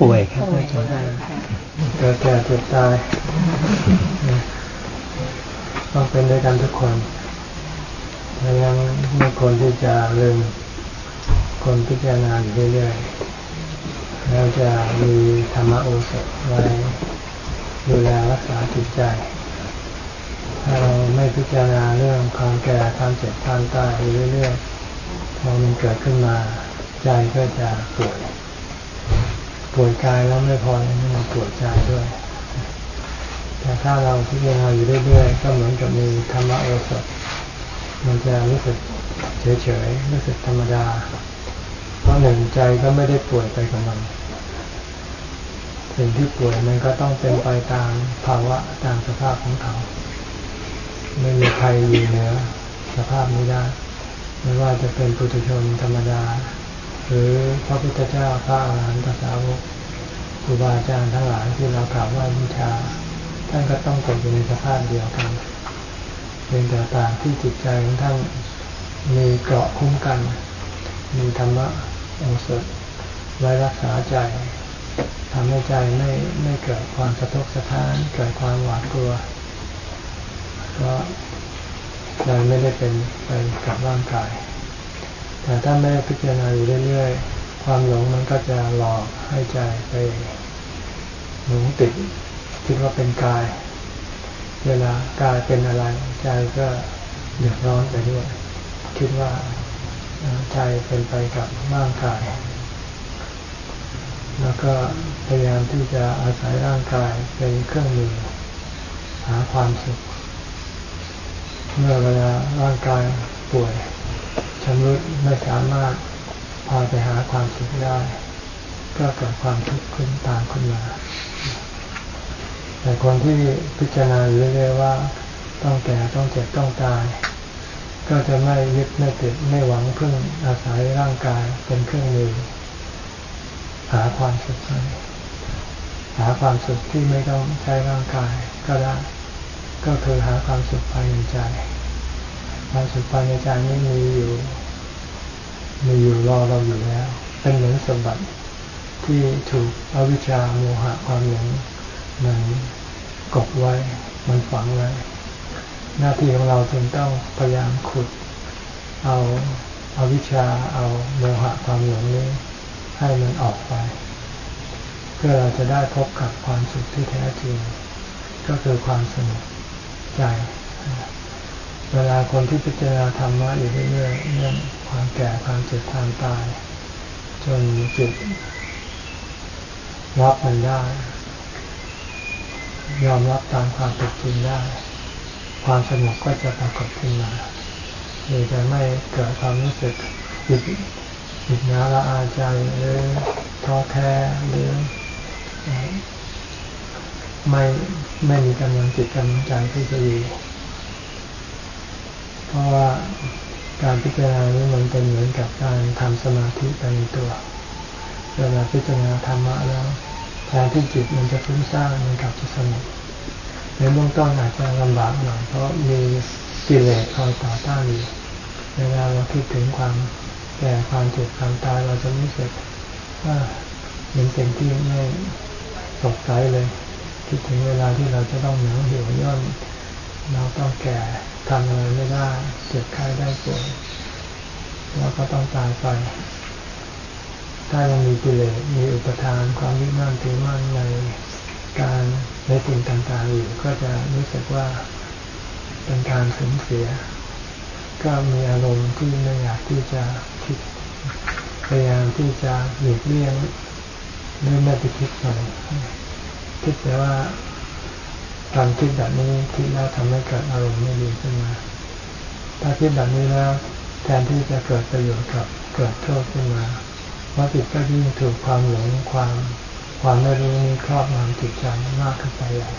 ป่วยครับอาจารย์เกิดแก่เจ็บตายต้องเป็นด้วยกันทุกคนพยายามไม่ควรที่จะลืมคนพิจารณาอยู่เรื่อยๆแล้วจะมีธรรมโอสถไว้ดูแลรักษาจิตใจ ถ้าเราไม่พิจารณาเรื่องความแก่ความเจ็บความตายอยู่เรื่อยๆพอมันเกิดขึ้นมา ใจก็จะป่วยป่วยกายแล้วไม่พอยังมาป่วยใจด้วยแต่ถ้าเราพิจารณาอยู่เรื่อยๆก็เหมือนกับมีธรรมโอสถมันจะรู้สึกเฉยๆรู้สึกธรรมดา เพราะหนึ่งใจก็ไม่ได้ป่วยไปกับมันสิ่งที่ป่วยมันก็ต้องเป็นไปตามภาวะตามสภาพของเขาไม่มีใครอยู่เหนือสภาพนี้ได้ไม่ว่าจะเป็นปุถุชนธรรมดา หรือพระพุทธเจ้าพระอรหันตสาวกครูบาอาจารย์ทั้งหลายที่เรากล่าวว่าบูชา ท่านก็ต้องตกอยู่ในสภาพเดียวกันเพียงแต่ต่างที่จิตใจของท่านมีเกราะคุ้มกัน มีธรรมะองศไว้รักษาใจทำให้ใจไม่ไม่เกิดความสะทกสะท้านเกิดความหวาดกลัวเพราะใจไม่ได้เป็นไปกับร่างกาย แต่ถ้าไม่พิจารณาอยู่เรื่อยๆ ความหลงมันก็จะหลอกให้ใจไปหลงติดคิดว่าเป็นกาย เวลากายเป็นอะไร ใจก็เดือดร้อนไปด้วย คิดว่าใจเป็นไปกับร่างกาย แล้วก็พยายามที่จะอาศัยร่างกายเป็นเครื่องมือ หาความสุข เมื่อเวลาร่างกายป่วย ชำรุดไม่สามารถพาไปหาความสุขได้ ก็เกิดความทุกข์ขึ้นตามขึ้นมา แต่คนที่พิจารณาเรื่อยๆว่าต้องแก่ต้องเจ็บต้องตาย ก็จะไม่ยึดไม่ติดไม่หวังพึ่งอาศัยร่างกายเป็นเครื่องมือหาความสุขให้หาความสุขที่ไม่ต้องใช้ร่างกายก็ได้ ก็คือหาความสุขภายในใจ ความสุขภายในใจนี้มีอยู่ มีอยู่รอเราอยู่แล้ว เป็นเหมือนสมบัติที่ถูกอวิชชาโมหะความหลงมันกบไว้ มันฝังไว้ หน้าที่ของเราจึงต้องพยายามขุด เอาเอาวิชาเอาโมหะความหลงนี้ให้มันออกไป เพื่อเราจะได้พบกับความสุขที่แท้จริง ก็คือความสงบใจ เวลาคนที่พิจารณาธรรมะอยู่เรื่อยๆเรื่องความแก่ความเจ็บความตาย จนจิตรับมันได้ ยอมรับตามความเป็นจริงได้ ความสงบก็จะปรากฏขึ้นมาโดยจะไม่เกิดความรู้สึกจิตจิตนาละอาใจหรือท้อแท้หรือไม่ไม่มีกำลังจิตกำลังใจที่จะอยู่ ราะว่าการพิจารณานี้มันเป็นเหมือนกับการทำสมาธิไปในตัว เวลาพิจารณาธรรมะแล้วแทนที่จิตมันจะฟุ้งซ่านมันกลับจะสงบในเบื้องต้นอาจจะลำบากหน่อยเพราะมีกิเลสคอยต่อต้านอยู่เวลาเราคิดถึงความแก่ความเจ็บความตายเราจะรู้สึกว่าเป็นสิ่งที่ไม่สดใสเลย คิดถึงเวลาที่เราจะต้องเหนียวเหี่ยวย่อน เราต้องแก่ทำอะไรไม่ได้เจ็บไข้ได้ป่วยเราก็ต้องตายไป ถ้ายังมีกิเลสมีอุปทานความยึดมั่นถือมั่นในการในสิ่งต่างๆอยู่ก็จะรู้สึกว่าเป็นการสูญเสีย ก็มีอารมณ์ที่ไม่อยากที่จะคิดพยายามที่จะหลีกเลี่ยงหรือไม่ไปคิดเลยคิดแต่ว่า การคิดแบบนี้คิดแล้วทำให้เกิดอารมณ์ไม่ดีขึ้นมา ถ้าคิดแบบนี้แล้ว แทนที่จะเกิดประโยชน์กับเกิดโทษขึ้นมาว่าจิตก็ยิ่งถูกความหลงความความไม่รู้นี้ครอบงำจิตใจมากขึ้นไปใหญ่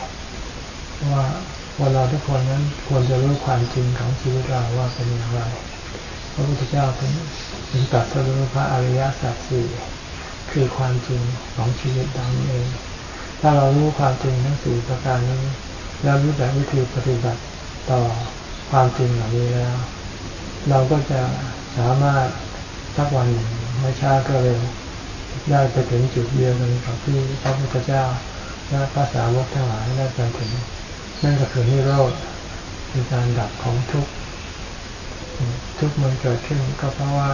ว่าว่าเราทุกคนนั้นควรจะรู้ความจริงของชีวิตเราว่าเป็นอย่างไร พระพุทธเจ้าถึงถึงตรัสรู้พระอริยสัจสี่คือความจริงของชีวิตดังนี้เอง ถ้าเรารู้ความจริงทั้งสี่ประการนี้ แล้วรู้จักวิธีปฏิบัติต่อความจริงเหล่านี้แล้ว เราก็จะสามารถสักวันหนึ่งไม่ช้าก็เร็วได้ไปถึงจุดเดียวกันกับที่พระพุทธเจ้าและพระสาวกทั้งหลายได้ไปถึงนั่นก็คือนิโรธคือการดับของทุกข์ทุกข์มันเกิดขึ้นก็เพราะว่า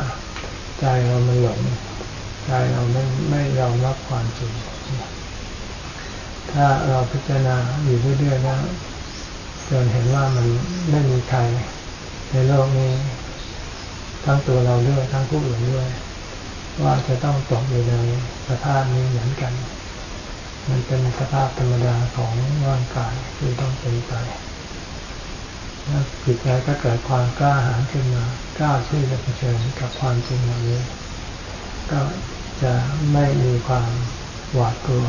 ใจเรามันหลงใจเราไม่ไม่ยอมรับความจริง ถ้าเราพิจารณาอยู่เรื่อยๆนะจนเห็นว่ามันไม่มีใครในโลกนี้ ทั้งตัวเราด้วยทั้งผู้อื่นด้วย ว่าจะต้องตกอยู่ในสภาพนี้เหมือนกัน มันเป็นสภาพธรรมดาของร่างกายที่ต้องเป็นไปแล้วจิตใจก็เกิดความกล้าหาญขึ้นมากล้าที่จะเผชิญกับความจริงเหล่านี้ก็จะไม่มีความหวาดกลัว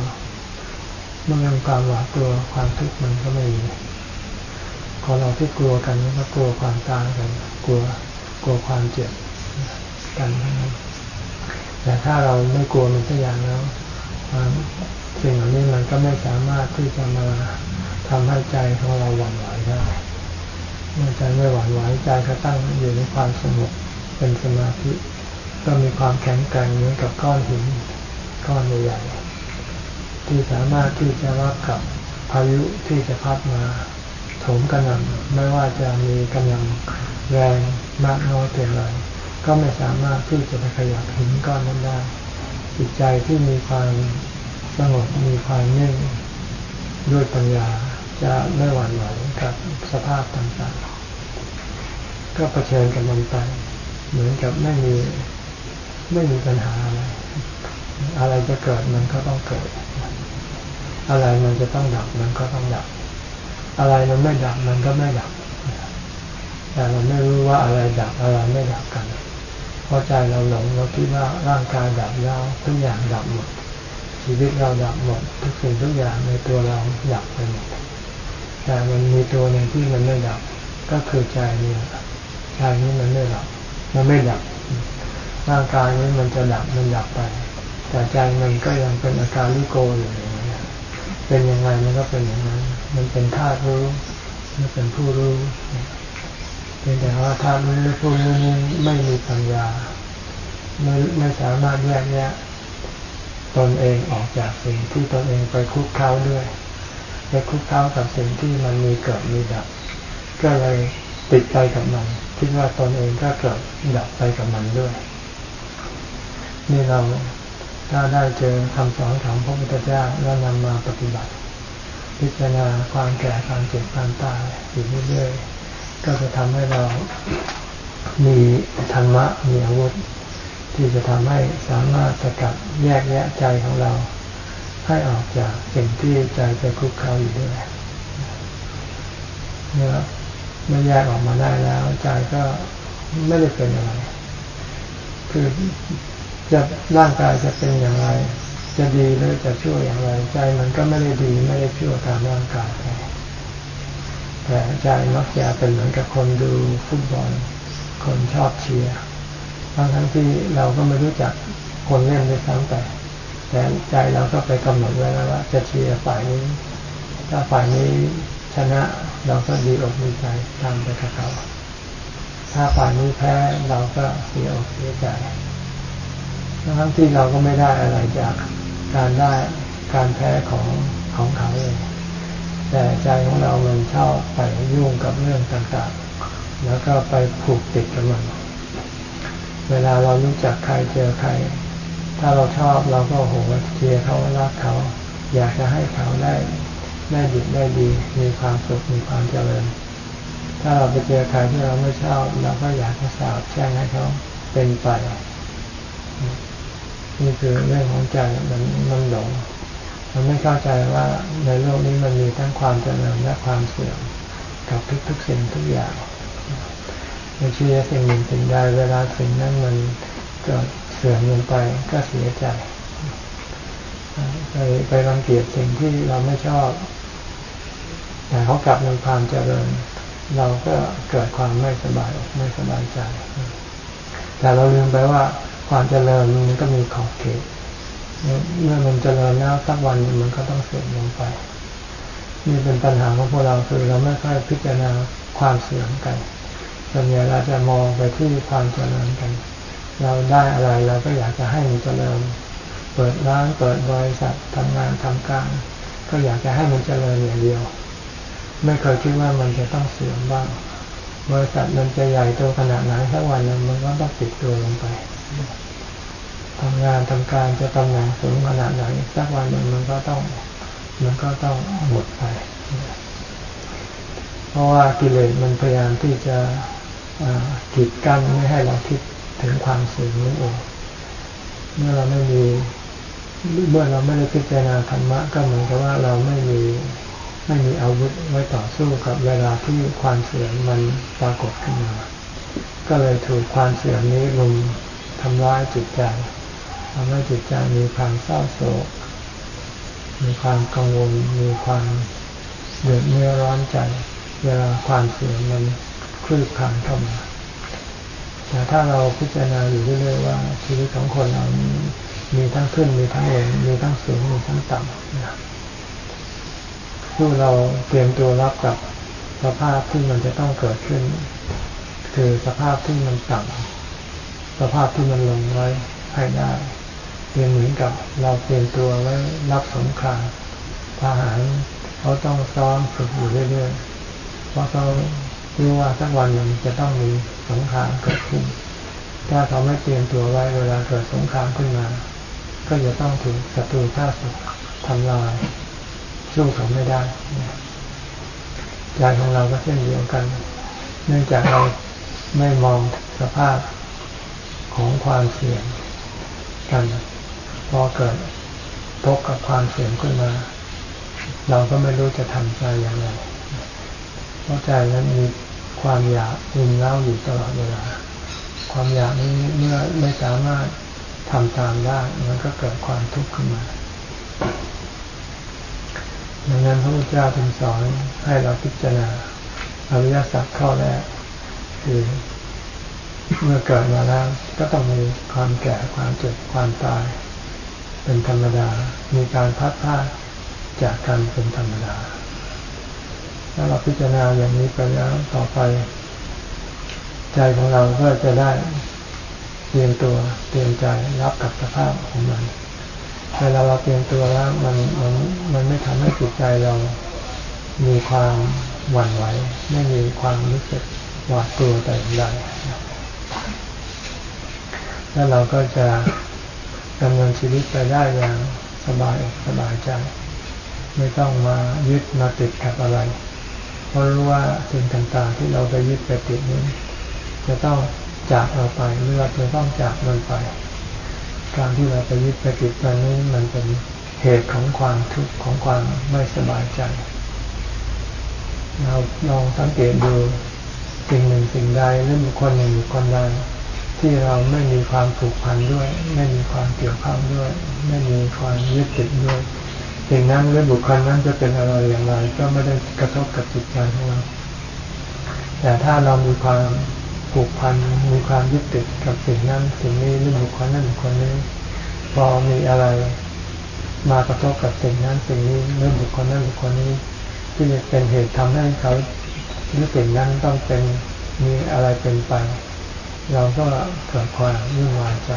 เมื่อมีความหวาดกลัวความทุกข์มันก็ไม่มีคนเราที่กลัวกันก็กลัวความตายกัน กลัวกลัวความเจ็บกันแต่ถ้าเราไม่กลัวมันสักอย่างแล้วสิ่งเหล่านี้มันก็ไม่สามารถที่จะมาทำให้ใจของเราหวั่นไหวได้เมื่อใจไม่หวั่นไหวใจก็ตั้งอยู่ในความสงบเป็นสมาธิ ก็มีความแข็งแกร่งเหมือนกับก้อนหินก้อนใหญ่ ที่สามารถที่จะรับกับพายุที่จะพัดมาถมกระหน่ำไม่ว่าจะมีกำลังแรงมากน้อยเพียงไรก็ไม่สามารถที่จะไปขยับหินก้อนนั้นได้จิตใจที่มีความสงบมีความนิ่งด้วยปัญญาจะไม่หวั่นไหวกับสภาพต่างๆ ก็เผชิญกับมันไป เหมือนกับไม่มีไม่มีปัญหาอะไรอะไรจะเกิดมันก็ต้องเกิด อะไรมันจะต้องดับมันก็ต้องดับ อะไรมันไม่ดับมันก็ไม่ดับ แต่เราไม่รู้ว่าอะไรดับอะไรไม่ดับกันเพราะใจเราหลงเราคิดว่าร่างกายดับแล้วทุกอย่างดับหมด ชีวิตเราดับหมด ทุกสิ่งทุกอย่างในตัวเราดับไปหมดแต่มันมีตัวหนึ่งที่มันไม่ดับ ก็คือใจนี่ใจนี้มันไม่ดับ มันไม่ดับ ร่างกายนี้มันจะดับมันดับไป แต่ใจมันก็ยังเป็นอาการลิโกอยู่ เป็นยังไงมันก็เป็นอย่างนั้น มันเป็นธาตุรู้มันเป็นผู้รู้เพียงแต่ว่าธาตุรู้ผู้รู้นี้ไม่มีปัญญาไม่ไม่สามารถแยกแยะตนเองออกจากสิ่งที่ตนเองไปคุกเข้าด้วยไปคุกเข้ากับสิ่งที่มันมีเกิดมีดับ ก็เลยติดใจกับมัน คิดว่าตนเองก็เกิดดับไปกับมันด้วย นี่เรา ถ้าได้เจอคำสอนของพระพุทธเจ้าแล้วนำมาปฏิบัติ พิจารณาความแก่ความเจ็บความตายอยู่เรื่อยๆ ก็จะทำให้เรามีธรรมะมีอาวุธ ที่จะทำให้สามารถสกัดแยกแยะใจของเรา ให้ออกจากสิ่งที่ใจไปคุกเขาอยู่ด้วยเมื่อไม่แยกออกมาได้แล้วใจก็ไม่ได้เป็นอะไร คือ จะร่างกายจะเป็นอย่างไร จะดีหรือจะชั่วอย่างไร ใจมันก็ไม่ได้ดีไม่ได้ชั่วตามร่างกายแต่ใจมักจะเป็นเหมือนกับคนดูฟุตบอล คนชอบเชียร์ทั้งทั้งที่เราก็ไม่รู้จักคนเล่นด้วยซ้ำแต่แต่ใจเราก็ไปกำหนดไว้แล้วว่าจะเชียร์ฝ่ายนี้ ถ้าฝ่ายนี้ชนะเราก็ดีอกดีใจตามไปกับเขา ถ้าฝ่ายนี้แพ้เราก็เสียอกเสียใจ ทั้งที่เราก็ไม่ได้อะไรจากการได้การแพ้ของของเขาเลยแต่ใจของเรามันชอบไปยุ่งกับเรื่องต่างๆ แล้วก็ไปผูกติดกับมัน เวลาเรารู้จักใครเจอใคร ถ้าเราชอบเราก็โหเชียร์เขารักเขา อยากจะให้เขาได้ได้ดีได้ดี มีความสุขมีความเจริญ ถ้าเราไปเจอใครที่เราไม่ชอบเราก็อยากจะสาบแช่งให้เขาเป็นไป นี่คือเรื่องของใจมันมันหลงมันไม่เข้าใจว่าในโลกนี้มันมีทั้งความเจริญและความเสื่อมกับทุกๆสิ่งทุกอย่างไม่เชื่อสิ่งหนึ่งสิ่งใดเวลาสิ่งนั้นมันเกิดเสื่อมลงไปก็เสียใจ ไปไปรังเกียจสิ่งที่เราไม่ชอบ แต่เขากลับในความเจริญ เราก็เกิดความไม่สบายไม่สบายใจ แต่เราลืมไปว่า ความเจริญมันก็มีขอบเขตเมื่อมันเจริญแล้วสักวันมันก็ต้องเสื่อมลงไป นี่เป็นปัญหาของพวกเราคือเราไม่ค่อยพิจารณาความเสื่อมกันส่วนใหญ่เราจะมองไปที่ความเจริญกัน เราได้อะไรเราก็อยากจะให้มันเจริญ เปิดร้านเปิดบริษัททำงานทำการ ก็อยากจะให้มันเจริญอย่างเดียว ไม่เคยคิดว่ามันจะต้องเสื่อมบ้างบริษัทมันจะใหญ่โตขนาดไหนสักวันนึงมันก็ต้องติดตัวลงไป ทำงานทำการจะตำแหน่งสูงขนาดไหนสักวันหนึ่งมันก็ต้องมันก็ต้องหมดไปเพราะว่ากิเลสมันพยายามที่จะกีดกั้นไม่ให้เราคิดถึงความเสื่อมนั่นเองเมื่อเราไม่มีเมื่อเราไม่ได้พิจารณาธรรมะก็เหมือนกับว่าเราไม่มีไม่มีอาวุธไว้ต่อสู้กับเวลาที่ความเสื่อมมันปรากฏขึ้นมา ก็เลยถูกความเสื่อมนี้ลุมทำร้ายจิตใจ ทำให้จิตใจมีความเศร้าโศก มีความกังวล มีความเดือดเนื้อร้อนใจ เวลาความเสื่อมมันคลืบคลานเข้ามาแต่ถ้าเราพิจารณาอยู่เรื่อยๆว่าชีวิตของคนเรามีทั้งขึ้นมีทั้งลงมีทั้งสูงมีทั้งต่ำนะผู้เราเตรียมตัวรับกับสภาพที่มันจะต้องเกิดขึ้น คือสภาพที่มันต่ำสภาพที่มันลงไว้ให้ได้ เรียนเหมือนกับเราเตรียมตัวไว้รับสงครามทหารเขาต้องซ้อมฝึกอยู่เรื่อยๆเพราะเขารู้ว่าสักวันหนึ่งจะต้องมีสงครามเกิดขึ้น ถ้าเขาไม่เตรียมตัวไว้เวลาเกิดสงครามขึ้นมา ก็จะต้องถูกศัตรูฆ่าศึกทำลายสู้เขาไม่ได้ใจของเราก็เช่นเดียวกัน เนื่องจากเราไม่มองสภาพของความเสี่ยงกัน พอเกิดพบกับความเสี่ยงขึ้นมา เราก็ไม่รู้จะทำใจอย่างไรเพราะใจนั้นมีความอยากรุนเล่าอยู่ตลอดเวลา ความอยากนี้เมื่อไม่สามารถทำตามได้มันก็เกิดความทุกข์ขึ้นมาดังนั้นพระพุทธเจ้าถึงสอนให้เราพิจารณาอริยสัจข้อแรกคือ เมื่อเกิดมาแล้วก็ต้องมีความแก่ความเจ็บความตาย เป็นธรรมดา มีการพัดพาจากกันเป็นธรรมดา ถ้าเราพิจารณาอย่างนี้ไปแล้วต่อไป ใจของเราก็จะได้เตรียมตัวเตรียมใจรับกับสภาพของมันเวลาเราเตรียมตัวแล้วมันมันมันไม่ทำให้จิตใจเรามีความหวั่นไหว ไม่มีความรู้สึกหวาดกลัวแต่อย่างใดแล้วเราก็จะ ดำเนินชีวิตไปได้อย่างสบายอกสบายใจ ไม่ต้องมายึดมาติดกับอะไร เพราะรู้ว่าสิ่งต่างๆที่เราไปยึดไปติดนี้ จะต้องจากเราไปหรือเราจะต้องจากมันไป การที่เราไปยึดไปติดมันนี้มันเป็นเหตุของความทุกข์ของความไม่สบายใจ เราลองสังเกตดูสิ่งหนึ่งสิ่งใดหรือบุคคลหนึ่งบุคคลใด ที่เราไม่มีความผูกพันด้วย ไม่มีความเกี่ยวข้องด้วย ไม่มีความยึดติดด้วยสิ่งนั้นหรือบุคคลนั้นจะเป็นอะไรอย่างไร ก็ไม่ได้กระทบกับจิตใจของเรา แต่ถ้าเรามีความผูกพันมีความยึดติดกับสิ่งนั้นสิ่งนี้หรือบุคคลนั้นบุคคลนี้พอมีอะไรมากระทบกับสิ่งนั้นสิ่งนี้หรือบุคคลนั้นบุคคลนี้ ที่จะเป็นเหตุทำให้เขาหรือสิ่งนั้นต้องเป็นมีอะไรเป็นไป เราก็เกิดความวุ่นวายใจ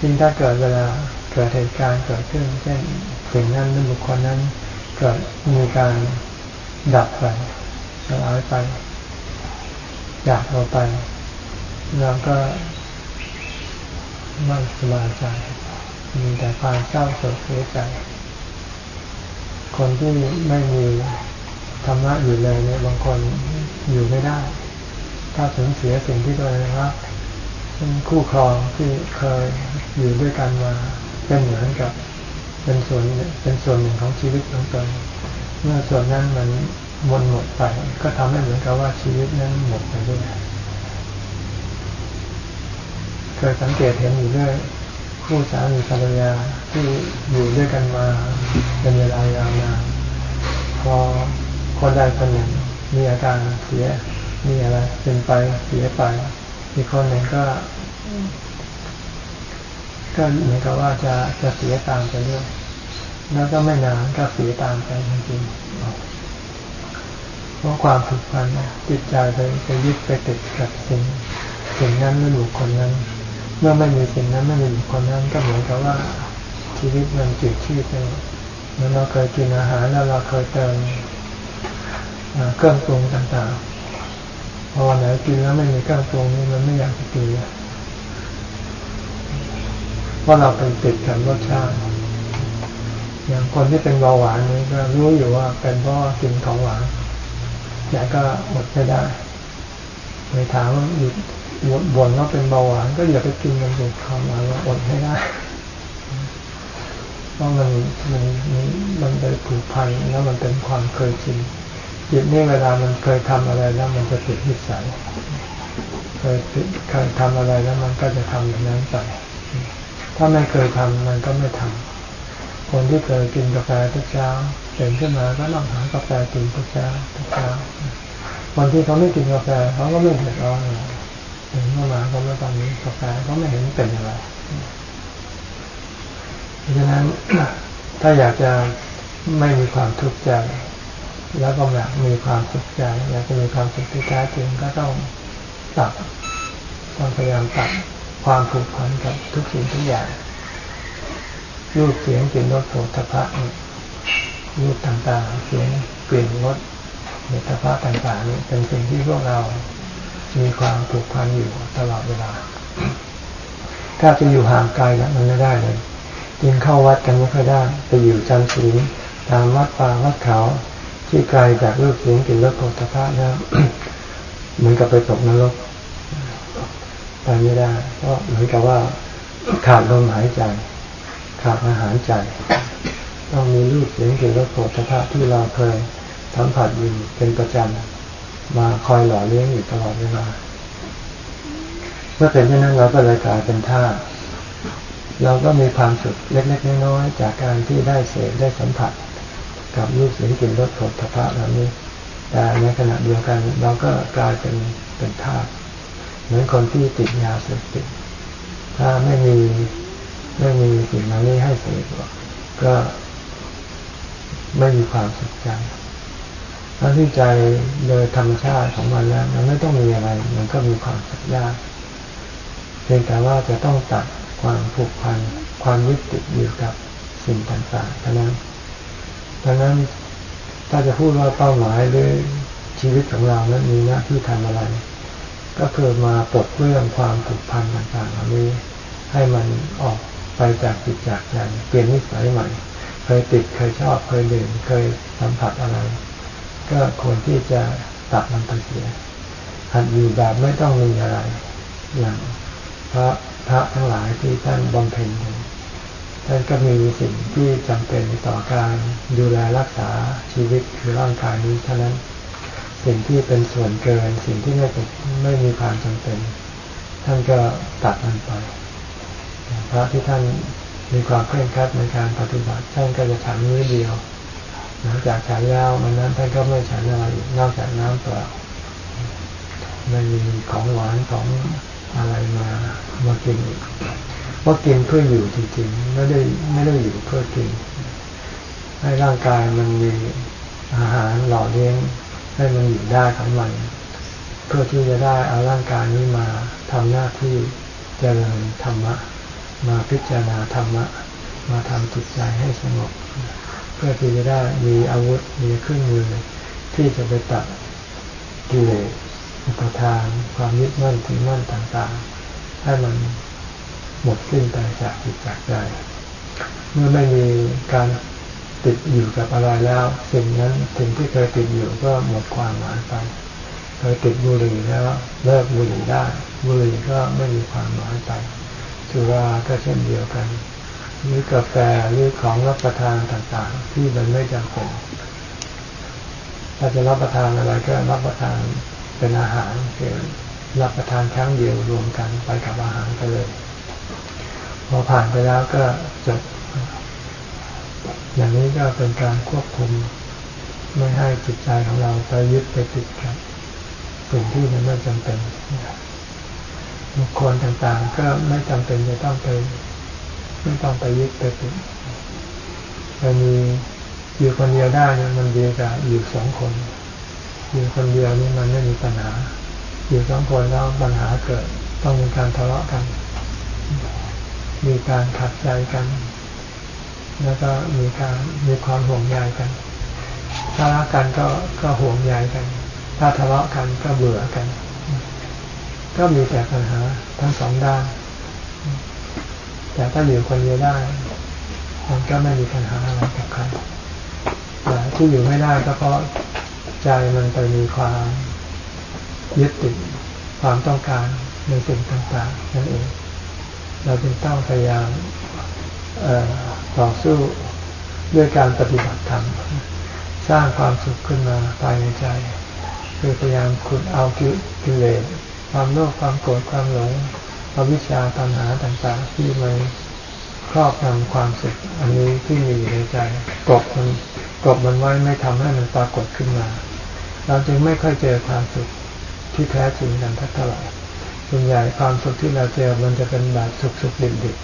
จริงถ้าเกิดเวลาเกิดเหตุการณ์เกิดขึ้นเช่นสิ่งนั้นหรือบุคคลนั้นเกิดมีการดับไปสลายไปจากเราไปเราก็ไม่สบายใจมีแต่ความเศร้าโศกเสียใจ คนที่ไม่มีธรรมะอยู่เลยเนี่ยบางคนอยู่ไม่ได้ ถ้าสูญเสียสิ่งที่ตัวเองรักเป็นคู่ครองที่เคยอยู่ด้วยกันมาเป็นเหมือนกับเป็นส่วนเป็นส่วนหนึ่งของชีวิตของตนเมื่อส่วนนั้นมันหมดหมดไป ก็ทำให้เหมือนกับว่าชีวิตนั้นหมดไปด้วยเคยสังเกตเห็นอยู่เรื่อยคู่สามีภรรยาที่อยู่ด้วยกันมาเป็นเวลายาวนานพอคนใดคนหนึ่งมีอาการเสีย มีอะไร เป็นไปเสียไปอีกคนหนึ่งก็ ก็เหมือนกับว่าจะจะเสียตามไปด้วยแล้วก็ไม่นานก็เสียตามไปจริงๆเพราะความผูกพันจิตใจไปไปยึดไปติดกับสิ่งสิ่งนั้นหรือบุคคลนั้น เมื่อไม่มีสิ่งนั้นไม่มีคนนั้น ก็เหมือนกับว่าชีวิตมันจืดชืดไปเมื่อเราเคยกินอาหารแล้วเราเคยเติมเครื่องปรุงต่างๆ พอวันไหนกินแล้วไม่มีเครื่องปรุงนี่มันไม่อยากจะกินเพราะเราเป็นติดกับรสชาติอย่างคนที่เป็นเบาหวานนี่ก็รู้อยู่ว่าเป็นเพราะกินของหวานแต่ก็อดไม่ได้ไปถามว่าหยุดบ่นว่าเป็นเบาหวาน ก็อย่าไปกินมันเป็นของหวานเราอดไม่ได้เพราะมันมันมันไปผูกพันแล้วมันเป็นความเคยชิน จิตนี่เวลามันเคยทำอะไรแล้วมันจะติดนิสัยเคยเคยทำอะไรแล้วมันก็จะทำอย่างนั้นไปถ้าไม่เคยทำมันก็ไม่ทำคนที่เคยกินกาแฟทุกเช้าตื่นขึ้นมาก็ต้องหากาแฟกินทุกเช้าทุกเช้าวันที่เขาไม่กินกาแฟเขาก็ไม่เดือดร้อนอะไรถึงเมื่อมาเขาไม่ตอนนี้กาแฟก็ไม่เห็นเป็นอะไรเพราะฉะนั้นถ้าอยากจะไม่มีความทุกข์ใจ แล้วก็อยากมีความสุขใจอยากจะมีความสุขที่แท้จริงก็ต้องตัดต้องพยายามตัดความผูกพันกับทุกสิ่งทุกอย่างรูปเสียงกลิ่นรสโผฏฐพะรูปต่างๆ เสียงกลิ่นรสเมตตาต่างๆนี่เป็นสิ่งที่พวกเรามีความผูกพันอยู่ตลอดเวลา ถ้าจะอยู่ห่างไกลแล้วมันไม่ได้เลยยิงเข้าวัดกันไม่ค่อยได้ไปอยู่จันทร์ศีลตามวัดป่าวัดเขา ที่ไกลจากรูปเสียงกลิ่นรสโผฏฐพะนะเหมือนกับไปตกนรกไปไม่ได้เพราะเหมือนกับว่าขาดลมหายใจ ขาดอาหารใจ ต้องมีรูปเสียงกลิ่นรสโผฏฐะที่เราเคยสัมผัสอยู่เป็นประจำมาคอยหล่อเลี้ยงอยู่ตลอดเวลาเมื่อเป็นเช่นนั้นเราก็เลยกลายเป็นท่าเราก็มีความสุขเล็กๆน้อยๆจากการที่ได้เสพได้สัมผัส กับรูปเสียงกลิ่นรสโผฏฐะเหล่านี้ แต่ในขณะเดียวกันเราก็กลายเป็นเป็นท่าเหมือนคนที่ติดยาเสพติด ถ้าไม่มีไม่มีสิ่งเหล่านี้ให้เสพก็ไม่มีความสุขใจถ้าที่ใจโดยธรรมชาติของมันแล้วมันไม่ต้องมีอะไร มันก็มีความสุขยากเพียงแต่ว่าจะต้องตัดความผูกพันความยึดติดอยู่กับสิ่งต่างๆเท่านั้น ดังนั้นถ้าจะพูดว่าเป้าหมายหรือชีวิตของเรานั้นมีหน้าที่ทำอะไร ก็คือมาปลดเปลื้องความผูกพันต่างๆเหล่านี้ ให้มันออกไปจากจิตจากใจเปลี่ยนนิสัยใหม่ เคยติดเคยชอบเคยดื่มเคยสัมผัสอะไร ก็ควรที่จะตัดมันไปเสียหัดอยู่แบบไม่ต้องมีอะไร อย่างพระพระทั้งหลายที่ท่านบำเพ็ญ ท่านก็มีสิ่งที่จำเป็นต่อการดูแลรักษาชีวิตคือร่างกายนี้เท่านั้นสิ่งที่เป็นส่วนเกิน สิ่งที่ไม่ไม่มีความจำเป็น ท่านก็ตัดมันไปพระที่ท่านมีความเคร่งครัดในการปฏิบัติท่านก็จะฉันมื้อเดียว หลังจากฉันแล้วมันนั้นท่านก็ไม่ฉันอะไรนอกจากน้ำเปล่าไม่มีของหวานของอะไรมามากินอีก เพราะกินเพื่ออยู่จริงๆ ไม่ได้ไม่ได้อยู่เพื่อกิน ให้ร่างกายมันมีอาหารหล่อเลี้ยงให้มันอยู่ได้ของมัน เพื่อที่จะได้เอาร่างกายนี้มาทำหน้าที่เจริญธรรมะ มาพิจารณาธรรมะ มาทำจิตใจให้สงบ เพื่อที่จะได้มีอาวุธมีเครื่องมือที่จะไปตัดกิเลสอุปทาน ความยึดมั่นถือมั่นต่างๆ ให้มัน หมดสิ้นไปจากจิตจากใจ เมื่อไม่มีการติดอยู่กับอะไรแล้ว สิ่งนั้นสิ่งที่เคยติดอยู่ก็หมดความหมายไปเคยติดบุหรี่แล้วเลิกบุหรี่ได้ บุหรี่ก็ไม่มีความหมายไปสุราก็เช่นเดียวกันหรือกาแฟหรือของรับประทานต่างๆ ที่มันไม่จำเป็นถ้าจะรับประทานอะไรก็รับประทานเป็นอาหารเกิดรับประทานครั้งเดียวรวมกันไปกับอาหารไปเลย อผ่านไปแล้วก็จบ อย่างนี้ก็เป็นการควบคุม ไม่ให้จิตใจของเราไปยึดไปติดกับสิ่งที่มันไม่จำเป็นบุคคลต่างๆ ก็ไม่จำเป็นจะต้องไป ไม่ต้องไปยึดไปติดจะมีอยู่คนเดียวได้เนี่ยมันดีกว่าอยู่สองคน อยู่คนเดียวนี่มันไม่มีปัญหา อยู่สองคนแล้วปัญหาเกิด ต้องมีการทะเลาะกัน มีการขัดใจกัน แล้วก็มีการมีความห่วงใยกัน ถ้ารักกันก็ก็ห่วงใยกัน ถ้าทะเลาะกันก็เบื่อกัน ก็มีแต่ปัญหาทั้งสองด้าน แต่ถ้าอยู่คนเดียวได้มันก็ไม่มีปัญหาอะไรกับใครแต่ที่อยู่ไม่ได้ก็เพราะใจมันไปมีความยึดติดความต้องการในสิ่งต่างๆนั่นเอง เราจึงต้องพยายามต่อสู้ด้วยการปฏิบัติธรรมสร้างความสุขขึ้นมาภายในใจ คือพยายามขุดเอากิเลสความโลภความโกรธความหลงอวิชชาตัณหาต่างๆ ที่มันครอบงำความสุขอันนี้ที่มีอยู่ในใจกบมันกบมันไว้ไม่ทำให้มันปรากฏขึ้นมา เราจึงไม่ค่อยเจอความสุขที่แท้จริงกันเท่าไหร่ ส่วนใหญ่ความสุขที่เราเจอมันจะเป็นแบบสุขสุขดิบดิบ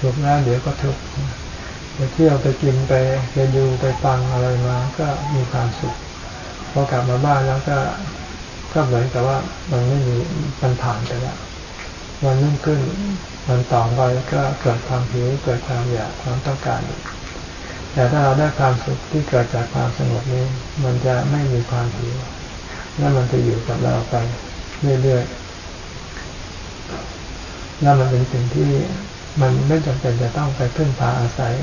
สุขแล้วเดี๋ยวก็ทุกข์ไปเที่ยวไปกินไปไปดูไปฟังอะไรมา ก็มีความสุขพอกลับมาบ้านแล้วก็ก็เหมือนกับว่ามันไม่มีมันผ่านไปแล้ววันนุ่งขึ้นมันต่อไปก็เกิดความหิวเกิดความอยากความต้องการ แต่ถ้าเราได้ความสุขที่เกิดจากความสงบนี้ มันจะไม่มีความหิวและมันจะอยู่กับเราไปเรื่อยๆ แล้วมันเป็นสิ่งที่มันไม่จำเป็นจะต้องไปพึ่งพาอาศัย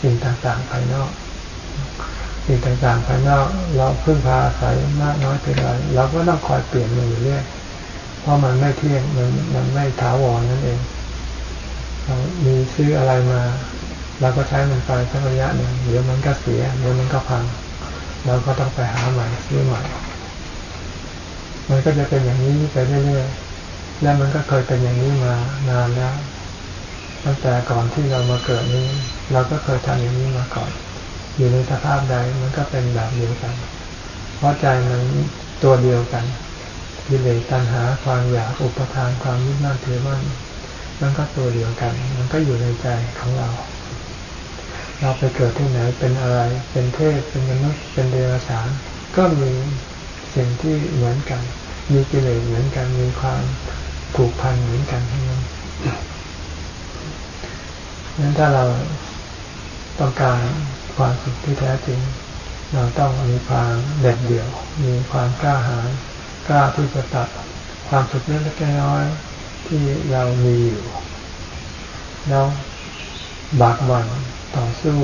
สิ่งต่างๆภายนอก สิ่งต่างๆภายนอก เราพึ่งพาอาศัยมากน้อยเพียงไรเราก็ต้องคอยเปลี่ยนมันอยู่เรื่อยเพราะมันไม่เที่ยงมันมันไม่ถาวรนั่นเองเรามีซื้ออะไรมาเราก็ใช้มันไปสักระยะหนึ่งเดี๋ยวมันก็เสียเดี๋ยวมันก็พัง เราก็ต้องไปหาใหม่ซื้อใหม่ มันก็จะเป็นอย่างนี้ไปเรื่อยๆ และมันก็เคยเป็นอย่างนี้มานานแล้วตั้งแต่ก่อนที่เรามาเกิดนี้ เราก็เคยทำอย่างนี้มาก่อน อยู่ในสภาพใดมันก็เป็นแบบเดียวกัน เพราะใจมันตัวเดียวกันกิเลสตัณหาความอยากอุปทานความยึดมั่นถือมั่นมันก็ตัวเดียวกัน มันก็อยู่ในใจของเรา เราไปเกิดที่ไหนเป็นอะไร เป็นเทพเป็นมนุษย์เป็นเดรัจฉานก็มีสิ่งที่เหมือนกัน มีกิเลสเหมือนกันมีความ ผูกพันเหมือนกันทั้งนั้นนั้นถ้าเราต้องการความสุขที่แท้จริง เราต้องมีความเด็ดเดี่ยว มีความกล้าหาญกล้าที่จะตัดความสุขเล็กๆน้อยที่เรามีอยู่แล้วบากบั่นต่อสู้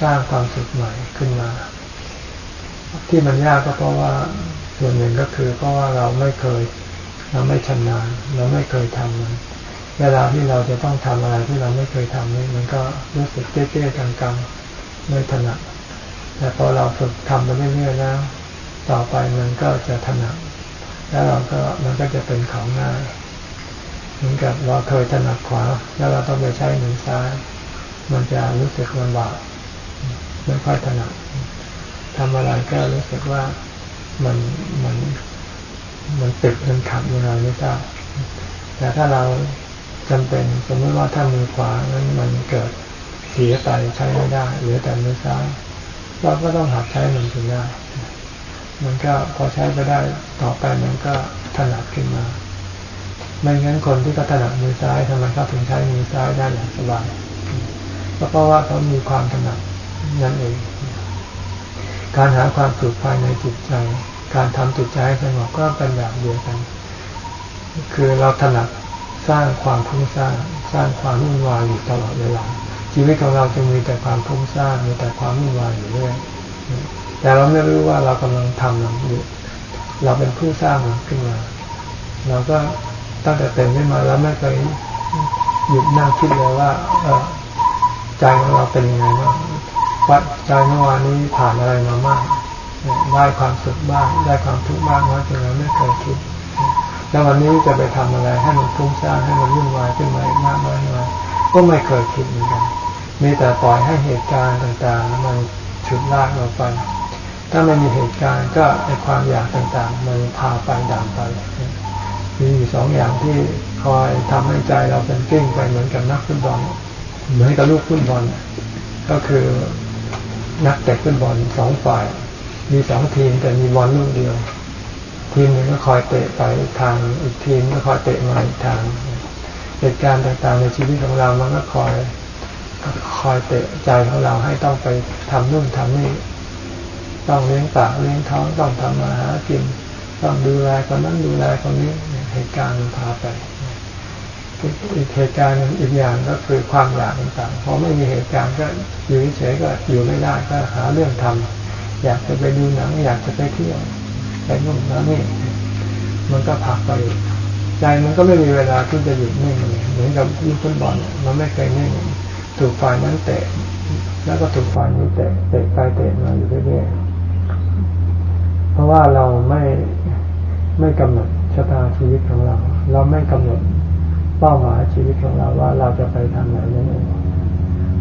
สร้างความสุขใหม่ขึ้นมา ที่มันยากก็เพราะว่าส่วนหนึ่งก็คือเพราะว่าเราไม่เคย เราไม่ชำนาญเราไม่เคยทำมัน เวลาที่เราจะต้องทำอะไรที่เราไม่เคยทำนี่มันก็รู้สึกเจ๊ๆกังๆไม่ถนัดแต่พอเราฝึกทำไปเรื่อยๆแล้ว ต่อไปมันก็จะถนัดแล้วเราก็มันก็จะเป็นของง่ายเหมือนกับเราเคยถนัดขวา แล้วเราต้องไปใช้มือซ้าย มันจะรู้สึกลำบากไม่ค่อยถนัดทำอะไรก็รู้สึกว่ามันมัน มันติดมันขัดยังไงไม่ทราบแต่ถ้าเราจำเป็นสมมติว่าถ้ามือขวานั้นมันเกิดเสียไปใช้ไม่ได้เหลือแต่มือซ้ายเราก็ต้องหัดใช้มันถึงได้มันก็พอใช้ไปได้ต่อไปมันก็ถนัดขึ้นมาไม่งั้นคนที่ก็ถนัดมือซ้ายทำไมเขาถึงใช้มือซ้ายได้อย่างสบายก็เพราะว่าเขามีความถนัดนั่นเอง การหาความสุขภายในจิตใจ การทำจิตใจสงบก็เป็นแบบเดียวกัน คือเราถนัดสร้างความพุ่งสร้างสร้างความวุ่นวายอยู่ตลอดเวลาชีวิตของเราจะมีแต่ความพุ่งสร้างมีแต่ความวุ่นวายอยู่เรื่อยแต่เราไม่รู้ว่าเรากำลังทำมันอยู่เราเป็นผู้สร้างมันขึ้นมาเราก็ตั้งแต่เต็มขึ้นมาแล้วไม่เคยหยุดนั่งคิดเลยว่าใจของเราเป็นยังไงบ้างวัดใจเมื่อวานนี้ผ่านอะไรมามาก ได้ความสุขบ้างได้ความทุกข์บ้างน้อยจนเราไม่เคยคิดแล้ววันนี้จะไปทำอะไรให้มันฟุ้งซ่านให้มันวุ่นวายขึ้นมาอีกมากน้อยน้อยก็ไม่เคยคิดเหมือนกันมีแต่ปล่อยให้เหตุการณ์ต่างๆมันฉุดลากเราไป ถ้าไม่มีเหตุการณ์ก็ไอความอยากต่างๆ มันพาไปด่างไปมีอยู่สองอย่างที่คอยทำให้ใจเราเป็นกิ้งไปเหมือนกับนักฟุตบอลเหมือนกับลูกฟุตบอลก็คือนักเตะฟุตบอลสองฝ่าย มีสองทีมแต่มีบอลลูกเดียว ทีมหนึ่งก็คอยเตะไปทางอีกทีมก็คอยเตะมาอีกทาง เหตุการณ์ต่างๆในชีวิตของเรามันก็คอยคอยเตะใจของเราให้ต้องไปทำนู่นทำนี่ต้องเลี้ยงปากเลี้ยงท้องต้องทำมาหากิน ต้องดูแลคนนั้นดูแลคนนี้เหตุการณ์มันพาไปอีกเหตุการณ์อีกอย่างก็คือความอยากต่างๆพอไม่มีเหตุการณ์ก็อยู่เฉยก็อยู่ไม่ได้ก็หาเรื่องทำ อยากจะไปดูหนัง อยากจะไปเที่ยวไปนู่นนั่นนี่มันก็ผักไปใจมันก็ไม่มีเวลาที่จะหยุดนิ่งเลยเหมือนกับลูกฟุตบอลมันไม่เคยนิ่งถูกฝ่ายนั้นเตะ แล้วก็ถูกฝ่ายนี้เตะเตะไปเตะมาอยู่เรื่อยๆเพราะว่าเราไม่ไม่กำหนดชะตาชีวิตของเรา เราไม่กำหนดเป้าหมายชีวิตของเราว่าเราจะไปทางไหนนั่นเอง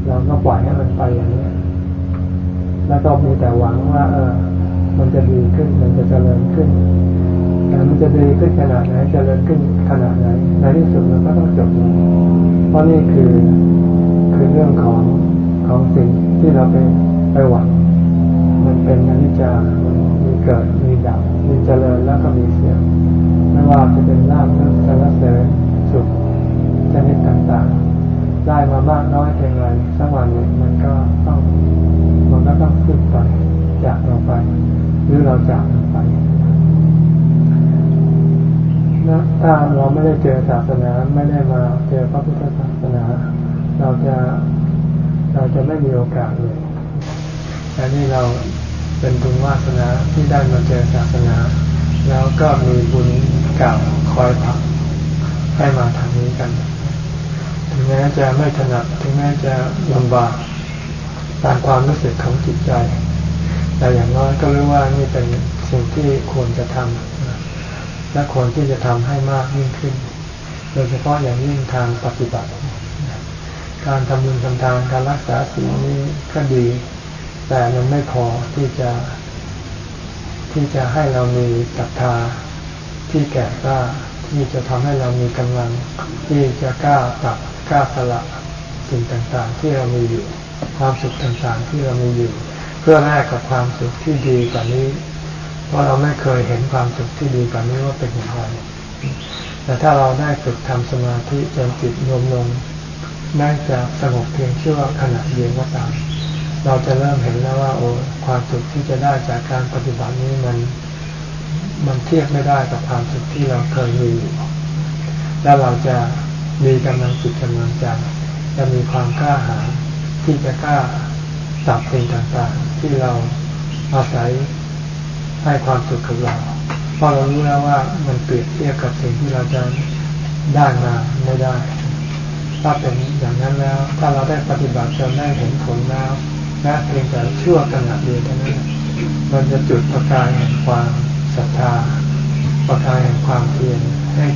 เราก็ปล่อยให้มันไปอย่างนี้ แล้วก็มีแต่หวังว่าเออมันจะดีขึ้นมันจะเจริญขึ้นแต่มันจะดีขึ้นขนาดไหนเจริญขึ้นขนาดไหนในที่สุดมันก็ต้องจบลงเพราะนี่คือคือเรื่องของของสิ่งที่เราไปไปหวัง มันเป็นอนิจจามันมีเกิดมีดับมีเจริญแล้วก็มีเสื่อมไม่ว่าจะเป็นลาภหรือสรรเสริญสุขชนิดต่างๆ ได้มามากน้อยเพียงไรสักวันหนึ่งมันก็ต้องมันก็ต้องขึ้นไปจากเราไป หรือเราจากเราไปนะถ้าเราไม่ได้เจอศาสนาไม่ได้มาเจอพระพุทธศาสนา เราจะเราจะไม่มีโอกาสเลยแต่นี่เราเป็นบุญวาสนาที่ได้มาเจอศาสนา แล้วก็มีบุญเก่าคอยผลักให้มาทางนี้กัน ถึงแม้จะไม่ถนัดถึงแม้จะลำบากตามความรู้สึกของจิตใจ แต่อย่างน้อยก็รู้ว่านี่เป็นสิ่งที่ควรจะทำและควรที่จะทำให้มากยิ่งขึ้น โดยเฉพาะอย่างยิ่งทางปฏิบัติ การทำบุญทำทานการรักษาศีลนี้ก็ดี แต่มันไม่พอที่จะ ที่จะให้เรามีศรัทธาที่แก่กล้าที่จะทำให้เรามีกำลังที่จะกล้าตัด กล้าสละสิ่งต่างๆ ที่เรามีอยู่ ความสุขต่างๆ ที่เรามีอยู่ เพื่อแลกกับความสุขที่ดีกว่านี้ เพราะเราไม่เคยเห็นความสุขที่ดีกว่านี้ว่าเป็นอย่างไรแต่ถ้าเราได้ฝึกทำสมาธิจนจิตรวมลงแม้จะสงบเพียงชั่วขณะเดียวก็ตาม เราจะเริ่มเห็นแล้วว่าโอ้ความสุขที่จะได้จากการปฏิบัตินี้มันมันเทียบไม่ได้กับความสุขที่เราเคยมีแล้วเราจะ มีกำลังจิตกำลังใจจะมีความกล้าหาญที่จะกล้าตัดสิ่งต่างๆ ที่เราอาศัยให้ความสุขกับเราเพราะเรารู้แล้วว่ามันเปรียบเทียบกับสิ่งที่เราจะได้มาไม่ได้ ถ้าเป็นอย่างนั้นแล้ว ถ้าเราได้ปฏิบัติจนได้เห็นผลแล้วแม้เพียงแต่ชั่วขณะเดียวเท่านั้นมันจะจุดประกายแห่งความศรัทธา ประกายแห่งความเพียรให้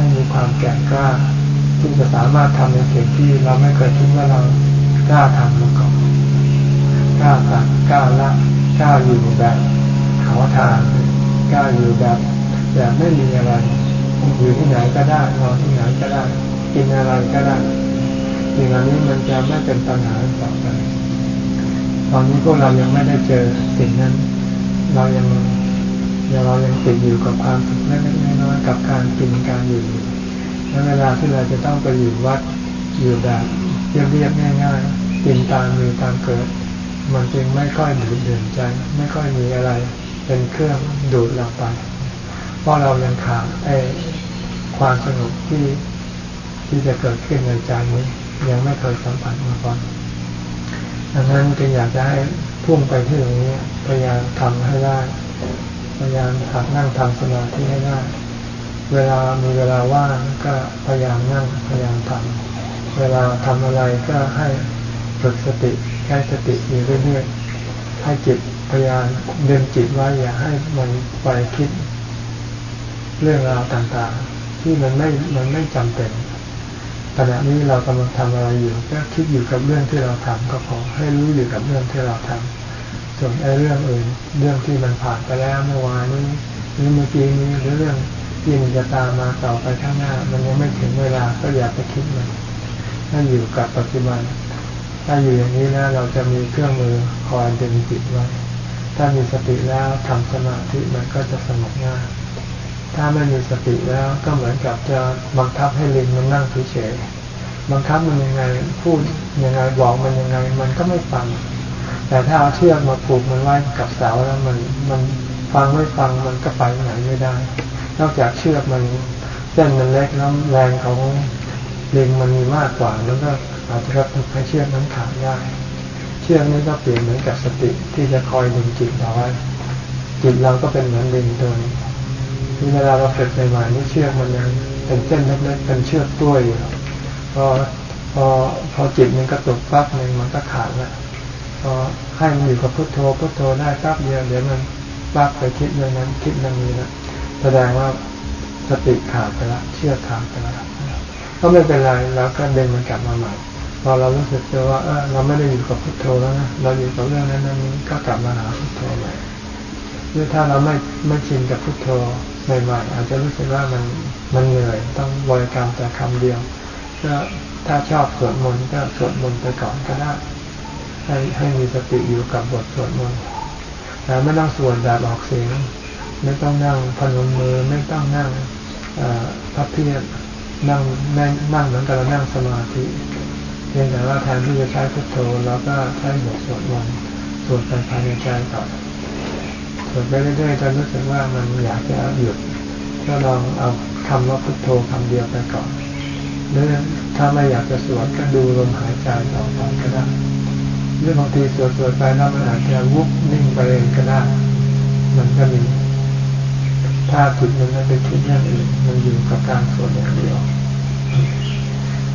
ให้มีความแก่กล้าที่จะสามารถทำในสิ่งที่เราไม่เคยคิดว่าเรากล้าทำมาก่อนกล้าตัดกล้าละกล้าอยู่แบบขอทานกล้าอยู่แบบแบบไม่มีอะไรอยู่ที่ไหนก็ได้นอนที่ไหนก็ได้กินอะไรก็ได้สิ่งเหล่านี้มันจะไม่เป็นปัญหาต่อไปตอนนี้พวกเรายังไม่ได้เจอสิ่งนั้น เรายัง เรายังติดอยู่กับความสุขเล็กๆน้อยๆกับการกินการอยู่และเวลาที่เราจะต้องไปอยู่วัดอยู่แบบเรียบๆง่ายๆกินตามมีตามเกิด มันจึงไม่ค่อยดูดเดื่มใจ ไม่ค่อยมีอะไรเป็นเครื่องดูดเราไป เพราะเรายังขาดไอ้ความสงบที่ที่จะเกิดขึ้นในใจนี้ ยังไม่เคยสัมผัสมาก่อนดังนั้นจึงอยากจะให้พุ่งไปที่ตรงนี้พยายามทำให้ได้ พยายามหัดนั่งทำสมาธิให้ได้ เวลามีเวลาว่างก็พยายามนั่งพยายามทำเวลาทำอะไรก็ให้ฝึกสติใช้สติอยู่เรื่อยๆให้จิตพยายามเดินจิตไว้อย่าให้มันไปคิด เรื่องราวต่างๆ ที่มันไม่มันไม่จำเป็นขณะนี้เรากำลังทำอะไรอยู่ก็คิดอยู่กับเรื่องที่เราทำก็พอให้รู้อยู่กับเรื่องที่เราทำ ส่วนไอ้เรื่องอื่น เรื่องที่มันผ่านไปแล้วเมื่อวานนี้หรือเมื่อกี้นี้หรือเรื่องที่มันจะตามมาต่อไปข้างหน้า มันยังไม่ถึงเวลาก็อย่าไปคิดมันถ้าอยู่กับปัจจุบัน ถ้าอยู่อย่างนี้นะเราจะมีเครื่องมือคอยดึงจิตไว้ถ้ามีสติแล้วทำสมาธิมันก็จะสงบง่ายถ้าไม่มีสติแล้วก็เหมือนกับจะบังคับให้ลิงมันนั่งเฉยๆบังคับมันยังไงพูดยังไงบอกมันยังไง มันก็ไม่ฟัง แต่ถ้าเอาเชือกมาผูกมันไว้กับเสาแล้วมันมันฟังไม่ฟังมันก็ไปไหนไม่ได้ นอกจากเชือกมันเส้นมันเล็กแล้วแรงของลิงมันมีมากกว่าแล้วก็อาจจะกระตุกให้เชือกนั้นขาดได้ เชือกนี้ก็เปลี่ยนเหมือนกับสติที่จะคอยดึงจิตเราไว้จิตเราก็เป็นเหมือนลิงตัวนี้เวลาเราฝึกใหม่ๆนี่เชือกมันยังเป็นเส้นเล็กๆเป็นเชือกกล้วยอยู่พอพอพอจิตมันกระตุกปั๊บหนึ่งมันก็ขาดแล้ว พอให้มันอยู่กับพุทโธพุทโธได้ปั๊บเดียวเดี๋ยวมันปั๊บไปคิดเรื่องนั้นคิดเรื่องนี้แล้วแสดงว่าสติขาดไปล้วเชื่อขาดไปล้วก็ไม่เป็นไรเราก็เดินมันกลับมาใหม่พอเรารู้สึกเจอว่าเออเราไม่ได้อยู่กับพุทโธแล้วนะเราอยู่กับเรื่องนั้นนั้นนี้ก็กลับมาหาพุทโธใหม่หรือถ้าเราไม่ไม่ชินกับพุทโธใหม่ๆอาจจะรู้สึกว่ามันมันเหนื่อยต้องบริกรรมแต่คำเดียวก็ถ้าชอบสวดมนต์ก็สวดมนต์ไปก่อนก็ได้ ให้ให้มีสติอยู่กับบทสวดมนต์แต่ไม่ต้องสวดแบบออกเสียง ไม่ต้องนั่งพนมมือไม่ต้องนั่งพับเพียบนั่งนั่งนั่งเหมือนกับเรานั่งสมาธิเพียงแต่ว่าแทนที่จะใช้พุทโธเราก็ใช้บทสวดมนต์สวดไปภายในใจก่อนสวดไปเรื่อยๆจนรู้สึกว่ามันอยากจะหยุดก็ลองเอาคำว่าพุทโธคำเดียวไปก่อนหรือถ้าไม่อยากจะสวดก็ดูลมหายใจต่อไปก็ได้ หรือบางทีสวดสวดไปแล้วมันอาจจะวุบนิ่งไปเองก็ได้มันก็มีถ้าจิตมันไม่ไปคิดเรื่องอื่นมันอยู่กับการสวดอย่างเดียว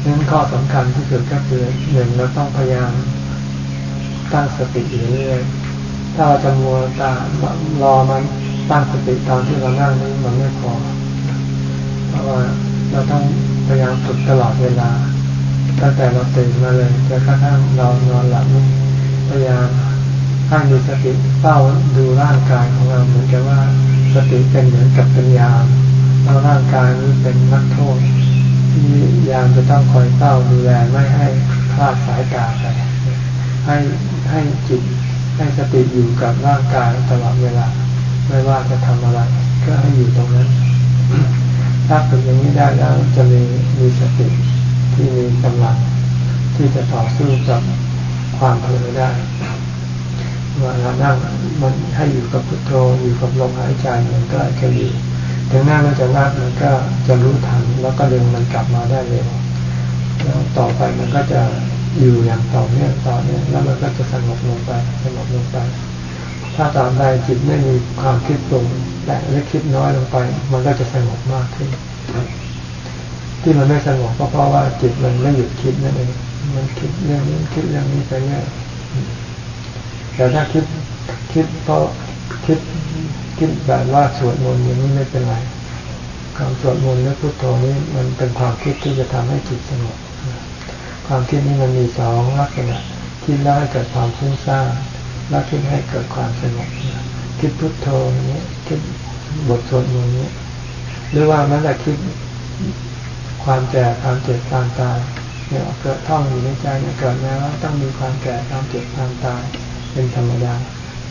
นั้นข้อสำคัญที่สุดก็คือหนึ่งเราต้องพยายามตั้งสติอยู่เรื่อยถ้าเราจะมัวตารอมันตั้งสติตอนที่เรานั่งนี้มันไม่พอเพราะว่าเราต้องพยายามฝึกตลอดเวลา ตั้งแต่เราตื่นมาเลยจนกระทั่งเรานอนหลับพยายามให้มีสติเฝ้าดูร่างกายของเราเหมือนกับว่าสติเป็นเหมือนกับปัญญาเราร่างกายนี้เป็นนักโทษ ที่ยามจะต้องคอยเฝ้าดูแลไม่ให้คลาดสายตาไปให้ให้จิตให้สติอยู่กับร่างกายตลอดเวลา ไม่ว่าจะทำอะไร ก็ให้อยู่ตรงนั้นถ้าฝึกอย่างนี้ได้แล้วจะมีมีสติ ที่มีกำลังที่จะต่อสู้กับความเผลอได้เวลานั่งมันให้อยู่กับพุทโธอยู่กับลมหายใจมันก็จะอยู่ถึงหน้ามันจะนั่งมันก็จะรู้ทันแล้วก็ดึงมันกลับมาได้เร็วแล้วต่อไปมันก็จะอยู่อย่างต่อเนื่องต่อเนื่องแล้วมันก็จะสงบลงไปสงบลงไป ถ้าตามใดจิตไม่มีความคิดปรุงแต่เล็กคิดน้อยลงไป มันก็จะสงบมากขึ้น ที่มันไม่สงบก็เพราะว่าจิตมันไม่หยุดคิดนั่นเองมันคิดเรื่องนี้คิดเรื่องนี้ไปเรื่อยแต่ถ้าคิดคิดเพราะคิดคิดแบบว่าสวดมนต์อย่างนี้ไม่เป็นไรคำสวดมนต์และพุทโธนี้มันเป็นความคิดที่จะทำให้จิตสงบความคิดนี้มันมีสองลักษณะคิดแล้วให้เกิดความฟุ้งซ่านแล้วคิดให้เกิดความสงบคิดพุทโธนี้คิดบทสวดมนต์นี้ หรือว่าแม้แต่คิด ความแก่ความเจ็บความตายเนี่ยเกิดท่องอยู่ในใจเนี่ยเกิดแล้วต้องมีความแก่ความเจ็บความตายเป็นธรรมดา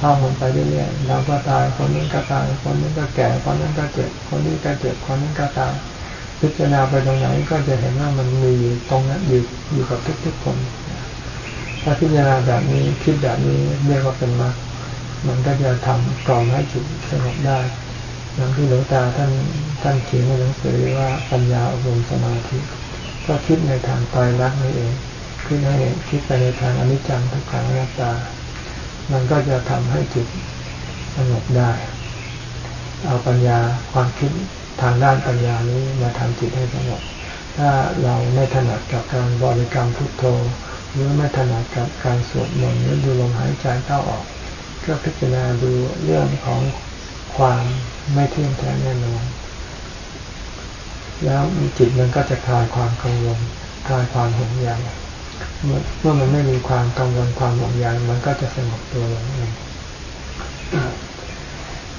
ท่องมันไปเรื่อยๆเราก็ตายคนนี้ก็ตายคนนี้ก็แก่คนนั้นก็เจ็บคนนี้ก็เจ็บคนนั้นก็ตายพิจารณาไปตรงไหนก็จะเห็นว่ามันมีอยู่ตรงนั้นอยู่อยู่กับทุกๆคนถ้าพิจารณาแบบนี้คิดแบบนี้เรียกว่าเป็นมรรคมันก็จะทำกล่อมให้จิตสงบได้ อย่างที่หลวงตาท่านท่านเขียนในหนังสือว่าปัญญาอบรมสมาธิ ก็คิดในทางตายรักนี่เองคิดให้คิดไปในทางอนิจจังทุกขังอนัตตา มันก็จะทำให้จิตสงบได้ เอาปัญญาความคิดทางด้านปัญญานี้มาทำจิตให้สงบถ้าเราไม่ถนัดกับการบริกรรมพุทโธ หรือไม่ถนัดกับการสวดมนต์หรือดูลมหายใจเข้าออก ก็พิจารณาดูเรื่องของความ ไม่เที่ยงแท้แน่นอนแล้วจิตมันก็จะคลายความกังวลคลายความหงใยเมื่อเมื่อมันไม่มีความกังวลความห่วงใยมันก็จะสงบตัวลงเอง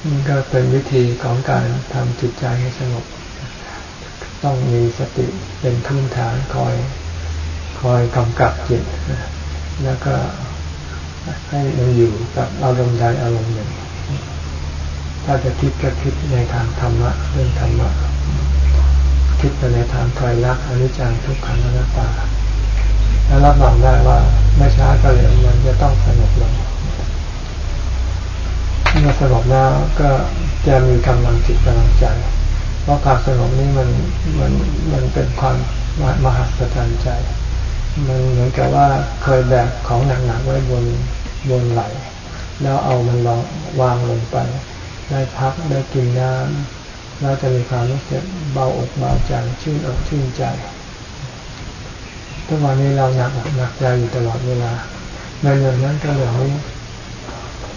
นี่ก็เป็นวิธีของการทำจิตใจให้สงบ ต้องมีสติเป็นพื้นฐานคอยคอยกำกับจิต แล้วก็ให้มันอยู่กับอารมณ์ใดอารมณ์หนึ่ง ถ้าจะคิดก็คิดในทางธรรมะเรื่องธรรมะคิดไปในทางไตรลักษณ์อนิจจังทุกขังอนัตตาแล้วรับรองได้ว่าไม่ช้าก็เร็วมันจะต้องสงบลงเมื่อสงบแล้วก็จะมีกำลังจิตกำลังใจ เพราะความสงบนี้มันมันมันเป็นความมหัศจรรย์ใจ มันเหมือนกับว่าเคยแบกของหนักๆไว้บนบนไหล แล้วเอามันลองวางลงไป ได้พักได้กินน้ำแล้วจะมีความรู้สึกเบาอกเบาใจชื่นอกชื่นใจทุกวันนี้เราหนักหนักใจอยู่ตลอดเวลาในเรื่องนั้นก็เรื่องนี้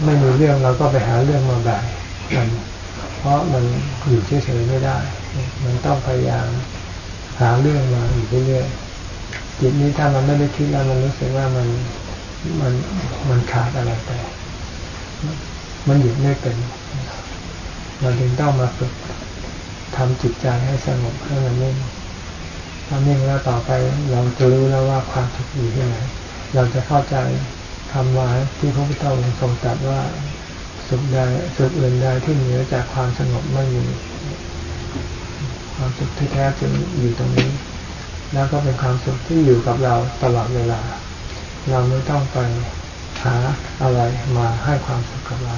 ไม่มีเรื่องเราก็ไปหาเรื่องมาแบกกันเพราะมันอยู่เฉยๆไม่ได้ มันต้องพยายามหาเรื่องมาอยู่เรื่อยๆจิตนี้ถ้ามันไม่ได้คิดแล้วมันรู้สึกว่ามันมันมันขาดอะไรไป มันหยุดไม่เป็น เราจึงต้องมาฝึกทำจิตใจให้สงบให้มันนิ่งถ้านิ่งแล้วต่อไปเราจะรู้แล้วว่าความทุกข์อยู่ที่ไหน เราจะเข้าใจคำว่าที่พระพุทธเจ้าทรงตรัสว่าสุขใดสุขอื่นใดที่เหนือจากความสงบไม่มีความสุขที่แท้จริงอยู่ตรงนี้ แล้วก็เป็นความสุขที่อยู่กับเราตลอดเวลา เราไม่ต้องไปหาอะไรมาให้ความสุขกับเรา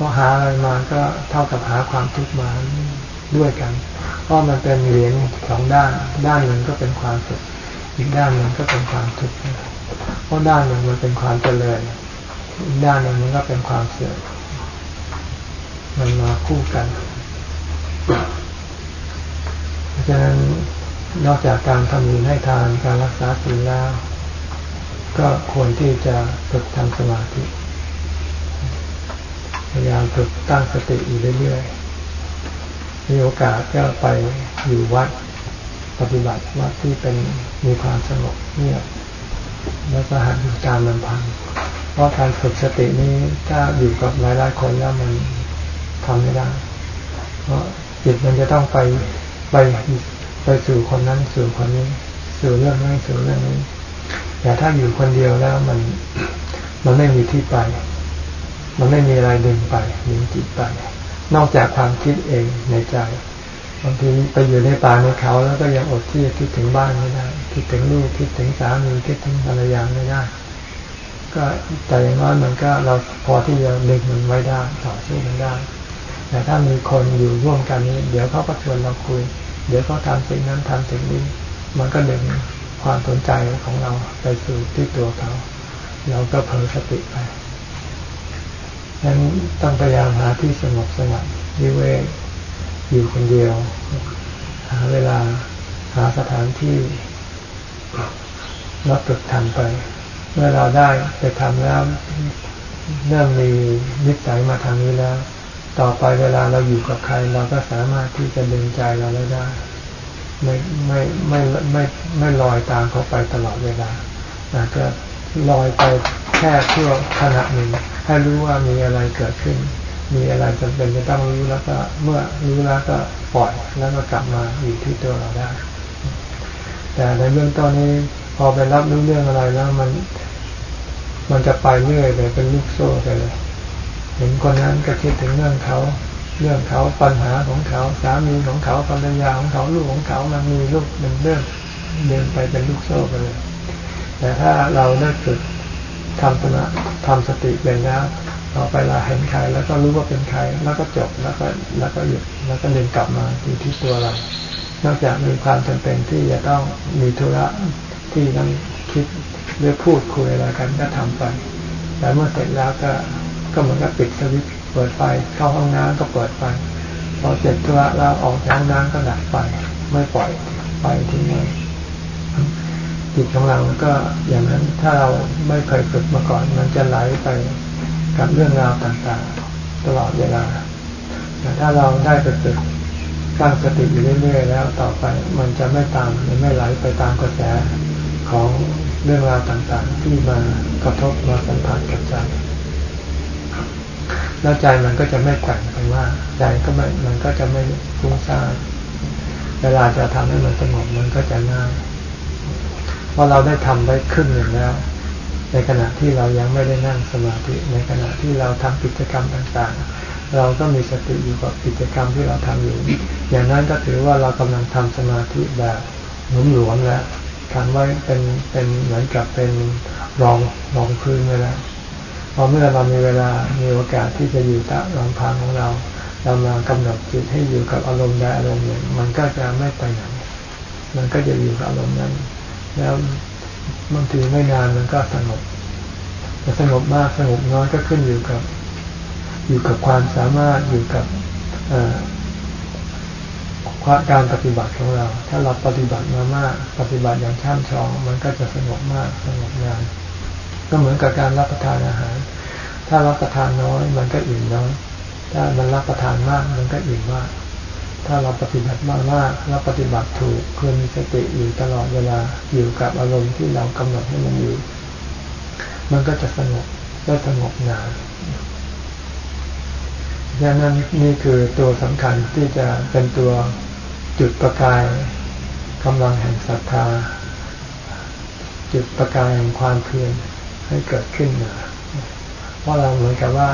ราะหาอะไรมาก็เท่ากับหาความทุกข์มาด้วยกัน เพราะมันเป็นเหรียญสองด้าน ด้านหนึ่งก็เป็นความสุข อีกด้านหนึ่งก็เป็นความทุกข์ เพราะด้านหนึ่งมันเป็นความเจริญ อีกด้านหนึ่งมันก็เป็นความเสื่อม มันมาคู่กัน เพราะฉะนั้นนอกจากการทำบุญให้ทานการรักษาศีลแล้ว ก็ควรที่จะฝึกทำสมาธิ พยายามฝึกตั้งสติอยู่เรื่อยๆ มีโอกาสก็ไปอยู่วัดปฏิบัติวัดที่เป็นมีความสงบเงียบแล้วก็หัดอยู่การลำพัง เพราะการฝึกสตินี้ถ้าอยู่กับหลายๆคนแล้วมันทำไม่ได้ เพราะจิตมันจะต้องไปไปไปสู่คนนั้นสู่คนนี้ สู่เรื่องนั้นสู่เรื่องนี้แต่ถ้าอยู่คนเดียวแล้วมันมันไม่มีที่ไป มันไม่มีอะไรดึงไปดึงจิตไป นอกจากความคิดเองในใจบางทีไปอยู่ในป่าในเขาแล้วก็ยังอดที่จะคิดถึงบ้านไม่ได้ คิดถึงลูกคิดถึงสามีคิดถึงภรรยาไม่ได้ ก็แต่อย่างน้อยมันก็เราพอที่จะดึงมันไว้ได้ต่อสู้มันได้ แต่ถ้ามีคนอยู่ร่วมกันนี้ เดี๋ยวเขาก็ชวนเราคุย เดี๋ยวเขาทำสิ่งนั้นทำสิ่งนี้ มันก็ดึงความสนใจของเราไปสู่ที่ตัวเขา เราก็เผลอสติไป นั้นต้องพยายามหาที่สงบสงัดวิเวกอยู่คนเดียว หาเวลาหาสถานที่รับฝึกทำไป เมื่อเราได้ไปทำแล้วเริ่มมีนิสัยมาทางนี้แล้ว ต่อไปเวลาเราอยู่กับใคร เราก็สามารถที่จะดึงใจเราได้ ไม่ไม่ไม่ไม่ไม่ลอยตามเขาไปตลอดเวลาอาจจะลอยไป แค่ชั่วขณะหนึ่งให้รู้ว่ามีอะไรเกิดขึ้น มีอะไรจำเป็นจะต้องรู้แล้วก็เมื่อรู้แล้วก็ปล่อยแล้วก็กลับมาอยู่ที่ตัวเราได้ แต่ในเรื่องต้นนี้พอไปรับรู้เรื่องอะไรแล้วมัน มันจะไปเรื่อยเลยเป็นลูกโซ่ไปเลย เห็นคนนั้นก็คิดถึงเรื่องเขาเรื่องเขาปัญหาของเขาสามีของเขาภรรยาของเขาลูกของเขามันมีลูกเป็นเรื่องเดินไปเป็นลูกโซ่ไปเลย แต่ถ้าเราได้ฝึก ทำสมาทำสติเป็นแล้วต่อไปเราเห็นใครแล้วก็รู้ว่าเป็นใครแล้วก็จบแล้วก็แล้วก็หยุดแล้วก็เดินกลับมาอยู่ที่ตัวเรา นอกจากมีความจำเป็นที่จะต้องมีธุระที่ต้องคิดหรือพูดคุยอะไรกันก็ทำไป แต่เมื่อเสร็จแล้วก็ก็เหมือนกับปิดสวิตช์เปิดไฟเข้าห้องน้ำก็เปิดไฟพอเสร็จธุระแล้วออกจากห้องน้ำก็ดับไฟไม่ปล่อยไฟทิ้งไว้ จิตของเราก็อย่างนั้นถ้าเราไม่เคยฝึกมาก่อน มันจะไหลไปกับเรื่องราวต่างๆ ตลอดเวลา แต่ถ้าเราได้ไปฝึกสร้างสติอยู่เรื่อยๆแล้วต่อไปมันจะไม่ตามมันไม่ไหลไปตามกระแสของเรื่องราวต่างๆ ที่มากระทบมาสัมผัสกับใจแล้วใจมันก็จะไม่แกว่งไปว่าใจก็ไม่มันก็จะไม่ฟุ้งซ่านเวลาจะทำให้มันสงบมันก็จะง่าย เพราะเราได้ทำได้ครึ่งหนึ่งแล้ว ในขณะที่เรายังไม่ได้นั่งสมาธิ ในขณะที่เราทำกิจกรรมต่างๆ เราก็มีสติอยู่กับกิจกรรมที่เราทำอยู่ อย่างนั้นก็ถือว่าเรากำลังทำสมาธิแบบหนุนหลวมแล้วทำไว้เป็นเป็นเหมือนกับเป็นรองรองพื้นไว้แล้วพอเมื่อเรามีเวลา มีโอกาสที่จะอยู่ตะรองทางของเรา เรามากำหนดจิตให้อยู่กับอารมณ์ใดอารมณ์หนึ่ง มันก็จะไม่ไปไหน มันก็จะอยู่กับอารมณ์นั้น แล้วบางทีไม่นานมันก็สงบจะสงบมากสงบน้อยก็ขึ้นอยู่กับ อยู่กับความสามารถอยู่กับการปฏิบัติของเรา ถ้าเราปฏิบัติมามาก ปฏิบัติอย่างช่ำชอง มันก็จะสงบมากสงบนานก็เหมือนกับการรับประทานอาหาร ถ้ารับประทานน้อย มันก็อิ่มน้อย ถ้ามันรับประทานมาก มันก็อิ่มมาก ถ้าเราปฏิบัติมากมากแล้วปฏิบัติถูกคือมีสติอยู่ตลอดเวลาอยู่กับอารมณ์ที่เรากำหนดให้มันอยู่ มันก็จะสงบก็สงบนานดังนั้นนี่คือตัวสำคัญที่จะเป็นตัวจุดประกายกำลังแห่งศรัทธา จุดประกายแห่งความเพียรให้เกิดขึ้นมาเพราะเราเหมือนกับว่า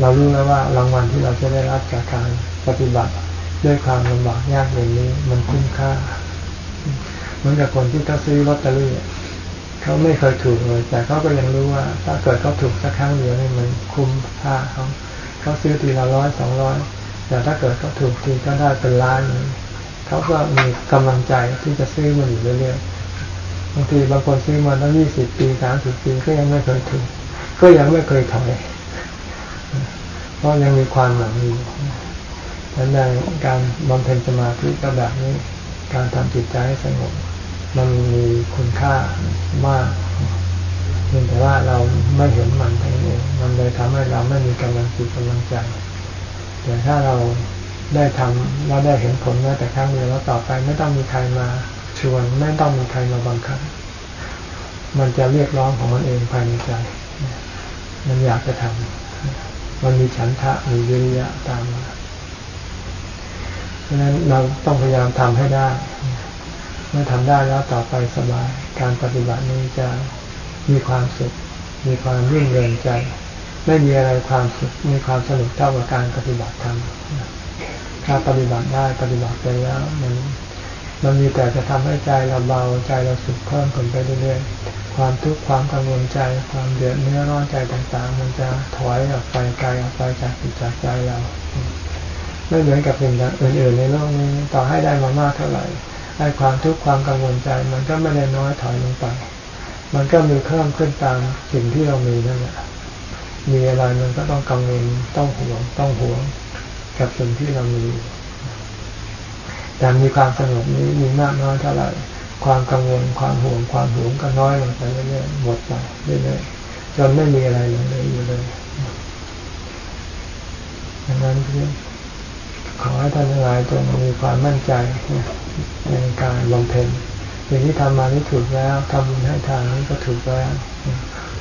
เรารู้แล้วว่ารางวัลที่เราจะได้รับจากการปฏิบัติ ด้วยความลำบากยากเย็นนี้มันคุ้มค่า เหมือนกับคนที่เขาซื้อลอตเตอรี่เขาไม่เคยถูกเลย แต่เขาก็ยังรู้ว่า ถ้าเกิดเขาถูกสักครั้งเดียวนี่มันคุ้มค่าเขาเขาซื้อทีละร้อยสองร้อยแต่ถ้าเกิดเขาถูกทีก็ได้เป็นล้านเขาก็มีกำลังใจที่จะซื้อมันอยู่เรื่อยๆบางทีบางคนซื้อมาตั้งยี่สิบปีสามสิบปีก็ยังไม่เคยถูก ก็ยังไม่เคยถอยเพราะยังมีความหวังอยู่ ดังนั้นการบำเพ็ญสมาธิก็แบบนี้ การทำจิตใจให้สงบมันมีคุณค่ามากเพียงแต่ว่าเราไม่เห็นมันเท่านั้นเองมันเลยทำให้เราไม่มีกำลังจิตกำลังใจ แต่ถ้าเราได้ทำเราได้เห็นผลแม้แต่ครั้งเดียวแล้วต่อไปไม่ต้องมีใครมาชวน ไม่ต้องมีใครมาบังคับ มันจะเรียกร้องของมันเองภายในใจ มันอยากจะทำมันมีฉันทะมีวิริยะตามมาะนั้นเราต้องพยายามทำให้ได้ เมื่อทำได้แล้วต่อไปสบาย การปฏิบัตินี้จะมีความสุข มีความรื่นเริงใจ ไม่มีอะไรความสุข มีความสนุกเท่ากับการปฏิบัติธรรมถ้าปฏิบัติได้ปฏิบัติไปแล้วมันมันมีแต่จะทำให้ใจเราเบาใจเราสุขเพิ่มขึ้นไปเรื่อยๆ ความทุกข์ความกังวลใจ ความเดือดเนื้อร้อนใจต่างๆ มันจะถอยออกไปไกลออกไปจากจิตจากใจเรา ไม่เหมือนกับสิ่งอื่นๆในโลกนี้ต่อให้ได้มามากเท่าไหร่ให้ความทุกข์ความกังวลใจ มันก็ไม่ได้น้อยถอยลงไป มันก็มีเพิ่มขึ้นตามสิ่งที่เรามีนั่นแหละมีอะไรมันก็ต้องกังวลต้องห่วงต้องห่วงกับสิ่งที่เรามีแต่มีความสงบนี้มีมากน้อยเท่าไหร่ความกังวลความห่วงความห่วงก็น้อยลงไปเรื่อยๆหมดไปเรื่อยๆจนไม่มีอะไรเลยอยู่เลยดังนั้น ขอให้ท่านทั้งหลายจงมีความมั่นใจในการลงเพนสิ่งที่ทำมานี่ถูกแล้วทำบุญให้ทานนี้ก็ถูกแล้ว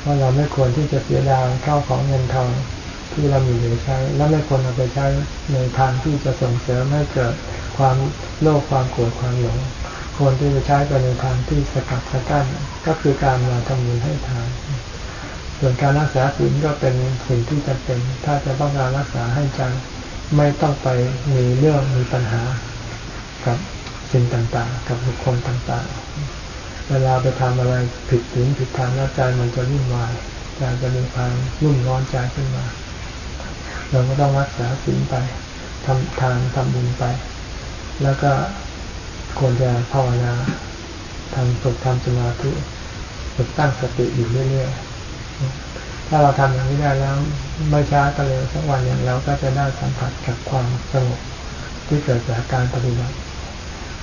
ว่าเราไม่ควรที่จะเสียดายเข้าของเงินทองที่เรามีอยู่ใช้ และไม่ควรเอาไปใช้ในทางที่จะส่งเสริมให้เกิดความโลภความโกรธความหลงควรที่จะใช้ไปในทางที่สกัดสกั้นก็คือการมาทำบุญให้ทานส่วนการรักษาศีลก็เป็นสิ่งที่จำเป็น ถ้าจะต้องการรักษาให้ใจ ไม่ต้องไปมีเรื่องมีปัญหากับสิ่งต่างๆ กับบุคคลต่างๆ เวลาไปทำอะไรผิดศีลผิดธรรมแล้วใจมันจะวุ่นวายใจจะมีความรุ่มร้อนใจขึ้นมา เราก็ต้องรักษาศีลไปทำทานทำบุญไป แล้วก็ควรจะภาวนาทำฝึกทำสมาธิฝึกตั้งสติอยู่เรื่อยๆ ถ้าเราทำอย่างนี้ได้แล้วไม่ช้าก็เร็วสักวันอย่างเราก็จะได้สัมผัสกับความสงบที่เกิดจากการปฏิบัติ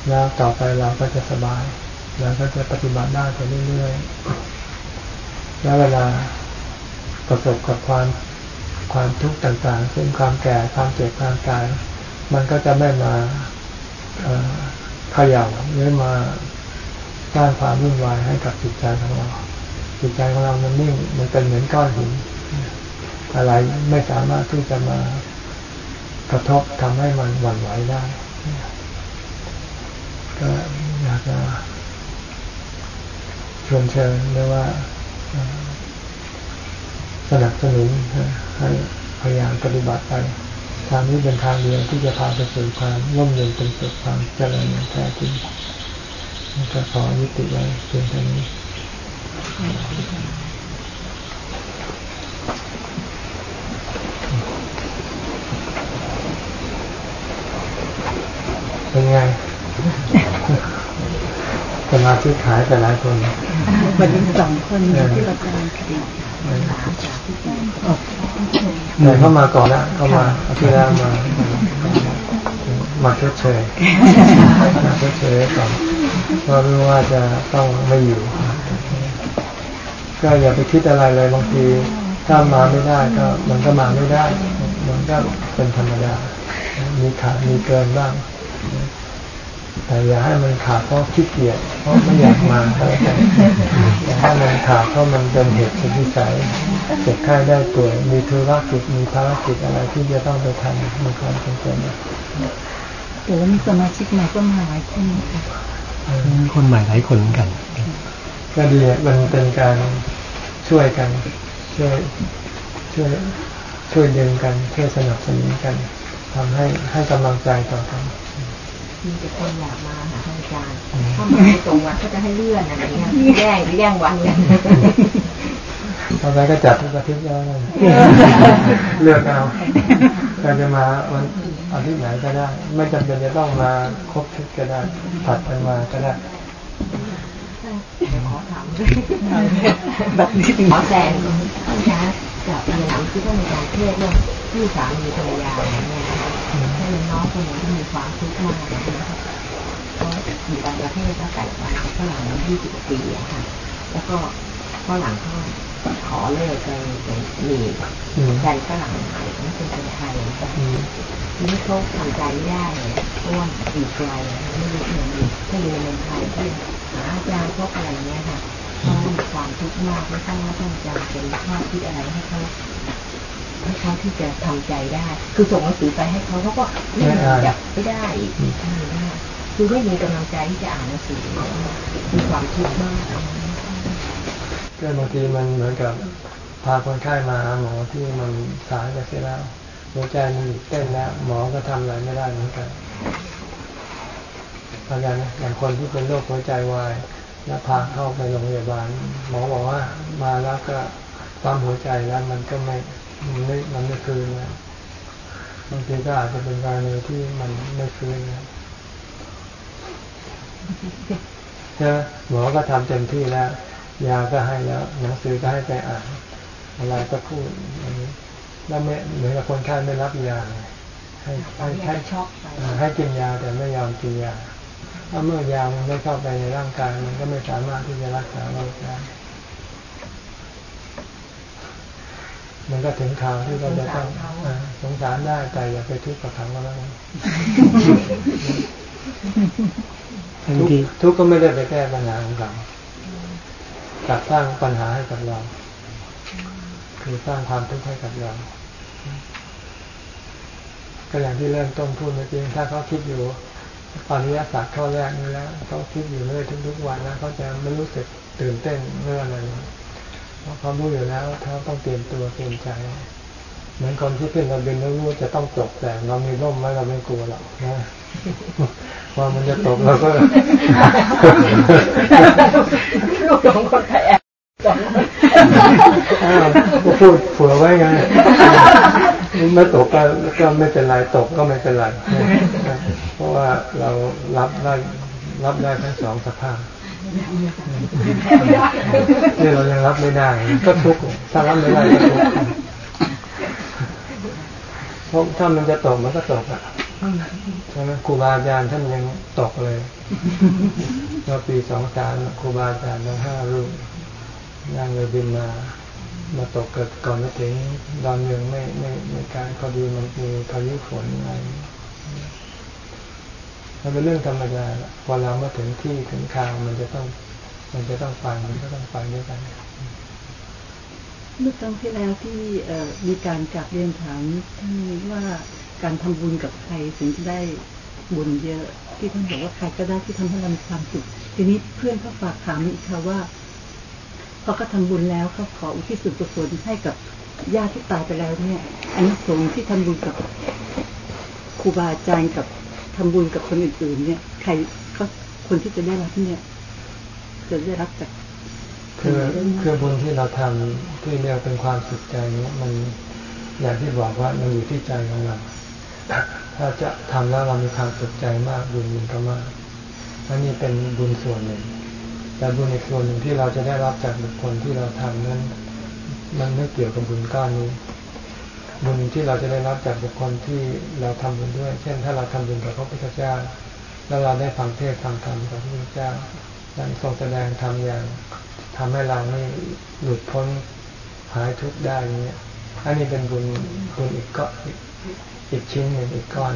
แล้วต่อไปเราก็จะสบายเราก็จะปฏิบัติได้ไปเรื่อยๆ แล้วเวลาประสบกับความความทุกข์ต่างๆเช่นความแก่ความเจ็บความตาย มันก็จะไม่มาเขย่าหรือมาสร้างความวุ่นวายให้กับจิตใจของเรา จิตใจของเรามันนิ่งมันเป็นเหมือนก้อนหินอะไรไม่สามารถที่จะมากระทบทำให้มันหวั่นไหวได้ก็อยากจะชวนเชิญหรือว่าสนับสนุนให้พยายามปฏิบัติไปทางนี้เป็นทางเดียวที่จะพาไปสู่ความร่มเย็นเป็นสุขความเจริญอย่างแท้จริงก็ขอยุติไว้เพียงเท่านี้ เป็นไงสมาธิขายแต่หลายคนวันนี้สองคนที่เรากำลังคดีแต่เข้ามาก่อนแล้วเข้ามาอาทิตย์แรกมามาชดเชยมาชดเชยก่อนเพราะรู้ว่าจะต้องไม่อยู่ ก็อย่าไปคิดอะไรเลยบางทีถ้ามาไม่ได้ก็มันก็มาไม่ได้ มันก็เป็นธรรมดา มีขาดมีเกินบ้าง แต่อย่าให้มันขาดเพราะขี้เกียจเพราะไม่อยากมาก็แล้วกันอย่าให้มันขาดเพราะมันเป็นเหตุสุดวิสัยเจ็บไข้ได้ป่วยมีธุรกิจมีภารกิจอะไรที่จะต้องไปทำมีความจำเป็นแต่ว่ามีสมาชิกใหม่ก็มาหลายคนค่ะคนใหม่หลายคนเหมือนกัน ก็ดีมันเป็นการช่วยกัน ช่วยช่วยช่วยดึงกันช่วยสนับสนุนกันทำให้ให้กำลังใจต่อกันมีแต่คนอยากมาหาอาจารย์ถ้ามาไม่ตรงวันก็จะให้เลื่อนอะไรเงี้ยแย่งแย่งวันกันต่อไปก็จัดทุกอาทิตย์แล้วเลือกเอาใครจะมาวันอาทิตย์ไหนก็ได้ ไม่จำเป็นจะต้องมาครบทุกก็ได้ผัดกันมาก็ได้ขอถาม แบบนี้ขอแซงอาจารย์กับในหลังที่ต้องมีการเทศเรื่องที่สามีภรรยาเนี่ยถ้าเป็นน้องคนนึ่งที่มีความทุกข์มากนะคะก็อยู่ต่างประเทศแล้วแต่งงานกับฝรั่งยี่สิบปีอะค่ะ แล้วก็ฝรั่งก็ขอเลิกไปเป็นมีแฟนฝรั่งใหม่ไม่เป็นคนไทยทีนี้เขาทำใจไม่ได้อ้วนอีกไกลไม่รู้เหมือนถ้าอยู่ในไทยที่หาอาจารย์พวกอะไรเนี้ยค่ะ เขามีความทุกข์มากไม่ทราบว่าท่านอาจารย์เป็นข้อคิดอะไรให้เขาให้เขาที่จะทำใจได้ คือส่งหนังสือไปให้เขาเขาก็ไม่จับไม่ได้ไม่ได้คือไม่มีกำลังใจที่จะอ่านหนังสือมีความทุกข์มากก็บางทีมันเหมือนกับพาคนไข้มาหมอที่มันสายไปเสียแล้วหัวใจมันหยุดเต้นแล้วหมอก็ทำอะไรไม่ได้เหมือนกันอาการอย่างคนที่เป็นโรคหัวใจวาย แล้วพาเข้าไปโรงพยาบาล หมอบอกว่ามาแล้วก็ปั๊มหัวใจแล้วมันก็ไม่มันไม่มันไม่คืนนะบางทีก็อาจจะเป็นกรณีที่มันไม่คืนนะใช่หมอก็ทำเต็มที่แล้ว ยาก็ให้แล้ว หนังสือก็ให้ไปอ่าน อะไรก็พูดอันนี้แล้วไม่เหมือนกับคนไข้ไม่รับยาให้ให้ให้ให้กินยาแต่ไม่ยอมกินยา ถ้าเมื่อยามันไม่เข้าไปในร่างกาย มันก็ไม่สามารถที่จะรักษาโรคได้มันก็ถึงข่าวที่เราจะต้องสงสารได้แต่อย่าไปทุกข์กับเขาก็แล้วกันทุกข์ก็ไม่ได้ไปแก้ปัญหาของเขากลับสร้างปัญหาให้กับเรา คือสร้างความทุกข์ให้กับเราก็อย่างที่เริ่มต้นพูดเมื่อกี้ถ้าเขาคิดอยู่ต อนนี้สัตว์ข้อแรกนี่แล้วเขาคิดอยู่เรื่อยทุกๆวันนะเขาจะไม่รู้สึกตื่นเต้นเรื่องอะไรเขารู้อยู่แล้วเขาต้องเตรียมตัวเตรียมใจเหมือนคนที่ขึ้นเราบินแล้วรู้จะต้องตกแต่เรามีร่มไว้เราไม่กลัวหรอกนะว่ามันจะตกเราก็ลูกของคนไทยแอบ ก็พูดเผื่อไว้ไงไม่ตกก็ก็ไม่เป็นไรตกก็ไม่เป็นไรเพราะว่าเรารับได้รับได้ทั้งสองสภาพนี่เรายังรับไม่ได้ ก็ทุกข์ถ้ารับไม่ได้ก็ทุกข์เพราะถ้ามันจะตกมันก็ตกอะใช่ไหมครูบาอาจารย์ท่านยังตกเลยเมื่อปีสองสามครูบาอาจารย์ทั้งห้ารูป นั่งเรือบินมามาตกเกิดก่อนมาถึงดอนเมืองไม่ไม่ไม่การพอดีมันมีพายุฝนอะไรมันเป็นเรื่องธรรมดาพอเรามาถึงที่ถึงทางมันจะต้อง มันจะต้องไปมันก็ต้องไปด้วยกันเมื่อครั้งที่แล้วที่มีการกลับเรียนถามท่านว่าการทำบุญกับใครถึงจะได้บุญเยอะ ที่ท่านบอกว่าใครก็ได้ที่ทำให้เรามีความสุขทีนี้เพื่อนเขาฝากถามอีกค่ะว่า อเขาทาบุญแล้วเขาขออุทิศส่วนกุศลให้กับญาติที่ตายไปแล้วเนี่ยอันนี้สงที่ทำบุญกับครูบาอาจารย์กับทำบุญกับคนอื่นๆ เนี่ย ใครก็คนที่จะได้รับเนี่ย จะได้รับจากคือคือบุญที่เราทำที่เรียกเป็นความสุขใจนี้มันอย่างที่บอกว่ามันอยู่ที่ใจของเราถ้าจะทำแล้วเรามีความสุขใจมากบุญมันก็มากอันนี้เป็นบุญส่วนหนึ่ง แต่บุญอีกส่วนหนึ่งที่เราจะได้รับจากบุคคลที่เราทำนั้น มันไม่เกี่ยวกับบุญก้อนนี้บุญที่เราจะได้รับจากบุคคลที่เราทำบุญด้วย เช่น ถ้าเราทำบุญกับพระพุทธเจ้า แล้วเราได้ฟังเทศฟังธรรมกับพระพุทธเจ้าท่านทรงแสดงธรรมอย่างทำให้เรานี่หลุดพ้นหายทุกข์ได้นี้อันนี้เป็นบุญบุญอีกก็อีกชิ้นหนึ่งอีกก้อน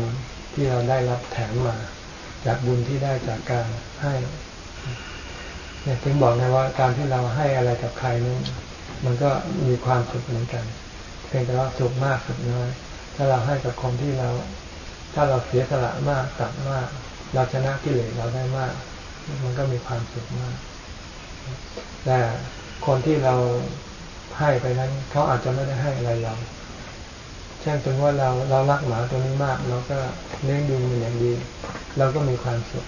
ที่เราได้รับแถมมา จากบุญที่ได้จากการให้ เนี่ยถึงบอกนะว่าการที่เราให้อะไรกับใครนี่มันก็มีความสุขเหมือนกันเพียงแต่ว่าสุขมากสุขน้อย ถ้าเราให้กับคนที่เรา ถ้าเราเสียสละมากตัดมากเราชนะกิเลสเราได้มาก มันก็มีความสุขมากแต่คนที่เราให้ไปนั้นเขาอาจจะไม่ได้ให้อะไรเราเช่นถึงว่าเราเรารักหมาตัวนี้มากเราก็เลี้ยงดูมันอย่างดี เราก็มีความสุข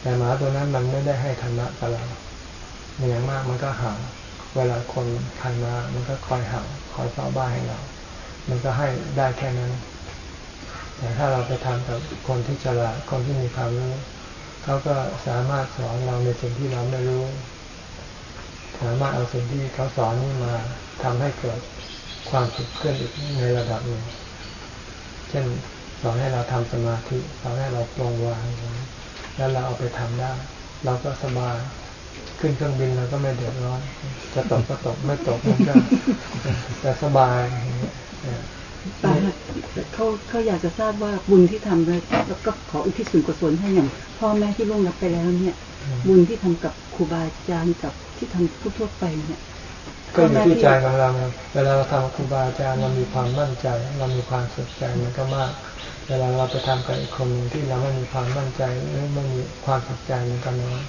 แต่หมาตัวนั้นมันไม่ได้ให้ธรรมะกับเราอย่างมากมันก็เห่า เวลาคนใครมา มันก็คอยเห่าคอยเฝ้าบ้านให้เรา มันก็ให้ได้แค่นั้น แต่ถ้าเราไปทำกับคนที่ฉลาดคนที่มีความรู้เขาก็สามารถสอนเราในสิ่งที่เราไม่รู้ สามารถเอาสิ่งที่เขาสอนนี่มาทำให้เกิดความสุขขึ้นอีกในระดับหนึ่ง เช่นสอนให้เราทำสมาธิสอนให้เราปลงวาง แล้วเราเอาไปทำได้ เราก็สบาย ขึ้นเครื่องบินเราก็ไม่เดือดร้อน จะตกก็ตกไม่ตกมันก็จะสบายอย่างเงี้ยตาเขาเขาอยากจะทราบว่าบุญที่ทำเลยแล้วก็ขออุทิศส่วนกุศลให้อย่าง พ่อแม่ที่ล่วงลับไปแล้วเนี่ย บุญที่ทำกับครูบาอาจารย์กับที่ทำทั่วๆไปเนี่ยก็อยู่ที่ใจของเราเวลาเราทำครูบาอาจารย์เรามีความมั่นใจ เรามีความสุขใจมันก็มาก เวลาเราไปทำกับอีกคนที่เราไม่มีความมั่นใจหรือไม่มีความสุขใจมันก็น้อย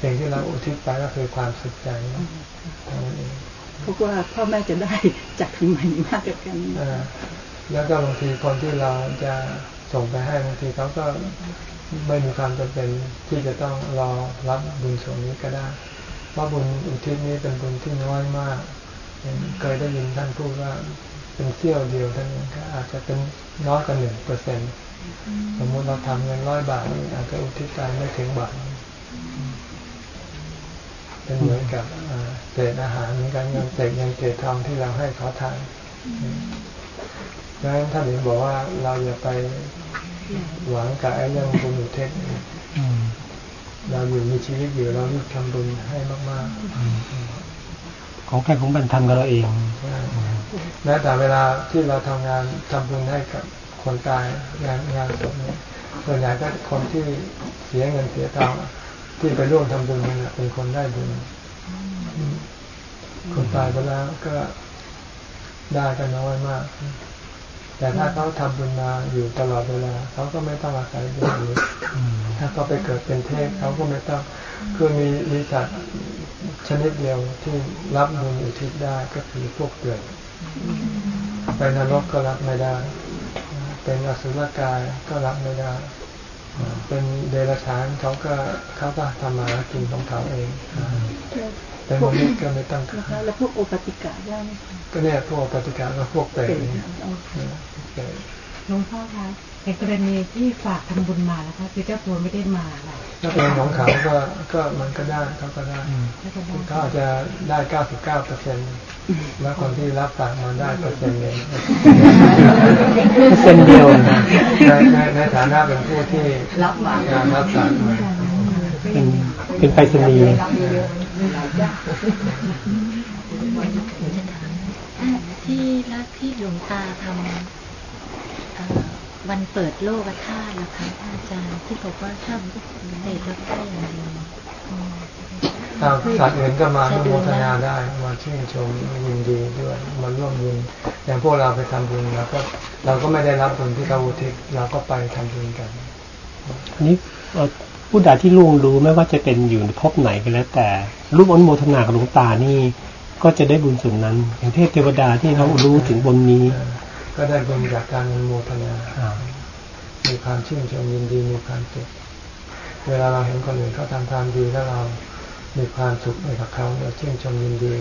สิ่งที่เราอุทิศไปก็คือความสุขใจเท่านั้นเองเพราะว่าพ่อแม่จะได้จากทางไหนมากกับกันแล้วก็บางทีคนที่เราจะส่งไปให้บางทีเขาก็ไม่มีความจำเป็นที่จะต้องรอรับบุญส่วนนี้ก็ได้ เพราะบุญอุทิศนี้เป็นบุญที่น้อยมาก เคยได้ยินท่านพูดว่า เป็นเสี้ยวเดียวท่านก็อาจจะเป็นน้อยกว่าหนึ่งเปอร์เซ็นต์สมมติเราทำเงินร้อยบาทนี่อาจจะอุทิศไปไม่ถึงบาทเป็นเหมือนกับเศษอาหารเหมือนกันเงินเศษเงินเศษทองที่เราให้เขาทานดังนั้นท่านถึงบอกว่าเราอย่าไปหวังกับไอ้เรื่องบุญอุทิศเราอยู่มีชีวิตอยู่เรารีบทำบุญให้มาก ๆ ของใครของมันทำกับเราเองแม้แต่เวลาที่เราทำงานทำบุญให้กับคนตายงานงานศพเนี่ยส่วนใหญ่ก็คนที่เสียเงินเสียทองที่ไปร่วมทำบุญนั่นเป็นคนได้บุญคนตายไปแล้วก็ได้กันน้อยมาก แต่ถ้าเขาทำบุญมาอยู่ตลอดเวลาเขาก็ไม่ต้องอาศัยบุญนี้ถ้าเขาไปเกิดเป็นเทพเขาก็ไม่ต้องคือมีมีสัตว์ชนิดเดียวที่รับบุญอุทิศได้ก็คือพวกเปลือกไปนรกก็รับไม่ได้ เป็นอสุรกายก็รับไม่ได้ เป็นเดรัจฉานเขาก็เขาก็ทำมากินของเขาเองเป็นมนุษย์ก็ไม่ต้องนะคะแล้วพวกโอปติกะได้ไหม ก็เนี่ยพวกปฏิกาก็พวกเปรตนี่หลวงพ่อคะในกรณีที่ฝากทำบุญมาแล้วคะคือเจ้าตัวไม่ได้มาค่ะถ้าเป็นของเขาก็ก็มันก็ได้เขาก็ได้เขาอาจจะได้เก้าสิบเก้าเปอร์เซ็นต์แล้วคนที่รับฝากมาได้เปอร์เซ็นต์เองเปอร์เซ็นต์เดียวในในในฐานะเป็นผู้ที่รับฝากงรับฝากมาเป็นเป็นไปรษณีย์ ที่รักที่หลวงตาทำวันเปิดโลกธาตุนะคะอาจารย์ที่บอกว่าถ้าเด็กแล้วก็อย่างเดียวอืมทาสัตว์อื่นก็มาอนุโมทนาได้มาชื่นชมยินดีด้วยมาร่วมบุญอย่างพวกเราไปทำบุญเราก็เราก็ไม่ได้รับบุญที่เขาอุทิศเราก็ไปทำบุญกัน อันนี้ผู้ใดที่ล่วงรู้ไม่ว่าจะเป็นอยู่ในภพไหนก็แล้ว แต่รูปอนุโมทนากับหลวงตานี่ ก็จะได้บุญส่วนนั้น อย่างเทพเทวดาที่เขารู้ถึงบนนี้ ก็ได้บุญจากการอนุโมทนามีความชื่นชมยินดีมีความสุขเวลาเราเห็นคนอื่นเขาทำความดีแล้วเรา มีความสุขไปกับเขาเราชื่นชมยินดี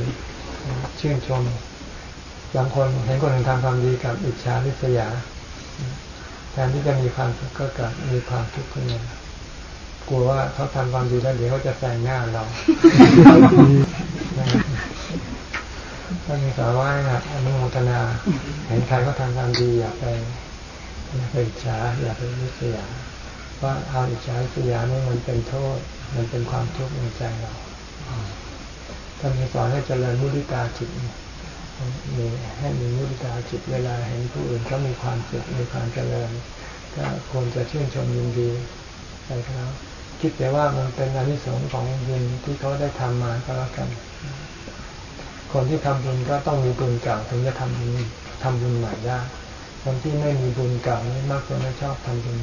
ชื่นชมบางคนเห็นคนอื่นทำความดีกับอิจฉาริษยาแทนที่จะมีความสุขก็เกลับมีความทุกข์ขึ้นมากลัวว่าเขาทำความดีแล้วเดี๋ยวเขาจะแซงหน้าเรา ถ้ามีสาวว่านะอนุโมทนา เห็นใครเขาทำความดีอย่าไปอย่าไปอิจฉาอย่าไปริษยาเพราะเอาอิจฉาริษยานี่มันเป็นโทษ มันเป็นความทุกข์ในใจเราท่านมีสอนให้เจริญมุทิตาจิตมีให้มีมุทิตาจิตเวลาเห็นผู้อื่นเขามีความสุขมีความเจริญ ก็ควรจะชื่นชมยินดีไปครับคิดแต่ว่ามันเป็นอนิสงส์ของบุญที่เขาได้ทำมาก็แล้วกัน คนที่ทำบุญก็ต้องมีบุญเก่าถึงจะทำบุญทำบุญใหม่ได้คนที่ไม่มีบุญเก่านี่มักจะไม่ชอบทำบุญ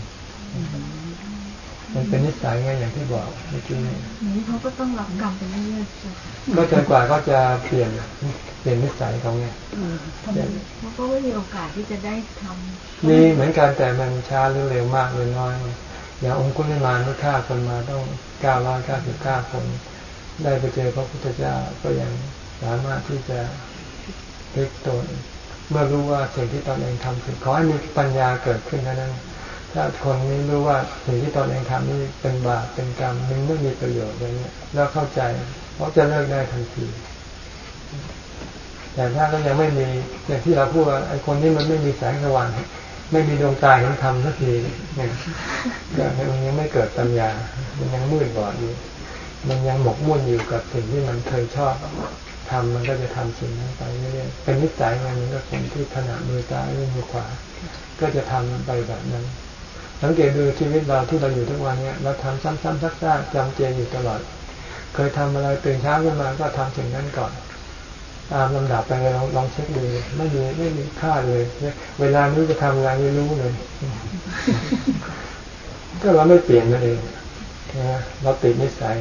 มันเป็นนิสัยไงอย่างที่บอกเมื่อกี้นี้นี้เขาก็ต้องรับกรรมไปเรื่อยๆจ้ะก็จนกว่าเขาจะเปลี่ยนเปลี่ยนนิสัยเขาไงทำไมเขาก็ไม่มีโอกาสที่จะได้ทำมีเหมือนกันแต่มันช้าหรือเร็วมากหรือน้อยอย่างองค์กุลิมานที่ฆ่าคนมาต้องเก้าร้อยเก้าสิบเก้าคน ได้ไปเจอพระพุทธเจ้าก็ยัง สามารถที่จะพลิกตนเมื่อรู้ว่าสิ่งที่ตนเองทำผิดขอให้มีปัญญาเกิดขึ้นเท่านั้น ถ้าคนนี้รู้ว่าสิ่งที่ตนเองทำนี่เป็นบาปเป็นกรรมมันไม่มีประโยชน์อย่างเนี้ยแล้วเข้าใจเพราะจะเลิกได้ทันทีแต่ถ้าก็ยังไม่มีอย่างที่เราพูดว่าไอ้คนนี้มันไม่มีแสงสว่างไม่มีดวงตาเห็นธรรมสักทีเนี่ยมันยังไม่เกิดปัญญา มันยังมืดบอดอยู่ มันยังหมกมุ่นอยู่กับสิ่งที่มันเคยชอบ ทำมันก็จะทำสิ่งนั้นไปเรื่อยๆเป็นนิสัยมันมันก็คนที่ถนัดมือซ้ายหรือมือขวา ก็จะทำไปแบบนั้น สังเกตดูชีวิตเราที่เราอยู่ทุกวันเนี้ยเราทำซ้ำๆซักๆจำเจอยู่ตลอด เคยทำอะไรตื่นเช้าขึ้นมาก็ทำสิ่งนั้นก่อนตามลำดับไปเลยลองเช็คดูไม่มีไม่มีค่าเลย เวลานี้จะทำอะไรไม่รู้เลย ก็เราไม่เปลี่ยนนั่นเองนะเราติดนิสัย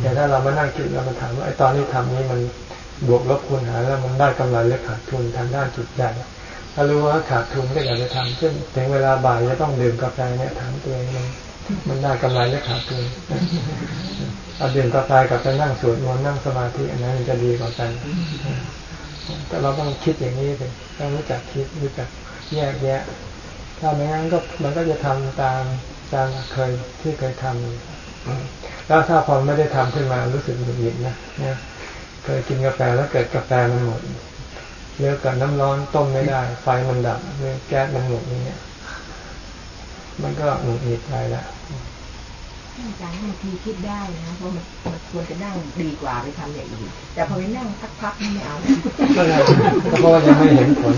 แต่ถ้าเรามานั่งคิดเรามาถามว่าไอ้ตอนนี้ทำนี้มันบวกลบคูณหารแล้วมันได้กำไรหรือขาดทุนทางด้านจิตใจถ้ารู้ว่าขาดทุนก็อยากจะทำเช่นถึงเวลาบ่ายจะต้องดื่มกาแฟเนี่ยถามตัวเองมันมันได้กำไรหรือขาดทุนเอาดื่มกาแฟกับไปนั่งสวดมนต์นั่งสมาธิอันนั้นมันจะดีกว่ากันแต่เราต้องคิดอย่างนี้เลยต้องรู้จักคิดรู้จักแยกแยะ ถ้าไม่งั้นก็มันก็จะทำตามตามเคยที่เคยทำ แล้วถ้าพอไม่ได้ทำขึ้นมารู้สึกหงุดหงิดนะเนี่ยเคยกินกาแฟแล้วเกิดกาแฟมันหมดเลือกกับน้ำร้อนต้มไม่ได้ ไฟมันดับหรือแก๊สมันหมดอย่างเงี้ยมันก็หงุดหงิดไปแล้ว อาจารย์บางทีคิดได้นะเพราะมันมันควรจะนั่งดีกว่าไปทำอย่างอื่นแต่พอไปนั่งสักพักไม่เอาก็เลยเพราะว่ายังไม่เห็นผล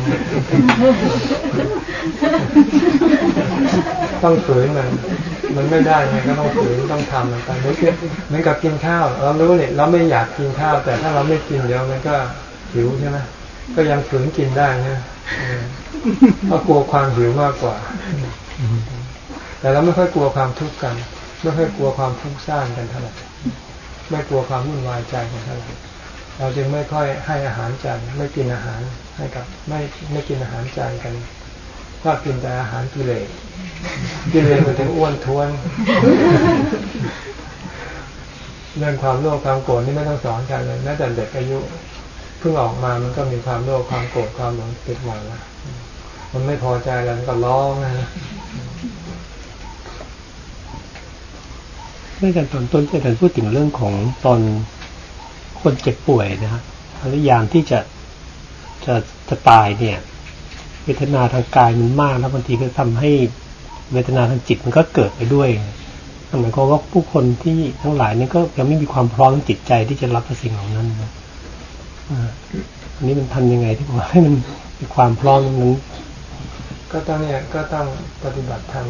ต้องฝืนมันมันไม่ได้ไงก็ต้องฝืนต้องทำมันไปเหมือนกับเหมือนกับกินข้าว เรารู้เนี่ยเราไม่อยากกินข้าว แต่ถ้าเราไม่กินเดี๋ยวมันก็หิวใช่ไหมก็ยังฝืนกินได้นะเพราะกลัวความหิวมากกว่า แต่เราไม่ค่อยกลัวความทุกข์กัน ไม่ค่อยกลัวความฟุ้งซ่านกันเท่าไหร่ไม่กลัวความวุ่นวายใจกันเท่าไหร่เราจึงไม่ค่อยให้อาหารใจไม่กินอาหารให้กับ ไม่ไม่กินอาหารใจกันก็กินแต่อาหารกิเลสกิเลสมันถึงอ้วนท้วน เรื่องความโลภความโกรธนี่ไม่ต้องสอนกันเลยแม้แต่เด็กอายุเพิ่งออกมามันก็มีความโลภความโกรธความหลงติดมาแล้วมันไม่พอใจแล้วมันก็ร้องนะ เมื่อกันตอนต้นอาจารย์พูดถึงเรื่องของตอนคนเจ็บป่วยนะครับพยายามที่จะจะจะตายเนี่ย เวทนาทางกายมันมากแล้วบางทีก็ทำให้เวทนาทางจิตมันก็เกิดไปด้วยหมายความว่าผู้คนที่ทั้งหลายนี่ก็ยังไม่มีความพร้อมจิตใจที่จะรับสิ่งเหล่านั้นนะอันนี้มันทำยังไงที่ผมให้มันมีความพร้อมนั้นก็ต้องเนี่ยก็ต้องปฏิบัติธรรม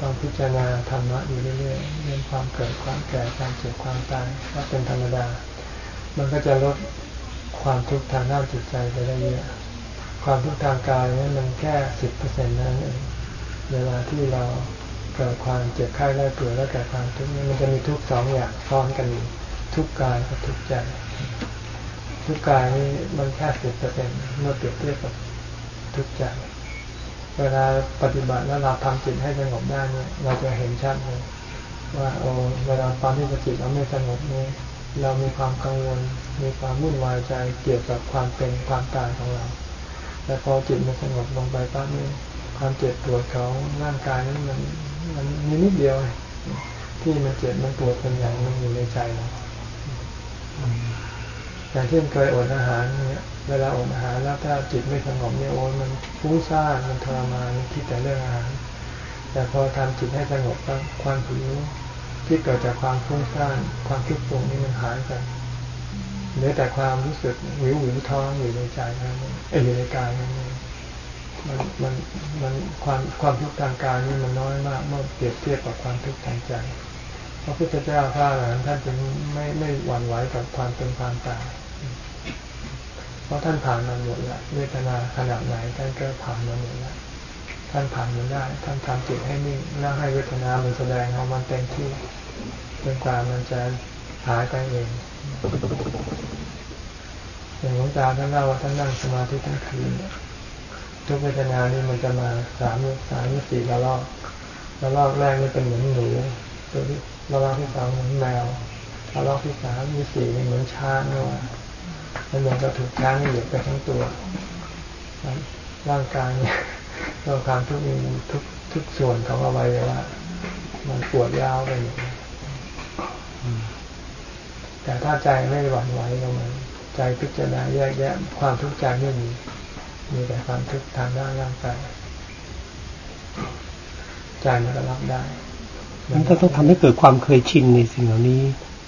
ต้องพิจารณาธรรมะอยู่เรื่อยๆเรื่องความเกิดความแก่ความเจ็บความตายว่าเป็นธรรมดา มันก็จะลดความทุกข์ทางด้านจิตใจไปได้เยอะความทุกข์ทางกายเนี่ยมันแค่สิบเปอร์เซ็นต์นั้นเองเวลาที่เราเกิดความเจ็บไข้ได้ป่วยแล้วเกิดความทุกข์เนี่ยมันจะมีทุกข์สองอย่างซ้อนกันอยู่ทุกข์กายกับทุกข์ใจ ทุกกายนี่มันแค่สิบเปอร์เซ็นต์เมื่อเปรียบเทียบกับทุกใจ เวลาปฏิบัติแล้วเราทำจิตให้สงบได้เนี่ยเราจะเห็นชัดเลยว่าโอ้เวลาตอนที่จิตเราไม่สงบนี่เรามีความกังวล มีความวุ่นวายใจเกี่ยวกับความเป็นความตายของเรา แต่พอจิตมันสงบลงไปปั๊บนี่ความเจ็บปวดของร่างกายนั้นมันมันมีนิดเดียว ที่มันเจ็บมันปวดเป็นอย่างมันอยู่ในใจเรา อย่างเช่นเคยอดอาหารเนี่ยเวลาอดอาหารแล้วถ้าจิตไม่สงบเนี่ยโอ้มันฟุ้งซ่านมันทรมานคิดแต่เรื่องอาหาร แต่พอทำจิตให้สงบแล้วความหิวที่เกิดจากความฟุ้งซ่านความคิดปรุงนี่มันหายไปเหลือแต่ความรู้สึกวิววิวท้องอยู่ในใจนั่นเองอยู่ในกายนั่นเองมันมันมันความความทุกข์ทางกายนี่มันน้อยมากเมื่อเปรียบเทียบกับความทุกข์ทางใจพระพุทธเจ้าพระอรหันต์ท่านจึงไม่ไม่หวั่นไหวกับความเป็นความตาย เพราะท่านผ่านมาหมดแล้วเวทนาขนาดไหนท่านก็ผ่านมาหมดแล้วท่านผ่านมันได้ ท่านทำจิตให้นิ่งแล้วให้เวทนามันแสดงเอามันเต็มที่จนกว่ามันจะหายไปเองอย่างหลวงตาท่านเล่าว่าท่านนั่งสมาธิทั้งคืนทุกเวทนานี่มันจะมาสามสามสี่ระลอกระลอกแรกนี่เป็นเหมือนหนูระลอกที่สองเหมือนแมวระลอกที่สามมีสี่เหมือนช้างนี่ว่า มันเหมือนกับถูกช้างเหยียบไปทั้งตัว ร่างกายเนี่ยเราความทุกมีทุกทุกส่วนของอวัยวะมันปวดร้าวไปหมดแต่ถ้าใจไม่หวั่นไหวกับมันใจพิจารณาแยกแยะความทุกข์ใจไม่มี มีแต่ความทุกข์ทางด้านร่างกายใจมันก็รับได้มันก็ต้องทำให้เกิดความเคยชินในสิ่งเหล่านี้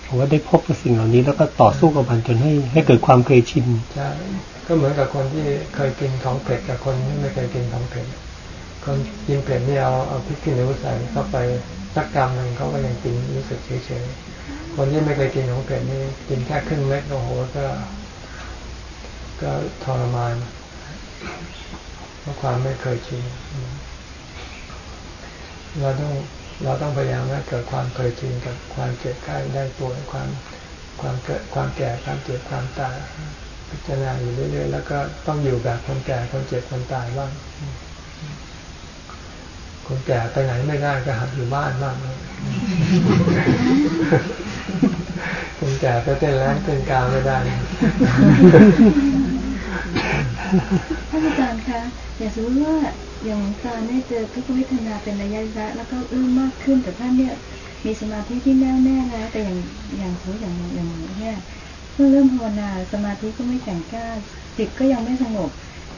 ผมว่าได้พบกับสิ่งเหล่านี้ แล้วก็ต่อสู้กับมันจนให้ให้เกิดความเคยชินใช่ก็เหมือนกับคนที่เคยกินของเผ็ดกับคนที่ไม่เคยกินของเผ็ดคนกินเผ็ดนี่เอาเอาพริกขี้หนูใส่เข้าไปสักกรัมหนึ่งเขาก็ยังกินรู้สึกเฉยๆคนที่ไม่เคยกินของเผ็ดนี่กินแค่ครึ่งเม็ดโอ้โหก็ ก็ทรมานเพราะความไม่เคยชินเราต้อง เราต้องพยายามให้เกิดความเคยชินกับความเจ็บไข้ได้ป่วยความความเกิดความแก่ความเจ็บความตายพิจารณาอยู่เรื่อยๆแล้วก็ต้องอยู่แบบคนแก่คนเจ็บคนตายบ้างคนแก่ไปไหนไม่ได้ก็หัดอยู่บ้านบ้างคนแก่ไปเต้นแรงเต้นกลาวไม่ได้ ท่านอาจารย์คะอย่าสมมติว่าอย่างตาเนี่ยเจอทุกเวทนาเป็นระยะระแล้วก็เอื้อมากขึ้นแต่ท่านเนี่ยมีสมาธิที่แน่วแน่แล้วแต่อย่างอย่างสมมติอย่างอย่างเนี่ยเมื่อเริ่มภาวนาสมาธิก็ไม่แข็งกล้าจิตก็ยังไม่สงบ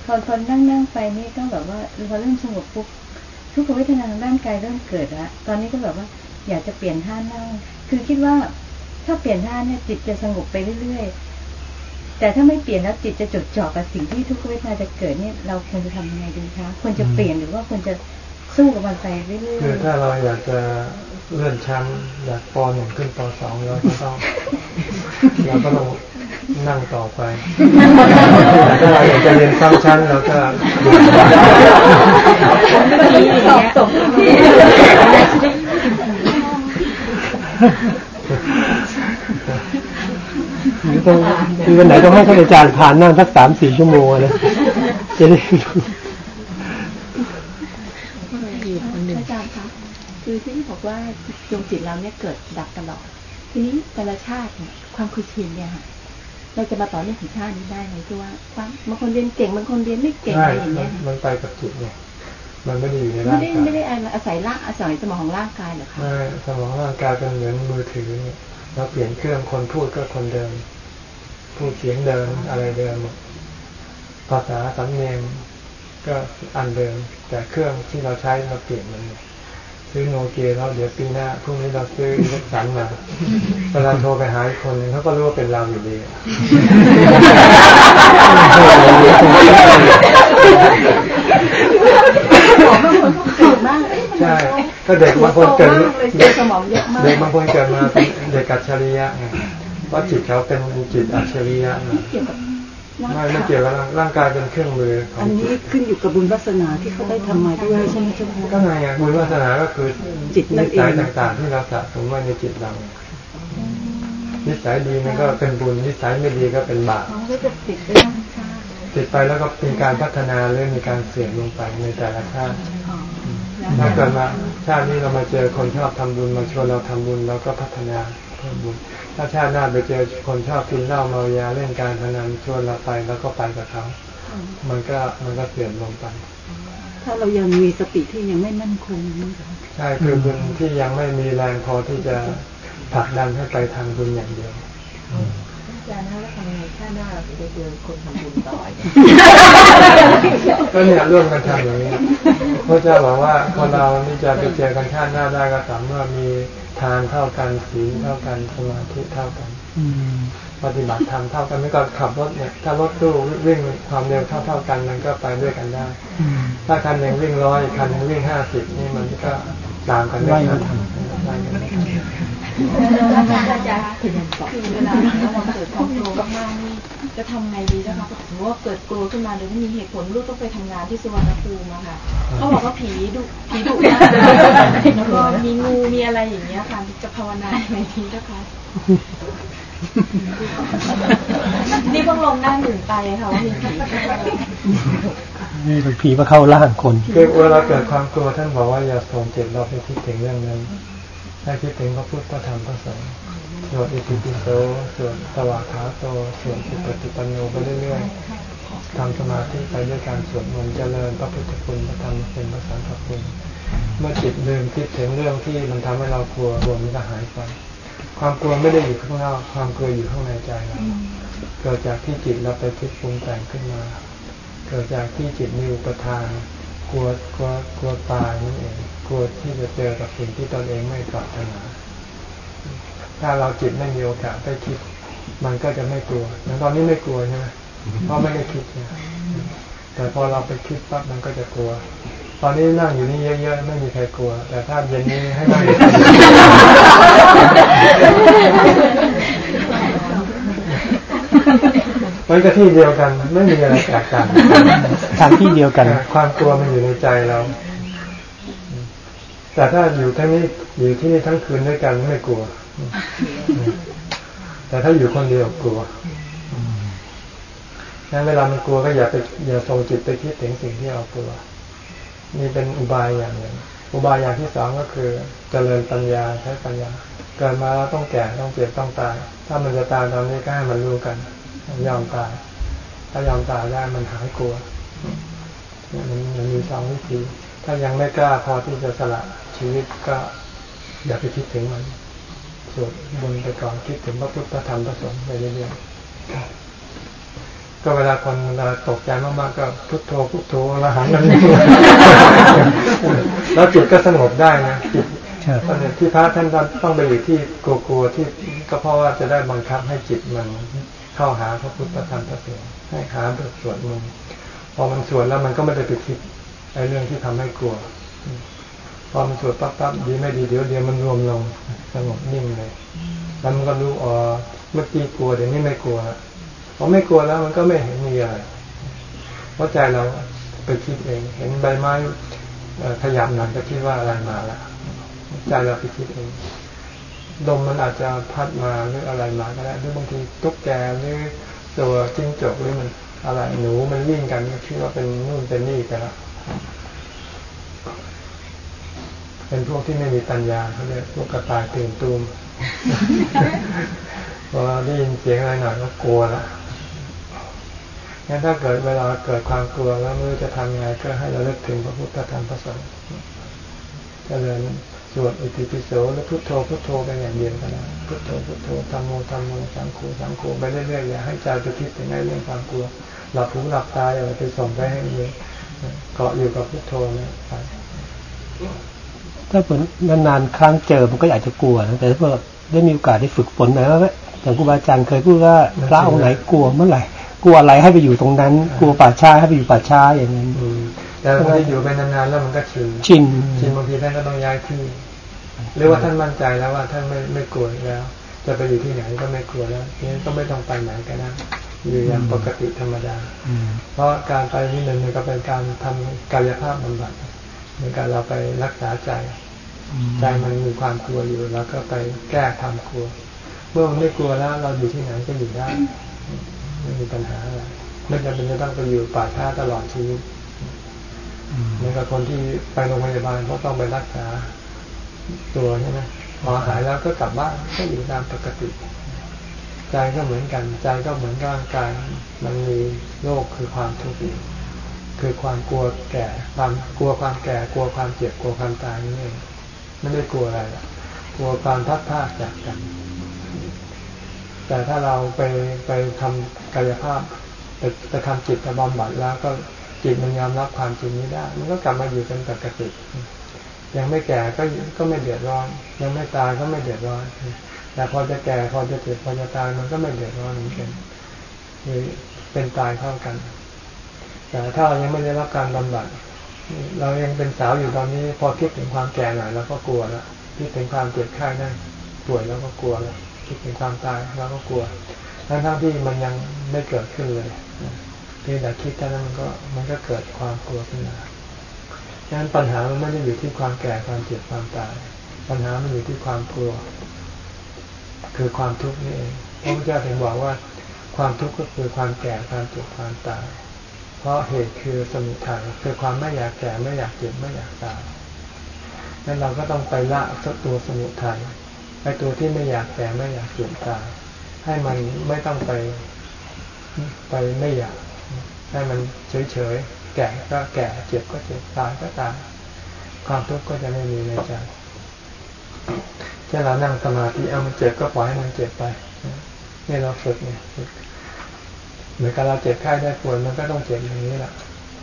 พอคนนั่งนั่งไปนี่ก็แบบว่าพอเริ่มสงบปุ๊บทุกขเวทนาทางร่างกายเริ่มเกิดล้วตอนนี้ก็แบบว่าอยากจะเปลี่ยนท่านั่ง คือคิดว่าถ้าเปลี่ยนท่าเนี่ยจิตจะสงบไปเรื่อยๆ แต่ถ้าไม่เปลี่ยนแล้วจิตจะจดจ่อกับสิ่งที่ทุกขเวทนาจะเกิดเนี่ยเราควรจะทำยังไงดีคะควรจะเปลี่ยนหรือว่าควรจะสู้กับมันไปเรื่อยๆคือถ้าเราอยากจะเลื่อนชั้นอยากปอหนึ่งขึ้นปอสองเราก็ต้องเราก็ต้องนั่งต่อไปถ้าเราอยากจะเรียนซ้ำชั้นเราก็ตอบตก ต้องคือวันไหนต้องให้ท่านอาจารย์ผ่านนั่งสักสามสี่ชั่วโมงนะจะได้อาจารย์คะคือที่บอกว่าดวงจิตเราเนี่ยเกิดดับตลอด ทีนี้แต่ละชาติเนี่ยความคุยชินเนี่ยค่ะเราจะมาต่อเนื่องถึงชาตินี้ได้ไหมคือว่าบางคนเรียนเก่งบางคนเรียนไม่เก่งอะไรอย่างเงี้ยมันไปกับจิตเนี่ยมันไม่ได้อยู่ในร่างกายไม่ได้อาศัยร่างอาศัยสมองของร่างกายหรอคะไม่สมองร่างกายเป็นเหมือนมือถือเนี่ย เราเปลี่ยนเครื่องคนพูดก็คนเดิม พูดเสียงเดิมอะไรเดิม ภาษาสำเนียงก็อันเดิม แต่เครื่องที่เราใช้เราเปลี่ยนมันซื้อโนเกียแล้วเดี๋ยวปีหน้าพรุ่งนี้เราซื้อรถสันมาเวลาโทรไปหาคนนึงเขาก็รู้ว่าเป็นเราอยู่ดีใช่ ก็เด็กบางคนเกิดเด็กเด็กบางคนเกิดมาเป็นเด็กกัจฉริยะไงเพราะจิตเขาเป็นจิตอัจฉริยะไม่ไม่เกี่ยวกับร่างกายเป็นเครื่องมืออันนี้ขึ้นอยู่กับบุญวาสนาที่เขาได้ทำมาด้วยใช่ไหมเจ้าค่ะก็ไงบุญวาสนาก็คือจิตนิสัยต่างๆ ที่เราสะสมไว้ในจิตเรานิสัยดีมันก็เป็นบุญนิสัยไม่ดีก็เป็นบาปเขาก็จะติดไปทั้งชาติติดไปแล้วก็มีการพัฒนาหรือมีการเสื่อมลงไปในแต่ละชาติอ๋อ ถ้าเกิดมาชาตินี้เรามาเจอคนชอบทำบุญมาชวนเราทำบุญเราก็พัฒนาเพิ่มบุญ ถ้าชาติหน้าไปเจอคนชอบกินเหล้าเมายาเล่นการพนันชวนเราไปแล้วก็ไปกับเขา มันก็มันก็เสื่อมลงไป ถ้าเรายังมีสติที่ยังไม่มั่นคงนะคะใช่คือบุญที่ยังไม่มีแรงพอที่จะผลักดันให้ไปทางบุญอย่างเดียวอา จารย์นะแล้วทำไงถ้าหน้าเราจะเจอคนทำบุญต่อยก็เนี่ยร่วมกันทำอย่างนี้พระเจ้าบอกว่าคนเรานี่จะไปเจอกันชาติหน้าได้ก็ต่อเมื่อมีทานเท่ากันศีลเท่ากันสมาธิเท่ากันอืมปฏิบัติธรรมเท่ากันไม่ก็ขับรถเนี่ยถ้ารถตู้วิ่งความเร็วเท่าเท่าๆกันมันก็ไปด้วยกันได้อืมถ้าคันหนึ่งวิ่งร้อยคันหนึ่งวิ่งห้าสิบนี่มันก็ตามกันไม่ไล่ทัไม่นทันไล่กันไม่ทันอาจารย์อาจารย์คือเวลาเราเกิดความกลัวมากๆนี่จะทำไงดีนะคะสมมติว่าเกิดกลัวขึ้นมาโดยไม่มีเหตุผลลูกต้องไปทำงานที่สุวรรณภูมิอะค่ะเขาบอกว่าผีดุผีดุมากแล้วก็มีงูมีอะไรอย่างเงี้ยค่ะจะภาวนายังไงดีเจ้าคะนี่เพิ่งลงหน้าหนึ่งไปค่ะว่ามีผีเข้ามานี่เป็นผีมาเข้าร่างคนคือเวลาเกิดความกลัวท่านบอกว่าอย่าส่งจิตเราไปคิดถึงเรื่องนั้น ให้คิดถึงพระพุทธพระธรรมพระสงฆ์สวดอิติปิโสสวดสวากขาโตสวดสุปฏิปันโนไปเรื่อยๆทำสมาธิไปด้วยการสวดมนต์เจริญพระพุทธคุณพระธรรมเป็นพระสังฆคุณ เมื่อจิตลืมคิดถึงเรื่องที่มันทำให้เรากลัวกลัวมันก็หายไป ความกลัวไม่ได้อยู่ข้างนอกความกลัวอยู่ข้างในใจเราเกิดจากที่จิตเราไปคิดปรุงแต่งขึ้นมา เกิดจากที่จิตมีอุปทานกลัวกลัวกลัวตายนั่นเอง ลัวที่จะเจอกับสิ่งที่ตนเองไม่ปรารถนา ถ้าเราจิตไม่มีโอกาสได้คิด มันก็จะไม่กลัวอย่างตอนนี้ไม่กลัวใช่ไหมเพราะไม่ได้คิดไงแต่พอเราไปคิดปั๊บมันก็จะกลัว ตอนนี้นั่งอยู่นี่เยอะๆไม่มีใครกลัว แต่ถ้าเย็นนี้ให้นั่งอยู่คนเดียวมันก็ที่เดียวกันไม่มีอะไรแตกต่างทางที่เดียวกัน ความกลัวมันอยู่ในใจเรา แต่ถ้าอยู่ทั้งนี้อยู่ที่นี่ทั้งคืนด้วยกันไม่กลัว แต่ถ้าอยู่คนเดียวกลัวงั้นเวลามันกลัวก็อย่าไปอย่าส่งจิตไปคิดถึงสิ่งที่เรากลัวนี่เป็นอุบายอย่างหนึ่งอุบายอย่างที่สองก็คือเจริญปัญญาใช้ปัญญา เกิดมาแล้วต้องแก่ต้องเจ็บต้องตาย ถ้ามันจะตายตอนนี้ก็ให้มันรู้กันยอมตาย ถ้ายอมตายได้มันหายกลัวมันมันมีสองวิธี ถ้ายังไม่กล้าพอที่จะสละชีวิตก็อย่าไปคิดถึงมันสวดบนต์ไปก่อนคิดถึงพระพุทธพระธรรมพระสงฆ์ไปเรื่อยๆก็เวลาคนเวลาตกใจมากๆก็พุทโธพุทโธแล้วหันกันแล้วจิตก็สงบได้นะจิตครับตอนนี้ที่พระท่านต้องไปอยู่ที่กลัวๆที่ก็เพราะว่าจะได้บังคับให้จิตมันเข้าหาพระพุทธพระธรรมพระสงฆ์ให้หาบทสวดมนต์พอมันสวดแล้วมันก็ไม่ได้ไปคิด ไอ้เรื่องที่ทำให้กลัว พอมันสวดปั๊บปั๊บดีไม่ดีเดี๋ยวเดี๋ยวมันรวมลงสงบนิ่งเลยแล้วมันก็รู้อ๋อเมื่อกี้กลัวเดี๋ยวนี้ไม่กลัวละพอไม่กลัวแล้วมันก็ไม่เห็นมีอะไรเพราะใจเราไปคิดเอง เห็นใบไม้ขยับหนักก็คิดว่าอะไรมาละใจเราไปคิดเองลมมันอาจจะพัดมาหรืออะไรมาก็ได้หรือบางทีตุ๊กแกหรือตัวจิ้งจกหรือมันอะไรหนูมันวิ่งกันก็คิดว่าเป็นนู่นเป็นนี่ไปแล้ว เป็นพวกที่ไม่มีปัญญาเขาเรียกพวกกระต่ายตื่นตูมพอได้ยินเสียงอะไรหน่อยก็กลัวละงั้นถ้าเกิดเวลาเกิดความกลัวแล้วไม่รู้จะทำยังไงก็ให้เราเลิกถึงพระพุทธธรรมพระสงฆ์เจริญสวดอิติปิโสแล้วพุทโธพุทโธไปอย่างเดียวก็ได้พุทโธพุทโธธรรมโมธรรมโมสังโฆสังโฆไปเรื่อยๆอย่าให้ใจไปคิดถึงไอ้เรื่องความกลัว หลับหูหลับตาอย่าไปส่งไปให้เลย เกาะอยู่กับพุทโธนะไปถ้าเปิดนานๆครั้งเจอมันก็อาจจะกลัวนะแต่ถ้าเกิดได้มีโอกาสได้ฝึกฝนหน่อยว่าอย่างครูบาอาจารย์เคยพูดว่าพระองค์ไหนกลัวเมื่อไหร่กลัวอะไรให้ไปอยู่ตรงนั้น กลัวป่าช้าให้ไปอยู่ป่าช้าอย่างนั้นอืมแต่พอที่อยู่ไปนานๆแล้วมันก็ชินชินชินบางทีท่านก็ต้องย้ายที่หรือว่าท่านมั่นใจแล้วว่าท่านไม่ไม่กลัวแล้ว จะไปอยู่ที่ไหนก็ไม่กลัวแล้วนี้ก็ไม่ต้องไปไหนก็ได้ อยู่อย่างปกติธรรมดาอืมเพราะการไปนี่มันก็เป็นการทำกายภาพบำบัดในการเราไปรักษาใจใจมันมีความกลัวอยู่แล้วก็ไปแก้ความกลัวพเมื่อมันไม่กลัวแล้ว เราอยู่ที่ไหนก็อยู่ได้ไม่มีปัญหาอะไรไม่จำเป็นจะต้องไปอยู่ป่าช้าตลอดชีวิตเหมือนกับคนที่ไปโรงพยาบาลเพราะต้องไปรักษาตัวใช่ไหมพอหายแล้วก็กลับบ้านก็อยู่ตามปกติ ใจก็เหมือนกัน ใจก็เหมือนร่างกายมันมีโรคคือความทุกข์คือความกลัวแก่ความกลัวความแก่กลัวความเจ็บกลัวความตายนี่เองไม่ได้กลัวอะไรกลัวความทัดทาจากกัน แต่ถ้าเราไปไปทำกายภาพไปไปทำจิตบำบัดแล้ว ก็จิตมันยอมรับความจริงนี้ได้มันก็กลับมาอยู่เป็นปกติยังไม่แก่ก็ก็ไม่เดือดร้อน ยังไม่ตายก็ไม่เดือดร้อน แต่พอจะแก่พอจะเจ็บพอจะตายมันก็ไม่เดือดร้อนเหมือนกันคือเป็นตายเท่ากัน แต่ถ้าเรายังไม่ได้รับการบำบัดเรายังเป็นสาวอยู่ตอนนี้ พอคิดถึงความแก่หน่อยเราก็กลัวแล้วคิดถึงความเจ็บไข้ได้ป่วยแล้วก็กลัวแล้วคิดถึงความตายเราก็กลัวทั้งทั้งที่มันยังไม่เกิดขึ้นเลยเพียงแต่คิดเท่านั้นมันก็มันก็เกิดความกลัวขึ้นมาดังนั้นปัญหามันไม่ได้อยู่ที่ความแก่ความเจ็บความตาย ปัญหามันอยู่ที่ความกลัว คือความทุกข์นี่เองพระพุทธเจ้าถึงบอกว่า ความทุกข์ก็คือความแก่ความเจ็บความตายเพราะเหตุคือสมุทัยคือความไม่อยากแก่ไม่อยากเจ็บไม่อยากตายนั้นเราก็ต้องไปละสักตัวสมุทัยไอ้ตัวที่ไม่อยากแก่ไม่อยากเจ็บตายให้มันไม่ต้องไปไปไม่อยาก ให้มันเฉยๆแก่ก็แก่เจ็บก็เจ็บตายก็ตายความทุกข์ก็จะไม่มีในใจ ถ้าเรานั่งสมาธิเอามันเจ็บก็ปล่อยให้มันเจ็บไปนี่เราฝึกเนี่ยเหมือนกับเราเจ็บไข้ได้ป่วยมันก็ต้องเจ็บอย่างนี้แหละ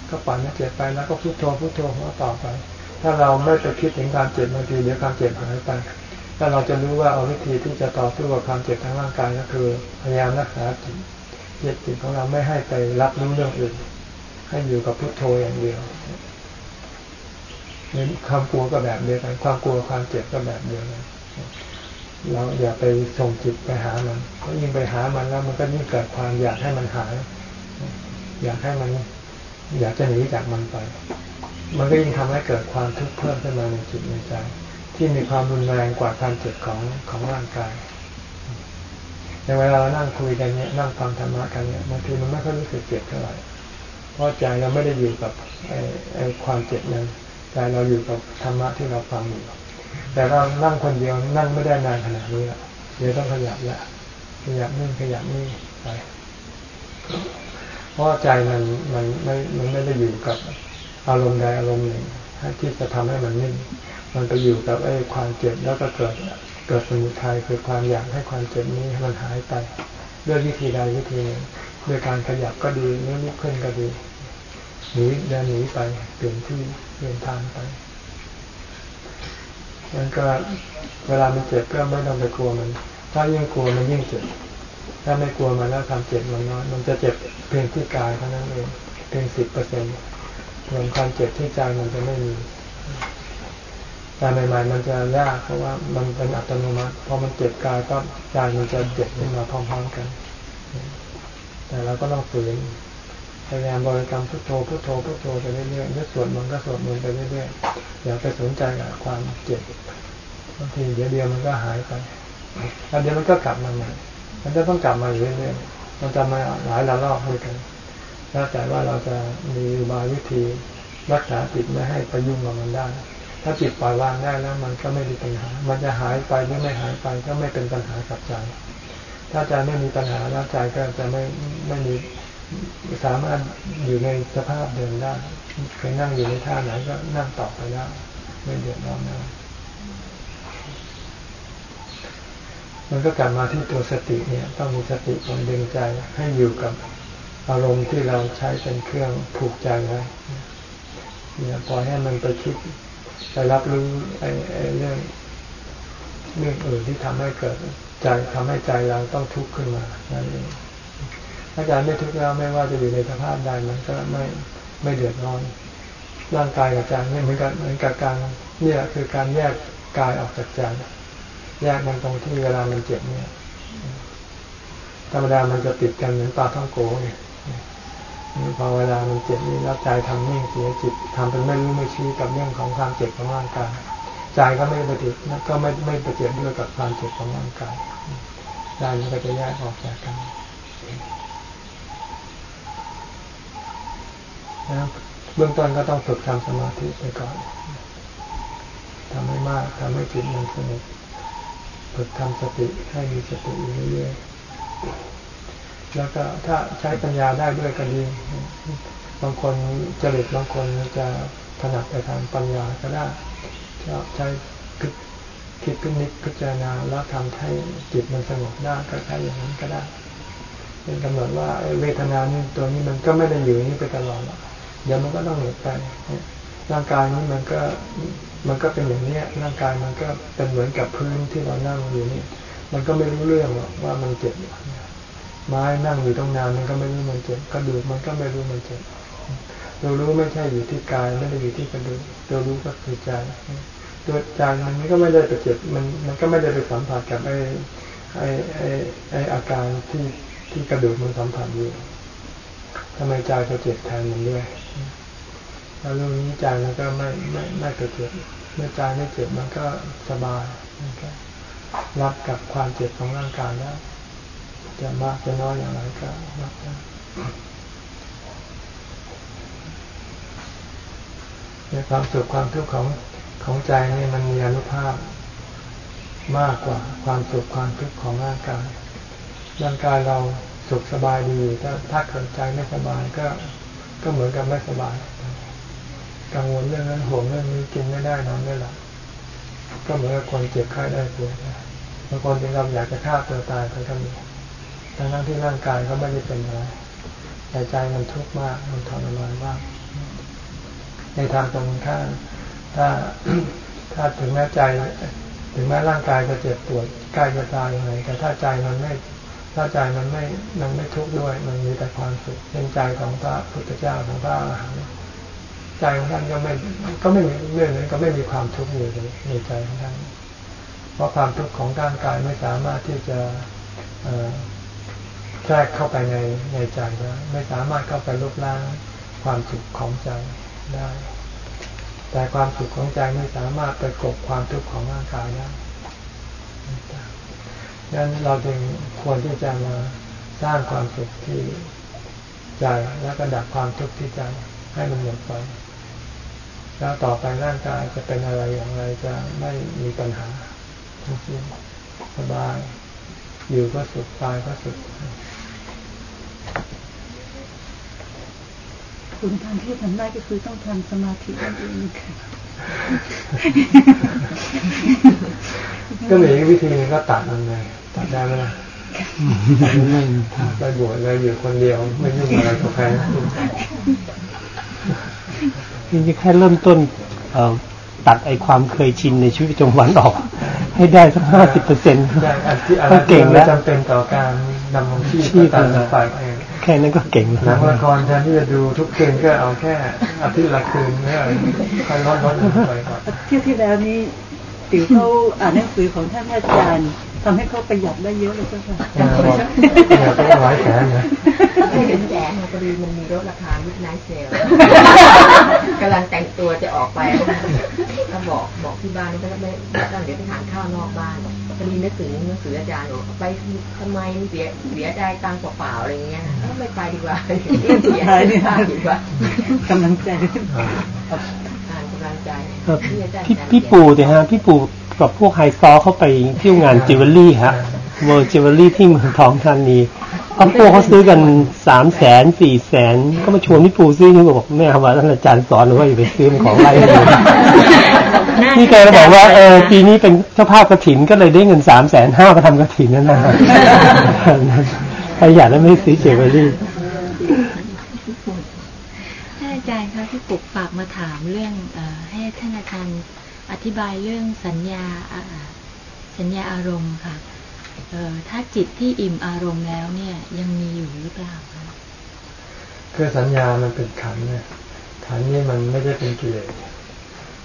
ก็ปล่อยมันเจ็บไปแล้วก็พุทโธพุทโธของต่อไป ถ้าเราไม่ไปคิดถึงการเจ็บบางทีเดี๋ยวความเจ็บหายไป ถ้าเราจะรู้ว่าเอาวิธีที่จะต่อสู้กับความเจ็บทางร่างกายก็คือพยายามรักษาจิตจิตจิตของเราไม่ให้ไปรับรู้เรื่องอื่น ให้อยู่กับพุทโธอย่างเดียวนี่ความกลัวก็แบบเดียวกันความกลัวความเจ็บก็แบบเดียวกัน เราอย่าไปส่งจิตไปหามันเพราะยิ่งไปหามันแล้ว มันก็ยิ่งเกิดความอยากให้มันหายอยากให้มัน อยากจะหนีจากมันไป มันก็ยิ่งทำให้เกิดความทุกข์เพิ่มขึ้นมาในจิตในใจ ที่มีความรุนแรงกว่าการเจ็บของของร่างกายในเวลาเรานั่งคุยกันเนี่ยนั่งฟังธรรมะกันเนี่ยบางทีมันไม่ค่อยรู้สึกเจ็บเท่าไหร่เพราะใจเราไม่ได้อยู่กับไอไอ้ความเจ็บนั้นใจเราอยู่กับธรรมะที่เราฟังอยู่ แต่เรานั่งคนเดียวนั่งไม่ได้นานขนาดนี้ละเดี๋ยวต้องขยับละขยับนู่นขยับนี่ไปเพราะใจมันมันไม่มันไม่ได้อยู่กับอารมณ์ใดอารมณ์หนึ่งที่จะทำให้มันนิ่ง มันไปอยู่กับไอ้ความเจ็บแล้วก็เกิดเกิดสมุทัยคือความอยากให้ความเจ็บนี้มันหายไปด้วยวิธีใดวิธีหนึ่งด้วยการขยับก็ดีนื่ลุกขึ้นก็ดีหนีเดินหนีไปเปลี่ยนที่เปลี่ยนทางไป มันก็เวลามันเจ็บก็ไม่ต้องไปกลัวมัน ถ้ายิ่งกลัวมันยิ่งเจ็บ ถ้าไม่กลัวมันแล้วความเจ็บมันน้อย มันจะเจ็บเพียงที่กายเท่านั้นเองเพียงสิบเปอร์เซ็นต์ส่วนความเจ็บที่ใจมันจะไม่มีแต่ใหม่ๆมันจะยากเพราะว่ามันเป็นอัตโนมัติพอมันเจ็บกายก็ใจมันจะเจ็บขึ้นมาพร้อมๆกัน แต่เราก็ต้องฝืน พยายามบริกรรมพุทโธพุทโธพุทโธไปเรื่อยๆนึกสวดมันก็สวดมันไปเรื่อยๆอย่าไปสนใจกับความเจ็บบางทีเดี๋ยวเดียวมันก็หายไปแล้วเดี๋ยวมันก็กลับมาใหม่มันจะต้องกลับมาเรื่อยๆมันจะมาหลายระลอกด้วยกันแล้วแต่ว่าเราจะมีบาวิธีรักษาจิตไม่ให้ไปยุ่งกับมันได้ ถ้าจิตปล่อยวางได้แล้ว มันก็ไม่มีปัญหา มันจะหายไปหรือไม่หายไปก็ไม่เป็นปัญหากับใจ ถ้าใจไม่มีปัญหาแล้วใจก็จะไม่ไม่มี สามารถอยู่ในสภาพเดิมได้เคยนั่งอยู่ในท่าไหนก็นั่งต่อไปได้ไม่เดือดร้อนนะมันก็กลับมาที่ตัวสติเนี่ย ต้องมีสติคอยดึงใจให้อยู่กับอารมณ์ที่เราใช้เป็นเครื่องผูกใจไว้เนี่ยปล่อยให้มันไปคิดไปรับรู้ไอ้เรื่องเรื่องอื่นที่ทำให้เกิดใจทำให้ใจเราต้องทุกข์ขึ้นมานั่นเอง ถ้าใจไม่ทุกข์แล้วไม่ว่าจะอยู่ในสภาพใดมันก็ไม่ไม่เดือดร้อนร่างกายกับใจไม่เหมือนกันเหมือนกับการเนี่ยคือการแยกกายออกจากใจแยกมันตรงที่เวลามันเจ็บเนี่ยธรรมดามันจะติดกันเหมือนปลาท่องโกเนี่ยพอเวลามันเจ็บนี่แล้วใจทำนิ่งเสียจิตทำเป็นไม่รู้ไม่ชี้กับเรื่องของความเจ็บของร่างกายใจก็ไม่ปฏิก็ไม่ไม่ปฏิเจ็บด้วยกับความเจ็บของร่างกายได้มันก็จะแยกออกจากกัน นะเบื้องต้นก็ต้องฝึกทำสมาธิไปก่อนทำให้มากทำให้จิตมันสงบฝึกทำสติให้มีสติอยู่เรื่อยๆแล้วก็ถ้าใช้ปัญญาได้ด้วยก็ดีบางคนจริตบางคนจะถนัดไปทางปัญญาก็ได้ชอบใช้คิดคิดพินิจพิจารณาแล้วทำให้จิตมันสงบได้ก็ใช้อย่างนั้นก็ได้เป็นกำหนดว่าเวทนานี่ตัวนี้มันก็ไม่ได้อยู่นี่ไปตลอดหรอก เดี๋ยวมันก็ต้องหลุดไปร่างกายนี้มันก็มันก็เป็นอย่างนี้ร่างกายมันก็เป็นเหมือนกับพื้นที่เรานั่งอยู่นี่มันก็ไม่รู้เรื่องหรอกว่ามันเจ็บไม้นั่งอยู่ตรงนานมันก็ไม่รู้มันเจ็บกระดูกมันก็ไม่รู้มันเจ็บเรารู้ไม่ใช่อยู่ที่กายไม่ได้อยู่ที่กระดูกเรารู้ก็คือใจตัวใจมันก็ไม่ได้ไปเจ็บมันมันก็ไม่ได้ไปสัมผัสกับไอ้ไอ้ไอ้ไอ้อาการที่ที่กระดูกมันสัมผัสอยู่ทำไมใจจะเจ็บแทนมันด้วย แล้วเรื่องนี้ใจมันก็ไม่ไม่ไม่ไปเจ็บเมื่อใจไม่เจ็บมันก็สบายมันก็รับกับความเจ็บของร่างกายแล้วจะมากจะน้อยอย่างไรก็รับได้ในความสุขความทุกข์ของของใจนี่มันมีอนุภาพมากกว่าความสุขความทุกข์ของร่างกายร่างกายเราสุขสบายดีถ้าถ้าเกิดใจไม่สบายก็ก็เหมือนกับไม่สบาย กังวลเรื่องนั้นห่วงเรื่องนี้กินไม่ได้นอนไม่หลับก็เหมือนกับคนเจ็บไข้ได้ป่วยบางคนถึงกับอยากจะฆ่าตัวตายไปก็มีทั้งนั้นที่ร่างกายก็ไม่ได้เป็นอะไรแต่ใจมันทุกข์มากมันทรมานมาก ในทางตรงข้ามถ้าถ้าถึงแม้ใจ ถึงแม้ร่างกายจะเจ็บปวดใกล้จะตายยังไงแต่ถ้าใจมันไม่ถ้าใจมันไม่มันไม่ทุกข์ด้วย มันมีแต่ความสุขเป็นใจของพระพุทธเจ้าของพระอรหันต์ ใจของท่านก็ไม่ก็ไม่มีเรื่องนั้นก็ไม่มีความทุกข์อยู่ในใจของท่านเพราะความทุกข์ของร่างกายไม่สามารถที่จะแทรกเข้าไปในในใจได้ไม่สามารถเข้าไปลบล้างความสุขของใจได้ แต่ความสุขของใจไม่สามารถไปกบความทุกข์ของร่างกายได้ดังนั้นเราจึงควรที่จะมาสร้างความสุขที่ใจแล้วก็ดับความทุกข์ที่ใจให้มันหมดไป แล้วต่อไปร่างกายจะเป็นอะไรอย่างไรจะไม่มีปัญหาทั้งสิ้นสบาย อยู่ก็สุขตายก็สุขคุณทางที่ทำได้ก็คือต้องทำสมาธินั่นเองค่ะก็มีวิธีนึงก็ตัดมันเลยตัดได้ไหมล่ะไปบวชเลยอยู่คนเดียว ไม่ยุ่งอะไรกับใคร นี่แค่เริ่มต้นตัดไอความเคยชินในชีวิตประจำวันออก ให้ได้สักห้าสิบเปอร์เซ็นต์ก็เก่งแล้วจำเป็นต่อการดำรงชีพตามฝ่ายเองแค่นั้นก็เก่งหนังละครแทนที่จะดูทุกคืนก็เอาแค่อาทิตย์ละคืนไม่อะไรค่อยลดลดไปก่อนเที่ยวที่แล้วนี้ติ๋วเขาอ่านหนังสือของท่านอาจารย์ ทำให้เขาประหยัดได้เยอะเลยเจ้าค่ะประหยัดได้หลายแสนนะไม่เห็นแสนพอดีมันมีรถราคามิดไนท์เซลกำลังแต่งตัวจะออกไปก็บอกบอกที่บ้านนี่ก็ไม่ต้องเดี๋ยวไปทานข้าวนอกบ้านพอดีนึกถึงหนังสืออาจารย์บอกไปทำไมเสียเสียใจตังค์เปล่าๆอะไรเงี้ยไม่ไปดีกว่าเสียใจดีกว่ากำลังใจกำลังใจพี่พี่ปู่แต่ฮะพี่ปู่ กับพวกไฮซอเข้าไปเที่ยวงานจิวเวลรี่ฮะเวอร์จิวเวลรี่ที่เมืองทองธานีพัพวกเขาซื้อกันสามแสนสี่แสนก็มาชวนพี่ปู่ซื้อนี่บอกแม่ว่าท่านอาจารย์สอนว่าอย่าไปซื้อของไรเลยนี่แกก็บอกว่าเออปีนี้เป็นเจ้าภาพกระถินก็เลยได้เงินสามแสนห้ามาทำกระถินนั่นนะประหยัดแล้วไม่ซื้อจิวเวลรี่อาจารย์คะพี่ปุกฝากมาถามเรื่องอให้ท่านอาจารย์ อธิบายเรื่องสัญญาสัญญาอารมณ์ค่ะถ้าจิตที่อิ่มอารมณ์แล้วเนี่ยยังมีอยู่หรือเปล่าคะคือสัญญามันเป็นขันธ์เนี่ยขันธ์นี่มันไม่ได้เป็นกิเลส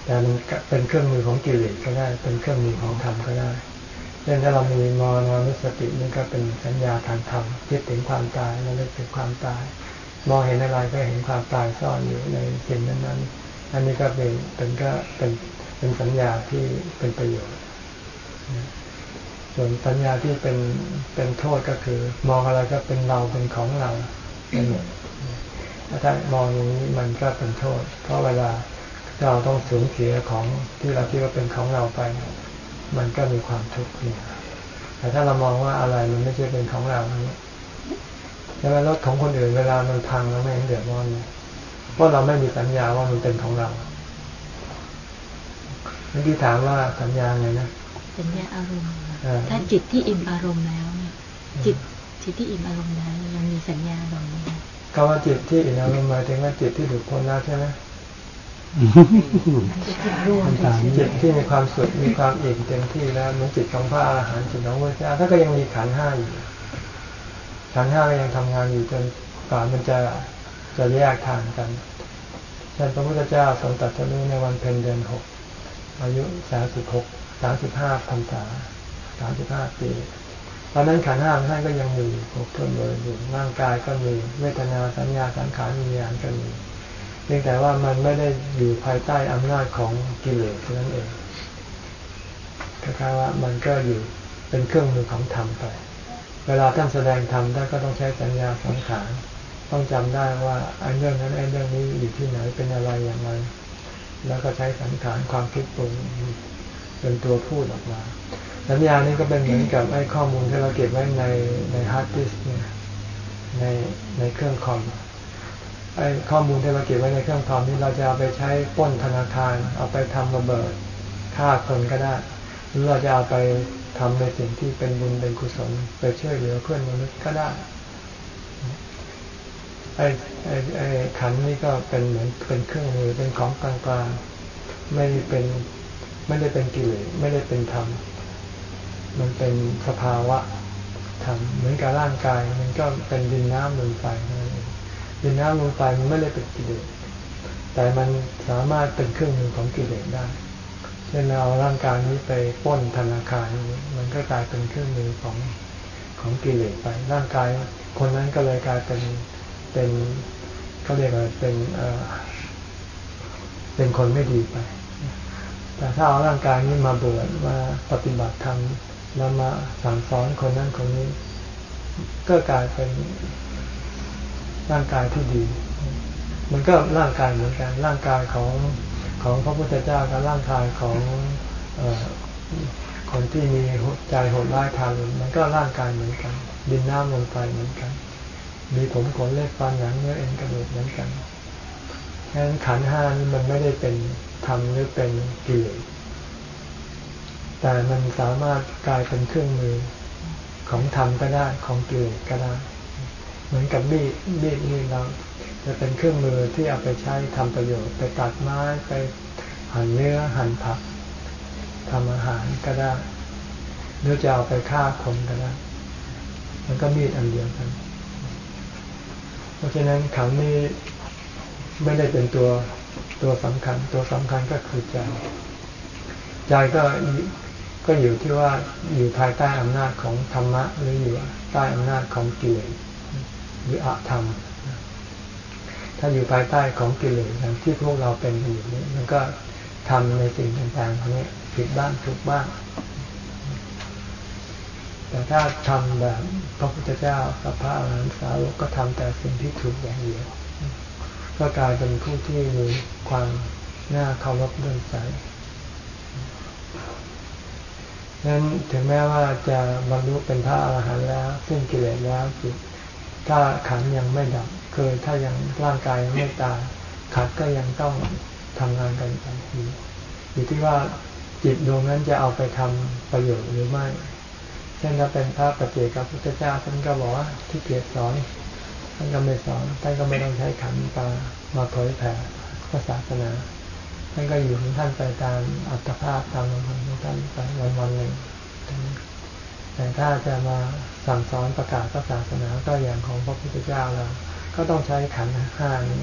แต่มันเป็นเครื่องมือของกิเลสก็ได้ เป็นเครื่องมือของธรรมก็ได้เช่นถ้าเรามีมรณสตินี่ก็เป็นสัญญาทางธรรมคิดถึงความตายแล้วนึกถึงความตาย มองเห็นอะไรก็เห็นความตายซ่อนอยู่ในสิ่งนั้นๆอันนี้ก็เป็นเป็นก็เป็น เป็นสัญญาที่เป็นประโยชน์ ส่วนสัญญาที่เป็นเป็นโทษก็คือ มองอะไรก็เป็นเราเป็นของเราไปหมดถ้ามองอย่างนี้มันก็เป็นโทษ เพราะเวลาเราต้องสูญเสียของที่เราคิดว่าเป็นของเราไป มันก็มีความทุกข์นี่แต่ถ้าเรามองว่าอะไรมันไม่ใช่เป็นของเราเนี่ยแล้วรถของคนอื่นเวลามันพังแล้วไม่เดือดร้อนเพราะเราไม่มีสัญญาว่ามันเป็นของเรา เมื่อกี้ถามว่าสัญญาไงนะ สัญญาอารมณ์ถ้าจิตที่อิ่มอารมณ์แล้วเนี่ย จิตจิตที่อิ่มอารมณ์แล้วยังมีสัญญาบางไหมคำว่าจิตที่อิ่มอารมณ์หมายถึงว่าจิตที่ถูกพ้นแล้วใช่ไหมจิตที่มีความสุขมีความอิ่มเต็มที่แล้วเหมือนจิตของพระอรหันต์จิตของพระเจ้าถ้าก็ยังมีขันห้าอยู่ขันห้าก็ยังทำงานอยู่จนก่อนมันจะจะแยกทางกันเช่นพระพุทธเจ้าทรงตัดสรู้ในวันเพ็ญเดือนหก อายุสามสิบหกสามสิบห้าพรรษาสามสิบห้าปีตอนนั้นขันห้าท่านก็ยังมีหกทนเลยอยู่ร่างกายก็มีเวทนาสัญญาสังขารมีญาณก็มีเพียงแต่ว่ามันไม่ได้อยู่ภายใต้อำนาจของกิเลสเท่านั้นเองคล้ายๆว่ามันก็อยู่เป็นเครื่องมือของธรรมไป เวลาท่านแสดงธรรมท่านก็ต้องใช้สัญญาสังขารต้องจำได้ว่าไอ้เรื่องนั้นไอ้เรื่องนี้อยู่ที่ไหนเป็นอะไรอย่างไร แล้วก็ใช้สังขารความคิดปรุงเป็นตัวพูดออกมา สัญญานี้ก็เป็นเหมือนกับไอ้ข้อมูลที่เราเก็บไว้ในในฮาร์ดดิสก์เนี่ยในในเครื่องคอมไอ้ข้อมูลที่เราเก็บไว้ในเครื่องคอมนี้เราจะเอาไปใช้ป้นธนาคาร เอาไปทำระเบิดฆ่าคนก็ได้ หรือเราจะเอาไปทำในสิ่งที่เป็นบุญเป็นกุศลไปช่วยเหลือเพื่อนมนุษย์ก็ได้ อ้ไอ้ไอ้ขันนี่ก็เป็นเหมือนเป็นเครื่องมือเป็นของกลางๆไม่เป็นไม่ได้เป็นกิเลสไม่ได้เป็นธรรมมันเป็นสภาวะธรรมเหมือนกับร่างกาย มันก็เป็นดินน้ำลมไฟดินน้ำลมไฟมันไม่ได้เป็นกิเลสแต่มันสามารถเป็นเครื่องมือของกิเลสได้เช่นเราร่างกายนี้ไปป้นธนาคารมันก็กลายเป็นเครื่องมือของของกิเลสไป ร่างกายคนนั้นก็เลยกลายเป็น เป็นเขาเรียกว่าเป็นเอเป็นคนไม่ดีไป แต่ถ้าเอาร่างกายนี้มาบวชมาปฏิบัติธรรมแล้วมาสั่งสอนคนนั้นคนนี้ ก็กลายเป็นร่างกายที่ดี มันก็ร่างกายเหมือนกัน ร่างกายของของพระพุทธเจ้ากับร่างกายของอคนที่มีใจโหดร้ายทารุณมันก็ร่างกายเหมือนกัน ดินน้ำลมไฟเหมือนกัน มีผมขนเล็บฟันหนังเนื้อเอ็นกระดูกเหมือนกันฉะนั้นขันห้านี่มันไม่ได้เป็นธรรมหรือเป็นกิเลสแต่มันสามารถกลายเป็นเครื่องมือของธรรมก็ได้ของกิเลสก็ได้ เหมือนกับมีดมีดนี่เราจะเป็นเครื่องมือที่เอาไปใช้ทำประโยชน์ไปตัดไม้ไปหั่นเนื้อหั่นผักทำอาหารก็ได้หรือจะเอาไปฆ่าคนก็ได้ มันก็มีดอันเดียวกัน ราะฉะนั้นขันนี้ไม่ได้เป็นตัวตัวสำคัญ ตัวสำคัญก็คือใจ ใจก็ก็อยู่ที่ว่าอยู่ภายใต้อำนาจของธรรมะหรืออยู่ใต้อำนาจของกิเลสหรืออะธรรม ถ้าอยู่ภายใต้ของกิเลสอย่างที่พวกเราเป็นอยู่นี้มันก็ทำในสิ่งต่างๆทั้งนี้ผิดบ้างถูกบ้าง แต่ถ้าทำแบบพระพุทธเจ้ากับพระอรหันตสาวกก็ทำแต่สิ่งที่ถูกอย่างเดียว ก็กลายเป็นผู้ที่มีความน่าเคารพเลื่อมใสนั้นถึงแม้ว่าจะบรรลุเป็นพระอรหันต์แล้วซึ่งกิเลสแล้วจิตถ้าขันยังไม่ดับคือถ้ายังร่างกายยังไม่ตายขันก็ยังต้องทำงานกันไปอยู่ที่ว่าจิตดวงนั้นจะเอาไปทำประโยชน์หรือไม่ ช่นถ้าเป็นพระปฏิเจกับพุทธเจ้าท่านก็บอกว่าที่เกียรสอนท่านก็ไม่สอนท่านก็ไม่ต้องใช้ขันตามาเผยแผ่พระศาสนาท่านก็อยู่ของท่านไปตามอัตภาพตามลมหายของท่านไปวันวันหนึ่งแต่ถ้าจะมาสั่งสอนประกาศพระศาสนาก็อย่างของพระพุทธเจ้าเราก็ต้องใช้ขันห้านี้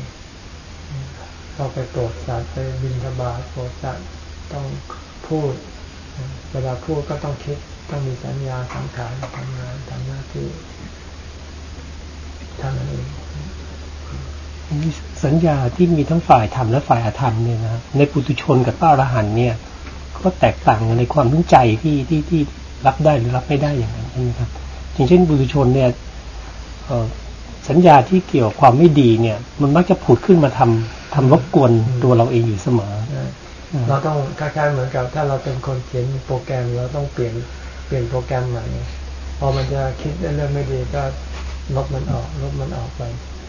เข้าไปโปรดสัตว์ไปบินธบาตโปรดสัตว์ต้องพูด เวลาพูดก็ต้องคิด ต้องมีสัญญาสังขารทำงานทำหน้าที่ทำนั้นเองสัญญาที่มีทั้งฝ่ายธรรมและฝ่ายอธรรมเนี่ยนะในปุถุชนกับพระอรหันต์เนี่ย ก็แตกต่างกันในความรู้ใจที่ที่ที่รับได้หรือรับไม่ได้อย่างนั้นใช่ไหมครับอย่างเช่นบุรุชนเนี่ยสัญญาที่เกี่ยวความไม่ดีเนี่ย มันมักจะผุดขึ้นมาทำทำรบกวนตัวเราเองอยู่เสมอเราต้องคล้ายๆเหมือนกับ ถ้าเราเป็นคนเขียนโปรแกรมเราต้องเปลี่ยน เปลี่ยนโปรแกรมใหม่พอมันจะคิดเรื่องไม่ดีก็ลบมันออก ลบมันออกไป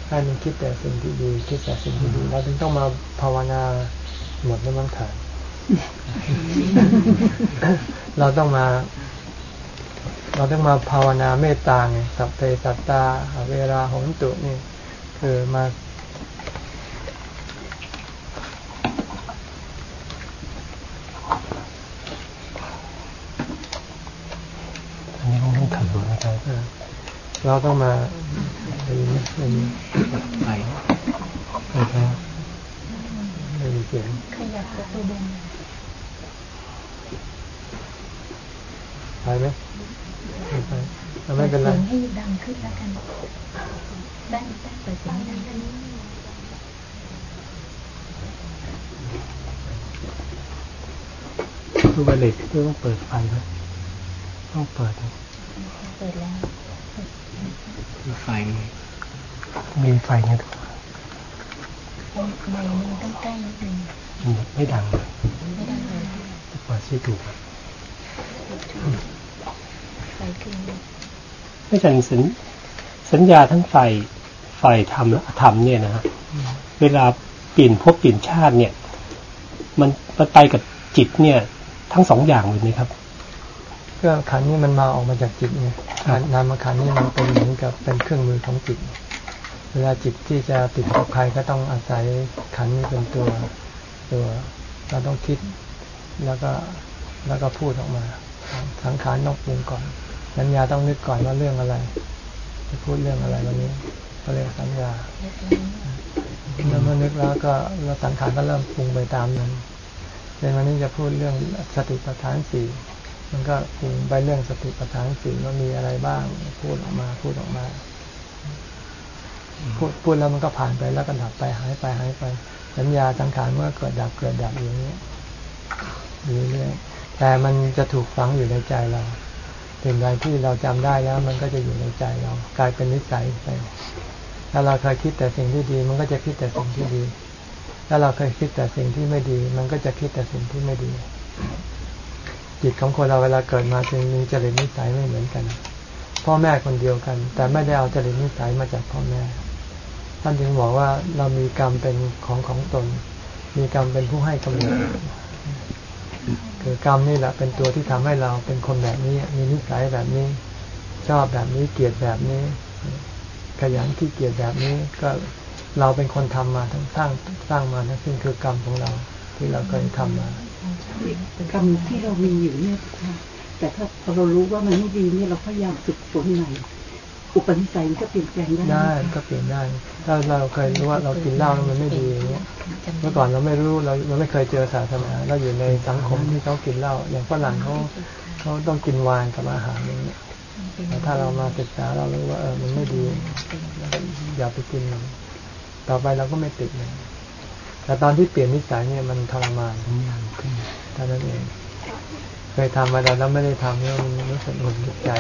ให้มันคิดแต่สิ่งที่ดี คิดแต่สิ่งที่ดีเราถึงต้องมาภาวนาหมดแล้วมั้งถ่ายเราต้องมา เราต้องมาภาวนาเมตตาไงสัพเพสัตตาเวลาหนตุนี่ คือมา อันนี้ต้องถือนะครับเราต้องมาได้ยินไหมได้ยินไปไปครับไม่มีเสียงขยับประตูบนไปไหมไม่ไปไม่เป็นไรให้ดังขึ้นแล้วกันได้ได้เปิดเสียงดังขึ้นตู้บาเลตต้องเปิดไฟไหมต้องเปิด เปิดแล้วมีไฟมีไฟไงไม่มันต้องใกล้นิดนึงไม่ดังเลยไม่ดังเลยเปิดที่ถูกไฟขึ้นไม่ใช่สัญสัญญาทั้งฝ่ายฝ่ายธรรมและธรรมเนี่ยนะฮะเวลาเปลี่ยนพบเปลี่ยนชาติเนี่ย มันไปกับจิตเนี่ย ทั้งสองอย่างเลยไหมครับ ก็ขันนี้มันมาออกมาจากจิตไงนามขันนี้มันเป็นเหมือนกับเป็นเครื่องมือของจิต เวลาจิตที่จะติดกับใครก็ต้องอาศัยขันนี้เป็นตัวตัวเราต้องคิดแล้วก็แล้วก็พูดออกมา สังขารต้องปรุงก่อนสัญญาต้องนึกก่อนว่าเรื่องอะไรจะพูดเรื่องอะไรวันนี้เขาเรียกสัญญาแล้วเมื่อนึกแล้วก็เราสังขารก็เริ่มปรุงไปตามนั้นในวันนี้จะพูดเรื่องสติปัฏฐานสี่ มันก็ปรุงไปเรื่องสติปัฏฐานสี่ว่ามีอะไรบ้าง พูดออกมา พูดออกมาพูดพูดแล้วมันก็ผ่านไปแล้วก็ดับไปหายไปหายไป สัญญาสังขารเมื่อเกิดดับเกิดดับอย่างนี้เรื่อยๆแต่มันจะถูกฝังอยู่ในใจเราถึงใดที่เราจำได้แล้ว มันก็จะอยู่ในใจเรา กลายเป็นนิสัยไปถ้าเราเคยคิดแต่สิ่งที่ดี มันก็จะคิดแต่สิ่งที่ดี ถ้าเราเคยคิดแต่สิ่งที่ไม่ดี มันก็จะคิดแต่สิ่งที่ไม่ดี จิตของคนเราเวลาเกิดมาจึงมีจริตนิสัยไม่เหมือนกัน พ่อแม่คนเดียวกัน แต่ไม่ได้เอาจริตนิสัยมาจากพ่อแม่ ท่านจึงบอกว่าเรามีกรรมเป็นของของตน มีกรรมเป็นผู้ให้กำเนิดคือกรรมนี่แหละเป็นตัวที่ทำให้เราเป็นคนแบบนี้ มีนิสัยแบบนี้ ชอบแบบนี้เกลียดแบบนี้ ขยันที่เกียดแบบนี้ก็เราเป็นคนทำมาทั้งสร้างสร้างมาทั้งสิ้นคือกรรมของเราที่เราเคยทำมา กรรมที่เรามีอยู่เนี่ยแต่ถ้าพอเรารู้ว่ามันไม่ดีเนี่ยเราพยายามฝึกฝนใหม่อุปนิสัยมันก็เปลี่ยนแปลงได้ได้ก็เปลี่ยนได้ ถ้าเราเคยรู้ว่าเรากินเหล้ามันไม่ดีอย่างเงี้ยเมื่อก่อนเราไม่รู้เราเราไม่เคยเจอศาสนาเราอยู่ในสังคมที่เขากินเหล้าอย่างฝรั่งเขาเขาต้องกินวายกับอาหารอย่างเงี้ยแต่ถ้าเรามาศึกษาเรารู้ว่าเออมันไม่ดี อย่าไปกินมันต่อไปเราก็ไม่ติดมัน แต่ตอนที่เปลี่ยนนิสัยเนี่ยมันทรมานทุกอย่างขึ้นเท่านั้นเอง เคยทำมาแล้วไม่ได้ทำเนี่ยมันรู้สึกหงุดหงิดใจ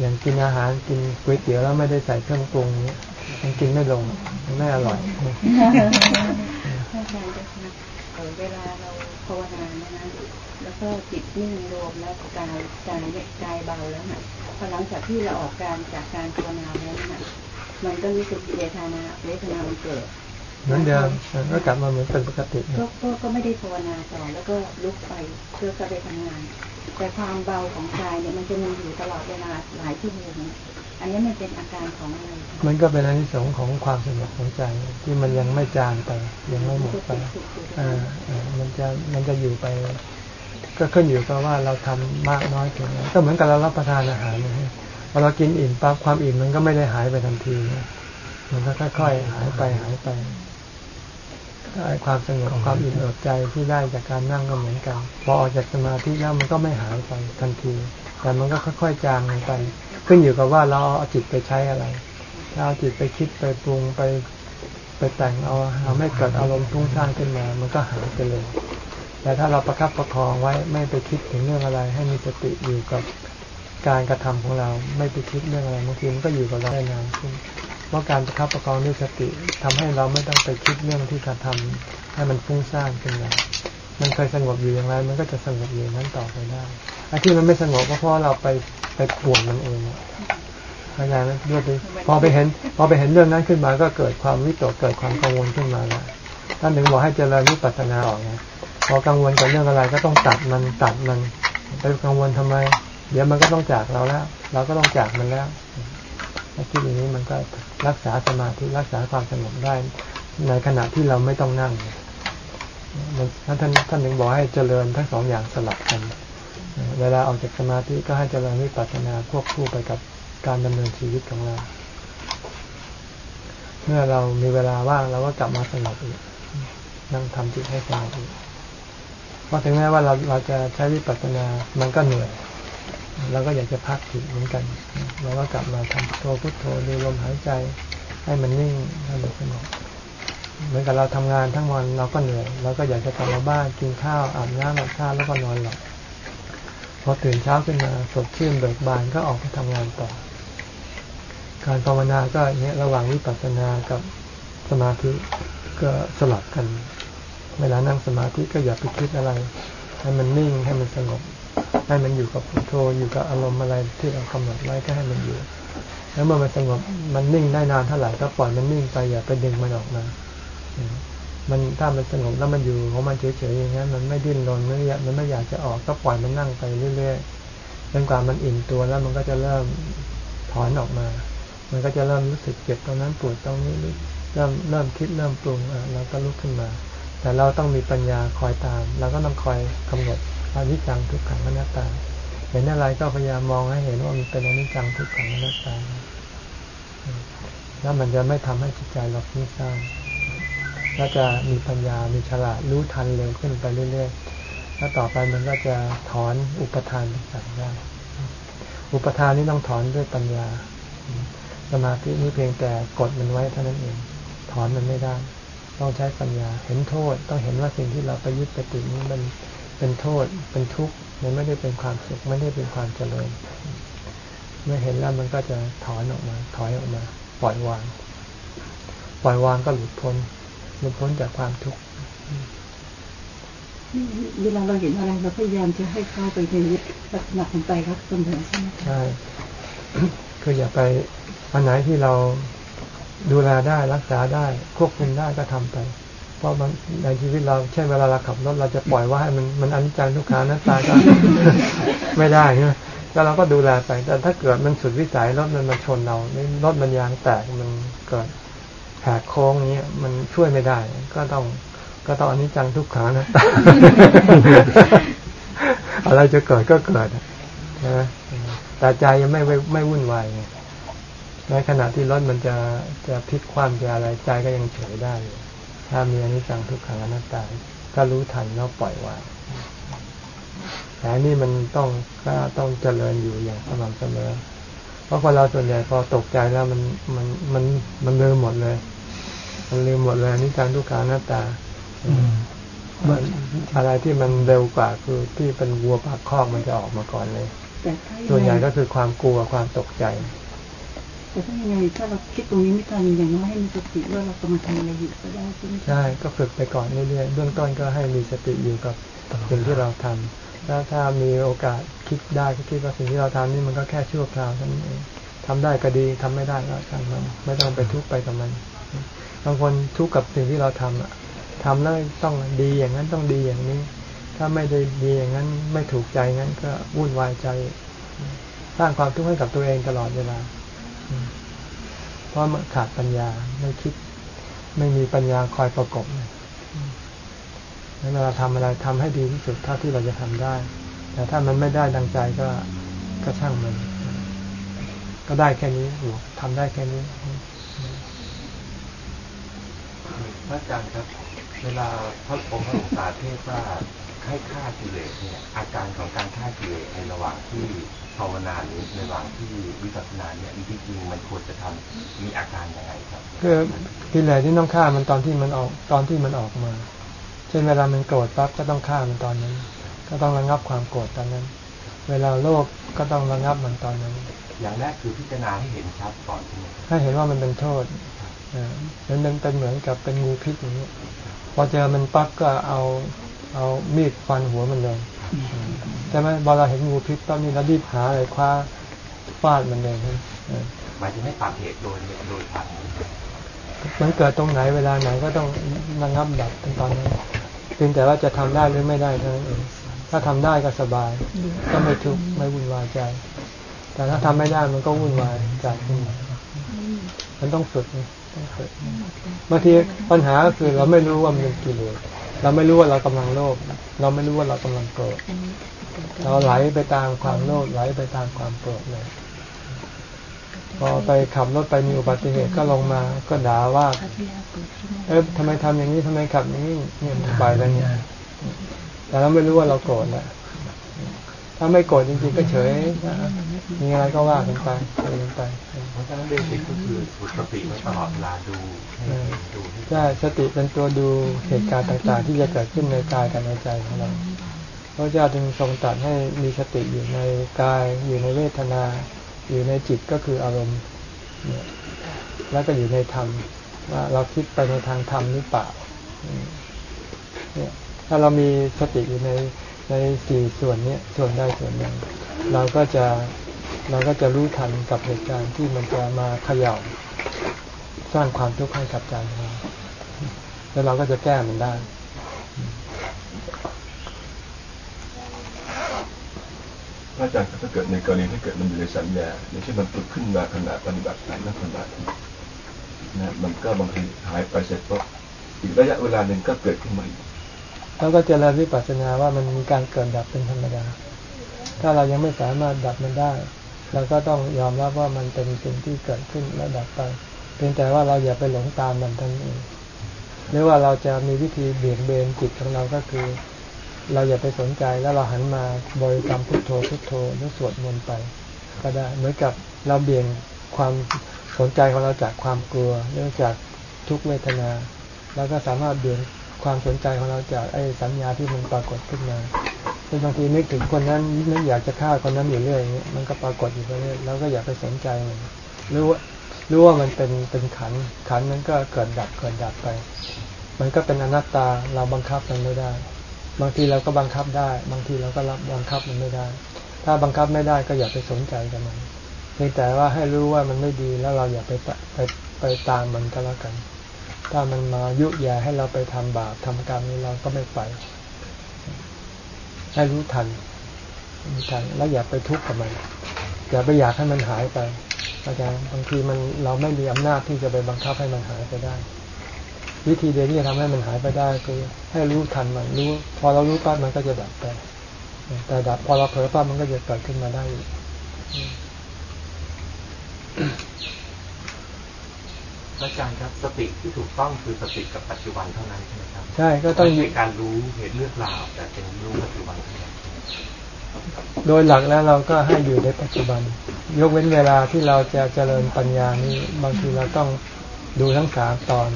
อย่างกินอาหารกินก๋วยเตี๋ยวแล้วไม่ได้ใส่เครื่องปรุงเนี่ยมันกินไม่ลงมันไม่อร่อยเวลาเราภาวนาเนี่ยนะแล้วก็จิตนิ่งรวมแล้วกายใจเนี่ยกายเบาแล้วนะพอหลังจากที่เราออกการจากการภาวนาแล้วนะมันก็รู้สึกเวทนาเวทนามันเกิด เหมือนเดิมก็กลับมาเหมือนเป็นปกติก็ก็ไม่ได้ภาวนาต่อแล้วก็ลุกไปเพื่อจะไปทำงาน แต่ความเบาของกายเนี่ยมันจะมีอยู่ตลอดเวลาหลายชั่วโมงอันนี้มันเป็นอาการของอะไรมันก็เป็นอนิสงส์ของความสงบของใจ ที่มันยังไม่จางไปยังไม่หมดไปอ่ามันจะมันจะอยู่ไป ก็ขึ้นอยู่กับว่าเราทำมากน้อยเพียงไรก็เหมือนกับเรารับประทานอาหารนะพอเรากินอิ่มปั๊บความอิ่มมันก็ไม่ได้หายไปทันทีมันก็ค่อยๆหายไปหายไป ความสงบความอิ่มเอิบใจที่ได้จากการนั่งก็เหมือนกันพอออกจากสมาธิแล้วมันก็ไม่หายไปทันที แต่มันก็ค่อยๆจางลงไป ขึ้นอยู่กับว่าเราเอาจิตไปใช้อะไรถ้าเอาจิตไปคิดไปปรุงไปไปแต่งเอาเอาไม่เกิดอารมณ์ทุ่งท่านขึ้นมา มันก็หายไปเลย แต่ถ้าเราประคับประคองไว้ไม่ไปคิดถึงเรื่องอะไร ให้มีสติอยู่กับการกระทำของเรา ไม่ไปคิดเรื่องอะไรบางทีมันก็อยู่กับเราได้นานขึ้น ราะการประคับประคองด้วยสติทำให้เราไม่ต้องไปคิดเรื่องที่การทำให้มันฟุ้งซ่านขึ้นมามันเคยสงบอยู่อย่างไร มันก็จะสงบอยู่นั้นต่อไปได้ไอ้ที่มันไม่สงบก็เพราะเราไปไปป่วนมันเองเข้าใจไหมด้วยไปพอไปเห็น พอไปเห็นเรื่องนั้นขึ้นมาก็เกิดความวิตกเกิดความกังวลขึ้นมาแล้วท่านถึงบอกให้เจริญวิปัสสนาออกไงพอกังวลกับเรื่องอะไรก็ต้องตัดมันตัดมันไปกังวลทำไม เดี๋ยวมันก็ต้องจากเราแล้ว เราก็ต้องจากมันแล้วถ้าคิดอย่างนี้มันก็ รักษาสมาธิรักษาความสงบได้ในขณะที่เราไม่ต้องนั่งท่านท่านท่านถึงบอกให้เจริญทั้งสองอย่างสลับกัน เวลาออกจากสมาธิก็ให้เจริญวิปัสสนาควบคู่ไปกับการดำเนินชีวิตของเรา เมื่อเรามีเวลาว่างเราก็กลับมาสงบอีก นั่งทำจิตให้สงบอีกเพราะถึงแม้ว่าเราเราจะใช้วิปัสสนา มันก็เหนื่อย เราก็อยากจะพักจิตเหมือนกันเราก็กลับมาทำพุทพุทโธดูลมหายใจ ให้มันนิ่งให้มันสงบเหมือนกับเราทำงานทั้งวันเราก็เหนื่อยเราก็อยากจะกลับมาบ้านกินข้าวอาบน้ำอาบท่าแล้วก็นอนหลับพอตื่นเช้าขึ้นมาสดชื่นเบิกบานก็ออกไปทำงานต่อ การภาวนาก็เนี้ยระหว่างวิปัสสนากับสมาธิก็สลับกัน เวลานั่งสมาธิก็อย่าไปคิดอะไร ให้มันนิ่งให้มันสงบ ให้มันอยู่กับพุทโธอยู่กับอารมณ์อะไรที่เรากำหนดไว้ก็ให้มันอยู่ แล้วเมื่อมันสงบมันนิ่งได้นานเท่าไหร่ก็ปล่อยมันนิ่งไปอย่าไปดึงมันออกมามันถ้ามันสงบแล้วมันอยู่ของมันเฉยๆอย่างนั้นมันไม่ดิ้นรนไม่อยากมันไม่อยากจะออกก็ปล่อยมันนั่งไปเรื่อยๆจนกว่ามันอิ่มตัวแล้วมันก็จะเริ่มถอนออกมา มันก็จะเริ่มรู้สึกเจ็บตรงนั้นปวดตรงนี้เริ่มเริ่มคิดเริ่มปรุงอะเราก็ลุกขึ้นมา แต่เราต้องมีปัญญาคอยตาม เราก็ต้องคอยกำหนด อนิจจังทุกขังอนัตตา เห็นอะไรก็พยายามมองให้เห็นว่ามันเป็นอนิจจังทุกขังอนัตตา แล้วมันจะไม่ทำให้จิตใจเราฟุ้งซ่านก็จะมีปัญญา มีฉลาด รู้ทันเร็วขึ้นไปเรื่อยๆ แล้วต่อไปมันก็จะถอนอุปทานต่างๆได้ อุปทานนี้ต้องถอนด้วยปัญญา สมาธินี้เพียงแต่กดมันไว้เท่านั้นเอง ถอนมันไม่ได้ ต้องใช้ปัญญา เห็นโทษ ต้องเห็นว่าสิ่งที่เราไปยึดไปติดนี้มัน เป็นโทษ เป็นทุกข์มันไม่ได้เป็นความสุขไม่ได้เป็นความเจริญ เมื่อเห็นแล้วมันก็จะถอนออกมา ถอยออกมา ปล่อยวาง ปล่อยวางก็หลุดพ้นหลุดพ้นจากความทุกข์เวลาเราเห็นอะไรเราพยายามจะให้เข้าไปในลักษณะของใจรักเสมอใช่ไหมใช่คืออย่าไปอันไหนที่เราดูแลได้รักษาได้ควบคุมได้ก็ทำไปเพ ราะมันในชีวิตเราเช่นเวลาเราขับรถเราจะปล่อยว่าให้มันมันอนิจจังทุกขานั้นตายก็ไม่ได้ใช่ไหมก็เราก็ดูแลไปแต่ถ้าเกิดมันสุดวิสัยรถมันมาชนเรารถมันยางแตกมันเกิดแหกโค้งนี้มันช่วยไม่ได้ ก็ต้องก็ต้องอนนี้จังทุกขานะอะไรจะเกิดก็เกิดนะแต่ใจยังไม่ไม่วุ่นวายในขณะที่รถมันจะจะพลิกคว่ำจะอะไรใจก็ยังเฉยได้ ถ้ามีอนิจจังทุกขังอนัตตาถ้ารู้ทันแล้วปล่อยวางแต่นี่มันต้องก็ต้องเจริญอยู่อย่างสม่ำเสมอ เพราะคนเราส่วนใหญ่พอตกใจแล้วมันมันมันมันลืมหมดเลย มันลืมหมดเลยนิจังทุกขาหน้าตาอะไรที่มันเร็วกว่าคือที่เป็นวัวปากคอกมันจะออกมาก่อนเลย ส่วนใหญ่ก็คือความกลัวความตกใจ แต่ถ้ายังไงถ้าเราคิดตรงนี้ไม่ทันอย่างน้อยให้มีสติว่าเรากำลังทำอะไรอยู่ก็ได้ใช่ไหมใช่ก็ฝึกไปก่อนเรื่อยๆเบื้องต้นก็ให้มีสติอยู่กับสิ่งที่เราทำแล้วถ้ามีโอกาสคิดได้ก็คิดว่าสิ่งที่เราทำนี่มันก็แค่ชั่วคราวเท่านั้นเองทำได้ก็ดีทำไม่ได้ก็ช่างมันไม่ต้องไปทุกข์ไปกับมันบางคนทุกข์กับสิ่งที่เราทำอะทำแล้วต้องดีอย่างนั้นต้องดีอย่างนี้ ถ้าไม่ได้ดีอย่างนั้นไม่ถูกใจงั้นก็วุ่นวายใจ สร้างความทุกข์ให้กับตัวเองตลอดเวลา เพราะมันขาดปัญญาไม่คิด ไม่มีปัญญาคอยประกบเวลาทำอะไรทำให้ดีที่สุดเท่าที่เราจะทำได้ แต่ถ้ามันไม่ได้ดังใจก็ก็ช่างมัน ก็ได้แค่นี้หรือทำได้แค่นี้พระอาจารย์ครับ เวลาพระองค์พระองค์สาเทศว่าให้ฆ่ากิเลสเนี่ย อาการของการฆ่ากิเลสในระหว่างที่ ภาวนาหรือในระหว่างที่วิปัสสนาเนี่ยจริงๆมันควรจะทำมีอาการยังไงครับคือกิเลสที่ต้องฆ่ามันตอนที่มันออกตอนที่มันออกมา เช่นเวลามันโกรธปั๊บก็ต้องฆ่ามันตอนนั้น ก็ต้องระงับความโกรธตอนนั้น เวลาโลภก็ต้องระงับมันตอนนั้น อย่างแรกคือพิจารณาให้เห็นชัดก่อนใช่ไหมถ้าเห็นว่ามันเป็นโทษอ่ามันเป็นเป็นเหมือนกับเป็นงูพิษอย่างนี้พอเจอมันปั๊บก็เอาเอามีดฟันหัวมันเลย ใช่ไหมพอเราเห็นงูพิษปั๊บนี่เรารีบหาอะไรคว้าฟาดมันเลยนะเออหมายถึงให้ตัดเหตุโดยโดยผ่านมันเกิดตรงไหนเวลาไหนก็ต้องระงับดับตอนนั้นเพียงแต่ว่าจะทำได้หรือไม่ได้เท่านั้นเองถ้าทำได้ก็สบาย ก็ไม่ทุกข์ไม่วุ่นวายใจ แต่ถ้าทำไม่ได้มันก็วุ่นวายใจขึ้นมามันต้องฝึกนะต้องฝึกบางทีปัญหาก็คือเราไม่รู้ว่ามันเป็นกิเลส เราไม่รู้ว่าเรากำลังโลภเราไม่รู้ว่าเรากำลังโกรธเราไหลไปตามความโลภไหลไปตามความโกรธเลยพอไปขับรถไปมีอุบัติเหตุก็ลงมาก็ด่าว่า เอ๊ะทำไมทำอย่างนี้ทำไมขับอย่างนี้เนี่ยไปแล้วเนี่ยแต่เราไม่รู้ว่าเราโกรธแล้ว ถ้าไม่โกรธจริงๆก็เฉย มีอะไรก็ว่ากันไปคุยกันไปเพราะฉะนั้นเบสิกก็คือฝึกสติไว้ตลอดเวลาดูให้เห็นดูให้ใช่สติเป็นตัวดูเหตุการณ์ต่างๆ ที่จะเกิดขึ้นในกายกับในใจของเราพระเจ้าจึงทรงตรัสให้มีสติอยู่ในกาย อยู่ในเวทนา อยู่ในจิตก็คืออารมณ์ แล้วก็อยู่ในธรรมว่าเราคิดไปในทางธรรมหรือเปล่าเนี่ยถ้าเรามีสติอยู่ใน ในสี่ส่วนนี้ส่วนใดส่วนหนึ่ง เราก็จะเราก็จะรู้ทันกับเหตุการณ์ที่มันจะมาเขย่าสร้างความทุกข์ให้กับใจเราแล้วเราก็จะแก้มันได้พระอาจารย์ถ้าเกิดในกรณีที่เกิดมันอยู่ในสัญญาอย่างเช่นมันตุดขึ้นมาขณะปฏิบัติการนักขณะนะมันก็บางทีหายไปเสร็จปุ๊บอีกระยะเวลาหนึ่งก็เกิดขึ้นมาอีก แล้วก็เจริญวิปัสสนาว่ามันมีการเกิดดับเป็นธรรมดา ถ้าเรายังไม่สามารถดับมันได้เราก็ต้องยอมรับว่ามันเป็นสิ่งที่เกิดขึ้นแล้วดับไป เพียงแต่ว่าเราอย่าไปหลงตามมันทั้งเองหรือว่าเราจะมีวิธีเบี่ยงเบนจิตของเราก็คือ เราอย่าไปสนใจแล้วเราหันมาบริกรรมพุทโธพุทโธหรือสวดมนต์ไป ก็ได้เหมือนกับเราเบี่ยงความสนใจของเราจากความกลัวเนื่องจากทุกเวทนา แล้วก็สามารถเบี่ยง ความสนใจของเราจากไอ้สัญญาที่มันปรากฏขึ้นมาเช่นบางทีนึกถึงคนนั้นนึกอยากจะฆ่าคนนั้นอยู่เรื่อยอย่างเงี้ยมันก็ปรากฏอยู่เรื่อยแล้วก็อย่าไปสนใจมันรู้ว่ารู้ว่ามันเป็นเป็นขันขันนั้นก็เกิดดับเกิดดับไป มันก็เป็นอนัตตาเราบังคับมันไม่ได้ บางทีเราก็บังคับได้ บางทีเราก็รับบังคับมันไม่ได้ ถ้าบังคับไม่ได้ก็อย่าไปสนใจกับมันเพียงแต่ว่าให้รู้ว่ามันไม่ดีแล้วเราอย่าไปไปไปตามมันก็แล้วกัน ถ้ามันมายุแย่ให้เราไปทำบาปทำกรรมนี้เราก็ไม่ไป ให้รู้ทันรู้ทัน แล้วอย่าไปทุกข์กับมัน อย่าไปอยากให้มันหายไปอาจารย์บางทีมันเราไม่มีอำนาจที่จะไปบังคับให้มันหายไปได้ วิธีเดียวที่จะทำให้มันหายไปได้คือ ให้รู้ทันมันรู้ พอเรารู้ปั๊บมันก็จะดับไปแต่ดับพอเราเผลอปั๊บมันก็จะเกิดขึ้นมาได้อีก อาจารย์ครับสติที่ถูกต้องคือสติกับปัจจุบันเท่านั้นใช่ไหมครับ ใช่ก็ต้องไม่ใช่การรู้เหตุเรื่องราวแต่เป็นรู้ปัจจุบันเท่านั้นโดยหลักแล้วเราก็ให้อยู่ในปัจจุบัน ยกเว้นเวลาที่เราจะเจริญปัญญานี้บางทีเราต้องดูทั้งสามตอน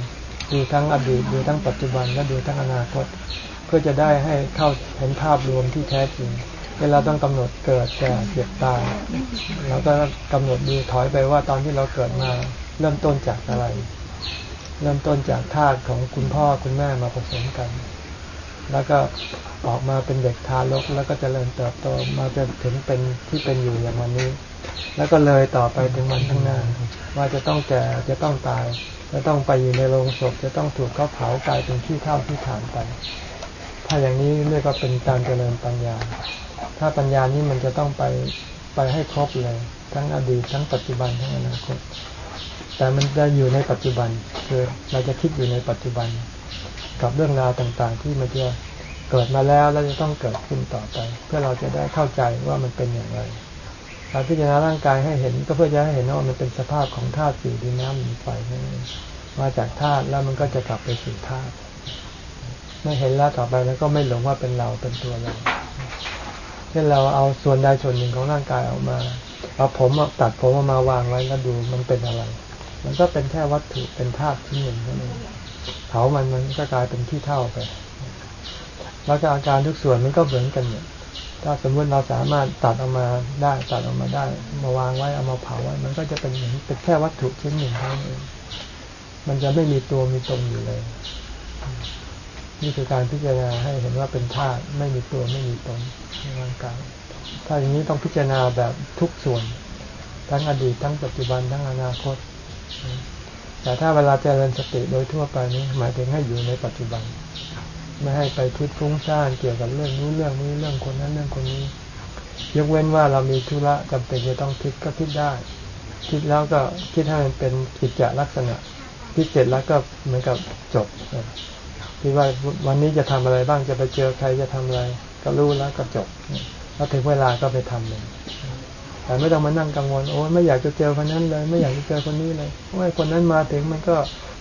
ดูทั้งอดีตดูทั้งปัจจุบันและดูทั้งอนาคต เพื่อจะได้ให้เข้าเห็นภาพรวมที่แท้จริงเวลาต้องกำหนดเกิดแก่เจ็บตายเราก็กำหนดดูถอยไปว่าตอนที่เราเกิดมา เริ่มต้นจากอะไร เริ่มต้นจากธาตุของคุณพ่อคุณแม่มาผสมกัน แล้วก็ออกมาเป็นเด็กทารกแล้วก็จเจริญเติบโตมาจนถึงเป็นที่เป็นอยู่อย่างวันนี้ แล้วก็เลยต่อไปถึงวันข้างหน้า ว่าจะต้องแก่จะต้องตาย จะต้องไปอยู่ในโรงศพจะต้องถูกเขาเผากลายเป็นที่เท่าที่ฐานไป ถ้าอย่างนี้เรียกว่าเป็นการเจริญปัญญา ถ้าปัญญานี้มันจะต้องไปไปให้ครบเลย ทั้งอดีตทั้งปัจจุบันทั้งอนาคต แต่มันจะอยู่ในปัจจุบันคือเราจะคิดอยู่ในปัจจุบัน กับเรื่องราวต่างๆ ที่มันจะเกิดมาแล้วแล้วจะต้องเกิดขึ้นต่อไป เพื่อเราจะได้เข้าใจว่ามันเป็นอย่างไรกาพิจารณาร่างกายให้เห็นก็เพื่อจะให้เห็นว่ามันเป็นสภาพของธาตุสี่ดินน้ำลมไฟนั่นเองมาจากธาตุแล้วมันก็จะกลับไปสู่ธาตุไม่เห็นแล้วต่อไปแล้วก็ไม่หลงว่าเป็นเราเป็นตัวเราเช่นเราเอาส่วนใดส่วนหนึ่งของร่างกายออกมาเอาผมตัดผมออกมาวางไว้แล้วดูมันเป็นอะไร มันก็เป็นแค่วัตถุเป็นธาตุชิ้นหนึ่งเท่านั้นเผามันมันก็กลายเป็นที่เท่าไป แล้วก็อาการทุกส่วนมันก็เหมือนกันเนี่ยถ้าสมมติเราสามารถตัดออกมาได้ตัดออกมาได้ มาวางไว้เอามาเผาไว้ มันก็จะเป็นเหมือนเป็นแค่วัตถุชิ้นหนึ่งเท่านั้นเองมันจะไม่มีตัวมีตนอยู่เลย นี่คือการพิจารณาให้เห็นว่าเป็นธาตุไม่มีตัวไม่มีตนในร่างกายถ้าอย่างนี้ต้องพิจารณาแบบทุกส่วน ทั้งอดีตทั้งปัจจุบันทั้งอนาคต แต่ถ้าเวลาเจริญสติโดยทั่วไปนี้หมายถึงให้อยู่ในปัจจุบัน ไม่ให้ไปคิดฟุ้งซ่านเกี่ยวกับเรื่องนู้นเรื่องนี้เรื่องคนนั้นเรื่องคนนี้ ยกเว้นว่าเรามีธุระจำเป็นจะต้องคิดก็คิดได้ คิดแล้วก็คิดให้มันเป็นกิจจลักษณะคิดเสร็จแล้วก็เหมือนกับจบคิดว่าวันนี้จะทำอะไรบ้างจะไปเจอใครจะทำอะไร ก็รู้แล้วก็จบแล้วถึงเวลาก็ไปทำเลย แต่ไม่ต้องมานั่งกังวลโอ้ไม่อยากจะเจอคนนั้นเลย ไม่อยากจะเจอคนนี้เลยโอ้ยคนนั้นมาถึงมันก็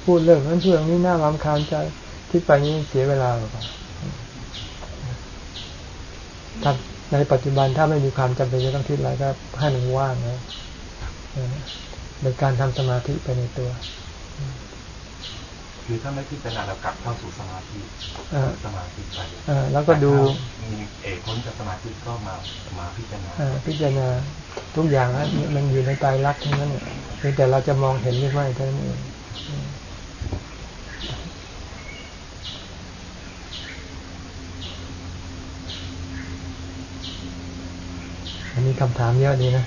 พูดเรื่องนั้นเรื่องนี้น่ารำคาญใจคิดไปนี้เสียเวลาหรอกถ้าในปัจจุบันถ้าไม่มีความจำเป็นจะต้องคิดอะไรก็ให้มันว่างนะเป็นการทำสมาธิไปในตัวคือถ้าไม่พิจารณาเรากลับเข้าสู่สมาธิสมาธิไปแล้วก็ดูมีเอกพ้นจากสมาธิก็มามาพิจารณาพิจารณา ทุกอย่างมันอยู่ในใจรักทั้งนั้นเพียงแต่เราจะมองเห็นหรือไม่เท่านั้นเองอันนี้คำถามเยอะดีนะ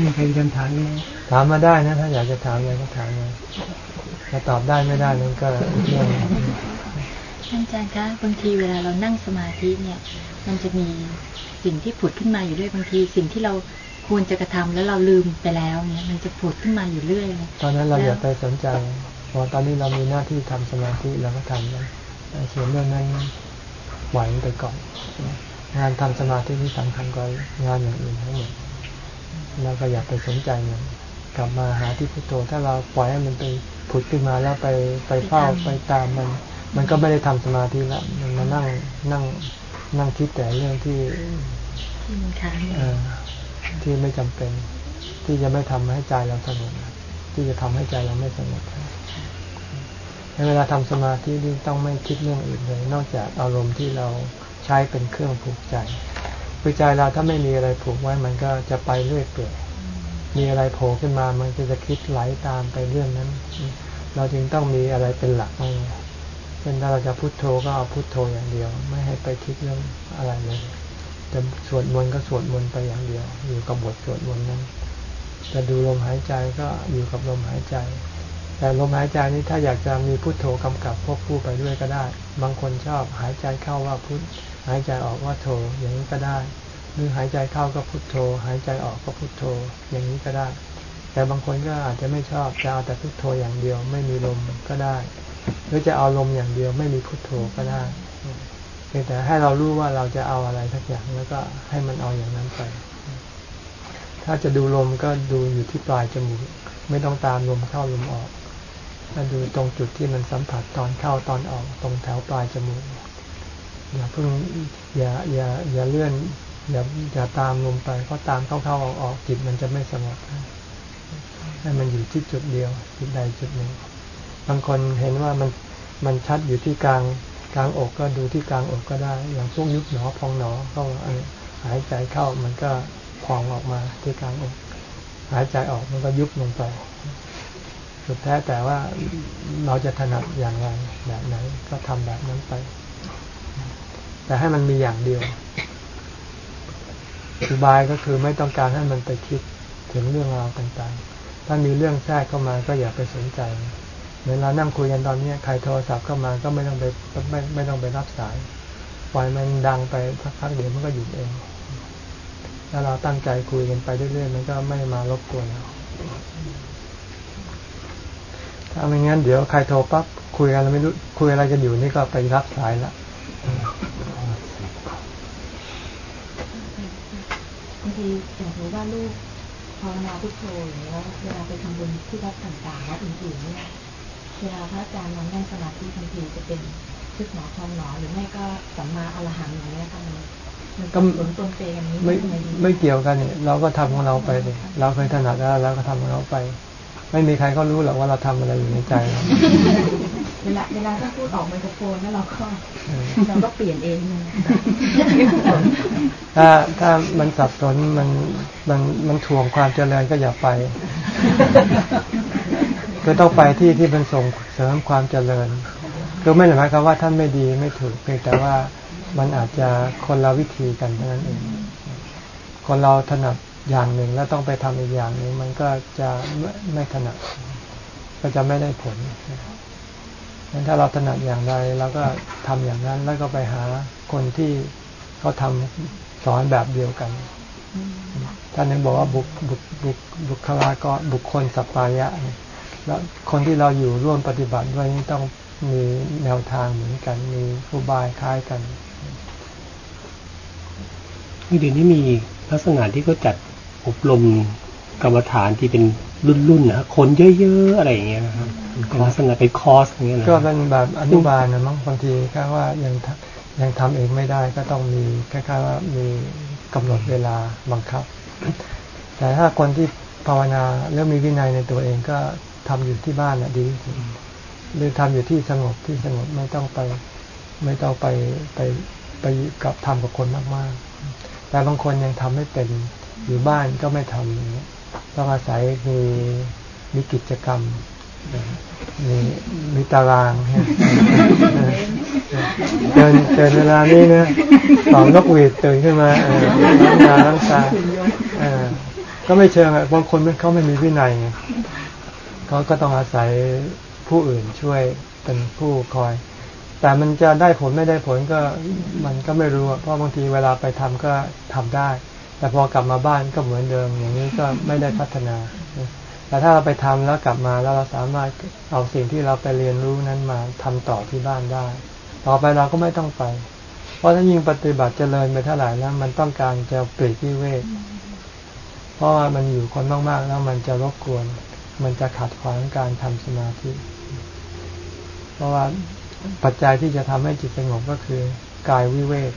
มีใครมีคำถามไหมถามมาได้นะ ถ้าอยากจะถามอะไรก็ถามเลยถ้าตอบได้ไม่ได้นั่นก็เรื่อง ท่านอาจารย์คะบางทีเวลาเรานั่งสมาธิเนี่ย มันจะมีสิ่งที่ผุดขึ้นมาอยู่ด้วยบางทีสิ่งที่เราควรจะกระทำแล้วเราลืมไปแล้วเนี่ยมันจะผุดขึ้นมาอยู่เรื่อยเลยตอนนั้นเราอย่าไปสนใจพอตอนนี้เรามีหน้าที่ทำสมาธิเราก็ทำแล้วส่วนเรื่องนั้นไหวไปก่อน งานทำสมาธิที่สำคัญกว่างานอย่างอื่นทั้งหมดเราก็อย่าไปสนใจมันกลับมาหาที่พุทโธถ้าเราปล่อยให้มันไปผุดขึ้นมาแล้วไปไปเฝ้าไปตามมัน มันก็ไม่ได้ทำสมาธิละมันมานั่งนั่งนั่งคิดแต่เรื่องที่ที่ไม่จำเป็น ที่จะไม่ทำให้ใจเราสงบที่จะทำให้ใจเราไม่สงบในเวลาทำสมาธิที่ต้องไม่คิดเรื่องอื่นเลย นอกจากอารมณ์ที่เราใช้เป็นเครื่องผูกใจคือใจเราถ้าไม่มีอะไรผูกไว้ มันก็จะไปเรื่อยเปื่อยมีอะไรโผล่ขึ้นมา มันก็จะคิดไหลตามไปเรื่องนั้น เราจึงต้องมีอะไรเป็นหลักเช่นถ้าเราจะพุโทโธก็เอาพุโทโธอย่างเดียว ไม่ให้ไปคิดเรื่องอะไรเลยจะสวดมนต์ก็สวดมนต์ไปอย่างเดียว อยู่กับบทสวดมนต์นั้นจะดูลมหายใจก็อยู่กับลมหายใจ แต่ลมหายใจนี้ถ้าอยากจะมีพุโทโธกำกับควบคู่ไปด้วยก็ได้ บางคนชอบหายใจเข้าว่าพุทหายใจออกว่าโธอย่างนี้ก็ได้หรือหายใจเข้าก็พุทโธ หายใจออกก็พุทโธ อย่างนี้ก็ได้ แต่บางคนก็อาจจะไม่ชอบจะเอาแต่พุทโธอย่างเดียว ไม่มีลมก็ได้ หรือจะเอาลมอย่างเดียวไม่มีพุทโธก็ได้เพียงแต่ให้เรารู้ว่าเราจะเอาอะไรสักอย่างแล้วก็ให้มันเอาอย่างนั้นไป ถ้าจะดูลมก็ดูอยู่ที่ปลายจมูก ไม่ต้องตามลมเข้าลมออกถ้าดูตรงจุดที่มันสัมผัสตอนเข้าตอนออกตรงแถวปลายจมูกอย่าเพิ่งอย่าอย่าอย่าเลื่อนอย่าอย่าตามลงไปเพราะตามเข้าๆออกๆจิตมันจะไม่สงบให้มันอยู่ที่จุดเดียวจุดใดจุดหนึ่ง บางคนเห็นว่ามันมันชัดอยู่ที่กลางกลางอกก็ดูที่กลางอกก็ได้ อย่างพวกยุบหนอพองหนอก็หายใจเข้ามันก็พองออกมาที่กลางอก หายใจออกมันก็ยุบลงไป สุดแท้แต่ว่าเราจะถนัดอย่างไรแบบไหนก็ทำแบบนั้นไป แต่ให้มันมีอย่างเดียวอุบายก็คือไม่ต้องการให้มันไปคิดถึงเรื่องราวต่างๆ ถ้ามีเรื่องแทรกเข้ามาก็อย่าไปสนใจ เวลานั่งคุยกันตอนนี้ใครโทรศัพท์เข้ามาก็ไม่ต้องไปไม่ไม่ต้องไปรับสายปล่อยมันดังไปพักๆเดี๋ยวมันก็หยุดเองถ้าเราตั้งใจคุยกันไปเรื่อยๆมันก็ไม่มารบกวนเราถ้าไม่งั้นเดี๋ยวใครโทรปั๊บคุยอะไรไม่รู้คุยอะไรกันอยู่นี่ก็ไปรับสายละทีอย่างถือว่าลูกภาวนาพุทโธอย่างนี้แล้วเวลาไปทำบุญที่วัดต่างๆวัดอื่นๆเนี่ย เวลาพระอาจารย์นั่งสมาธิบางทีจะเป็นชุดหนอทองหนอหรือไม่ก็สัมมาอรหังอย่างนี้ค่ะมันก็สนตนเองนี้ไม่ไม่เกี่ยวกันเนี่ยเราก็ทำของเราไปเลยเราเคยถนัดแล้วเราก็ทำของเราไป ไม่มีใครก็รู้หรอกว่าเราทำอะไรอยู่ในใจเวลาเวลาถ้าพูดออกไมโครโฟนแล้วเราก็เราก็เปลี่ยนเองเลยถ้าถ้ามันสับสนมันมันมันถ่วงความเจริญก็อย่าไป ก็ต้องไปที่ที่มันส่งเสริมความเจริญ คือไม่หมายความว่าท่านไม่ดีไม่ถูกเพียงแต่ว่ามันอาจจะคนละวิธีกันเท่านั้นเอง คนเราถนัดอย่างหนึ่งแล้วต้องไปทำอีกอย่างหนึ่งมันก็จะไม่ถนัด ก็จะไม่ได้ผลงั้นถ้าเราถนัดอย่างใดเราก็ทำอย่างนั้น แล้วก็ไปหาคนที่เขาทำสอนแบบเดียวกันท่านนึงบอกว่าบุคบุคบุคบุคลากรบุคคลสัปปายะเนี่ย แล้วคนที่เราอยู่ร่วมปฏิบัติด้วยนี่ต้องมีแนวทางเหมือนกัน มีอุบายคล้ายกันเดี๋ยวนี้มีลักษณะที่เขาจัดอบรมกรรมฐานที่เป็นรุ่นๆนะคนเยอะๆอะไรอย่างเงี้ยนะครับเป็นลักษณะเป็นคอร์สอย่างเงี้ยนะก็เป็นแบบอนุบาลนะมั้งบางทีแค่ว่ายังทำยังทำเองไม่ได้ก็ต้องมีคล้ายๆว่ามีกำหนดเวลาบังคับ แต่ถ้าคนที่ภาวนาแล้วมีวินัยในตัวเองก็ ทำอยู่ที่บ้านน่ะดีที่สุดหรือทำอยู่ที่สงบที่สงบไม่ต้องไป ไม่ต้องไปไปไปกับทำกับคนมากๆ แต่บางคนยังทำไม่เป็นอยู่บ้านก็ไม่ทำอย่าเงี้ยต้องอาศัยมีมีกิจกรรมมีมีตารางเดินเดินเวลานี้นะต่อนกหวีดตื่นขึ้นมาล้างตาล้างตาก็ไม่เชิงอะบางคนเขาไม่มีวินัยไง เขาก็ต้องอาศัยผู้อื่นช่วยเป็นผู้คอย แต่มันจะได้ผลไม่ได้ผลก็มันก็ไม่รู้ เพราะบางทีเวลาไปทำก็ทำได้ แต่พอกลับมาบ้านก็เหมือนเดิม อย่างนี้ก็ไม่ได้พัฒนา แต่ถ้าเราไปทำแล้วกลับมาแล้วเราสามารถเอาสิ่งที่เราไปเรียนรู้นั้นมาทำต่อที่บ้านได้ ต่อไปเราก็ไม่ต้องไป เพราะถ้ายิ่งปฏิบัติเจริญไปเท่าไหร่แล้วมันต้องการจะปลีกวิเวกเพราะว่ามันอยู่คนมากๆแล้วมันจะรบกวน มันจะขัดขวางการทำสมาธิ เพราะว่าปัจจัยที่จะทำให้จิตสงบก็คือกายวิเวก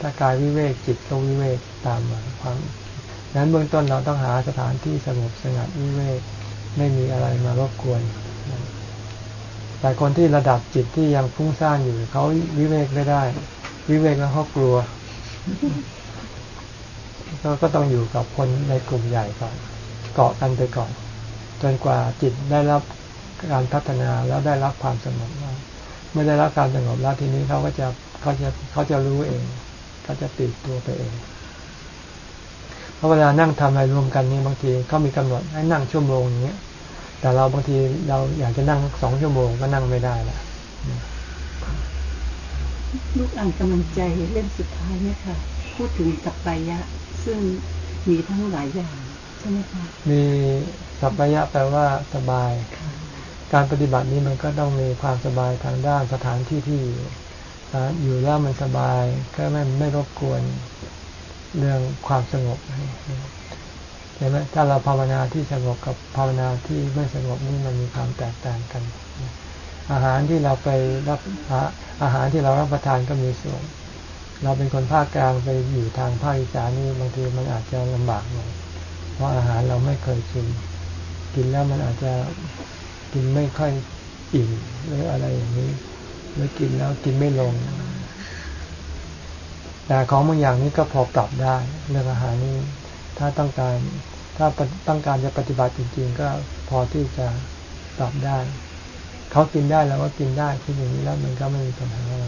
ถ้ากายวิเวกจิตก็วิเวกตามมาความนั้นเบื้องต้นเราต้องหาสถานที่สงบสงัดวิเวกไม่มีอะไรมารบกวน แต่คนที่ระดับจิตที่ยังพุ่งสร้างอยู่เขาวิเวกไม่ได้ วิเวกแล้วเขากลัวก็ก็ต้องอยู่กับคนในกลุ่มใหญ่ก่อน เกาะกันไปก่อน จนกว่าจิตได้รับการพัฒนาแล้วได้รับความสงบแล้วเมื่อได้รับการสงบแล้วทีนี้เขาก็จะเขาจะเขาจะรู้เองเขาจะติดตัวไปเองเพราะเวลานั่งทำอะไรรวมกันนี่บางทีเขามีกำหนดให้นั่งชั่วโมงอย่างเงี้ย แต่เราบางทีเราอยากจะนั่งสองชั่วโมงก็นั่งไม่ได้ละลูกอ่านกำลังใจเล่มสุดท้ายเนี่ยค่ะ พูดถึงสัปปายะ ซึ่งมีทั้งหลายอย่างใช่ไหมคะมี สัพพยะแปลว่าสบาย การปฏิบัตินี้มันก็ต้องมีความสบายทางด้านสถานที่ที่อยู่อยู่แล้วมันสบายก็ไม่ไม่รบกวนเรื่องความสงบเห็นไหมถ้าเราภาวนาที่สงบกับภาวนาที่ไม่สงบนี่มันมีความแตกต่างกัน อาหารที่เราไปรับอาหารที่เรารับประทานก็มีส่วน เราเป็นคนภาคกลางไปอยู่ทางภาคอีสานนี่บางทีมันอาจจะลำบากหน่อยเพราะอาหารเราไม่เคยกิน กินแล้วมันอาจจะกินไม่ค่อยอิ่มหรืออะไรอย่างนี้หรือกินแล้วกินไม่ลง แต่ของบางอย่างนี้ก็พอปรับได้เรื่องอาหารนี้ถ้าต้องการถ้าต้องการจะปฏิบัติจริง ๆ ก็พอที่จะปรับได้ เขากินได้แล้วก็กินได้ที่อย่างนี้แล้วมันก็ไม่มีปัญหาอะไร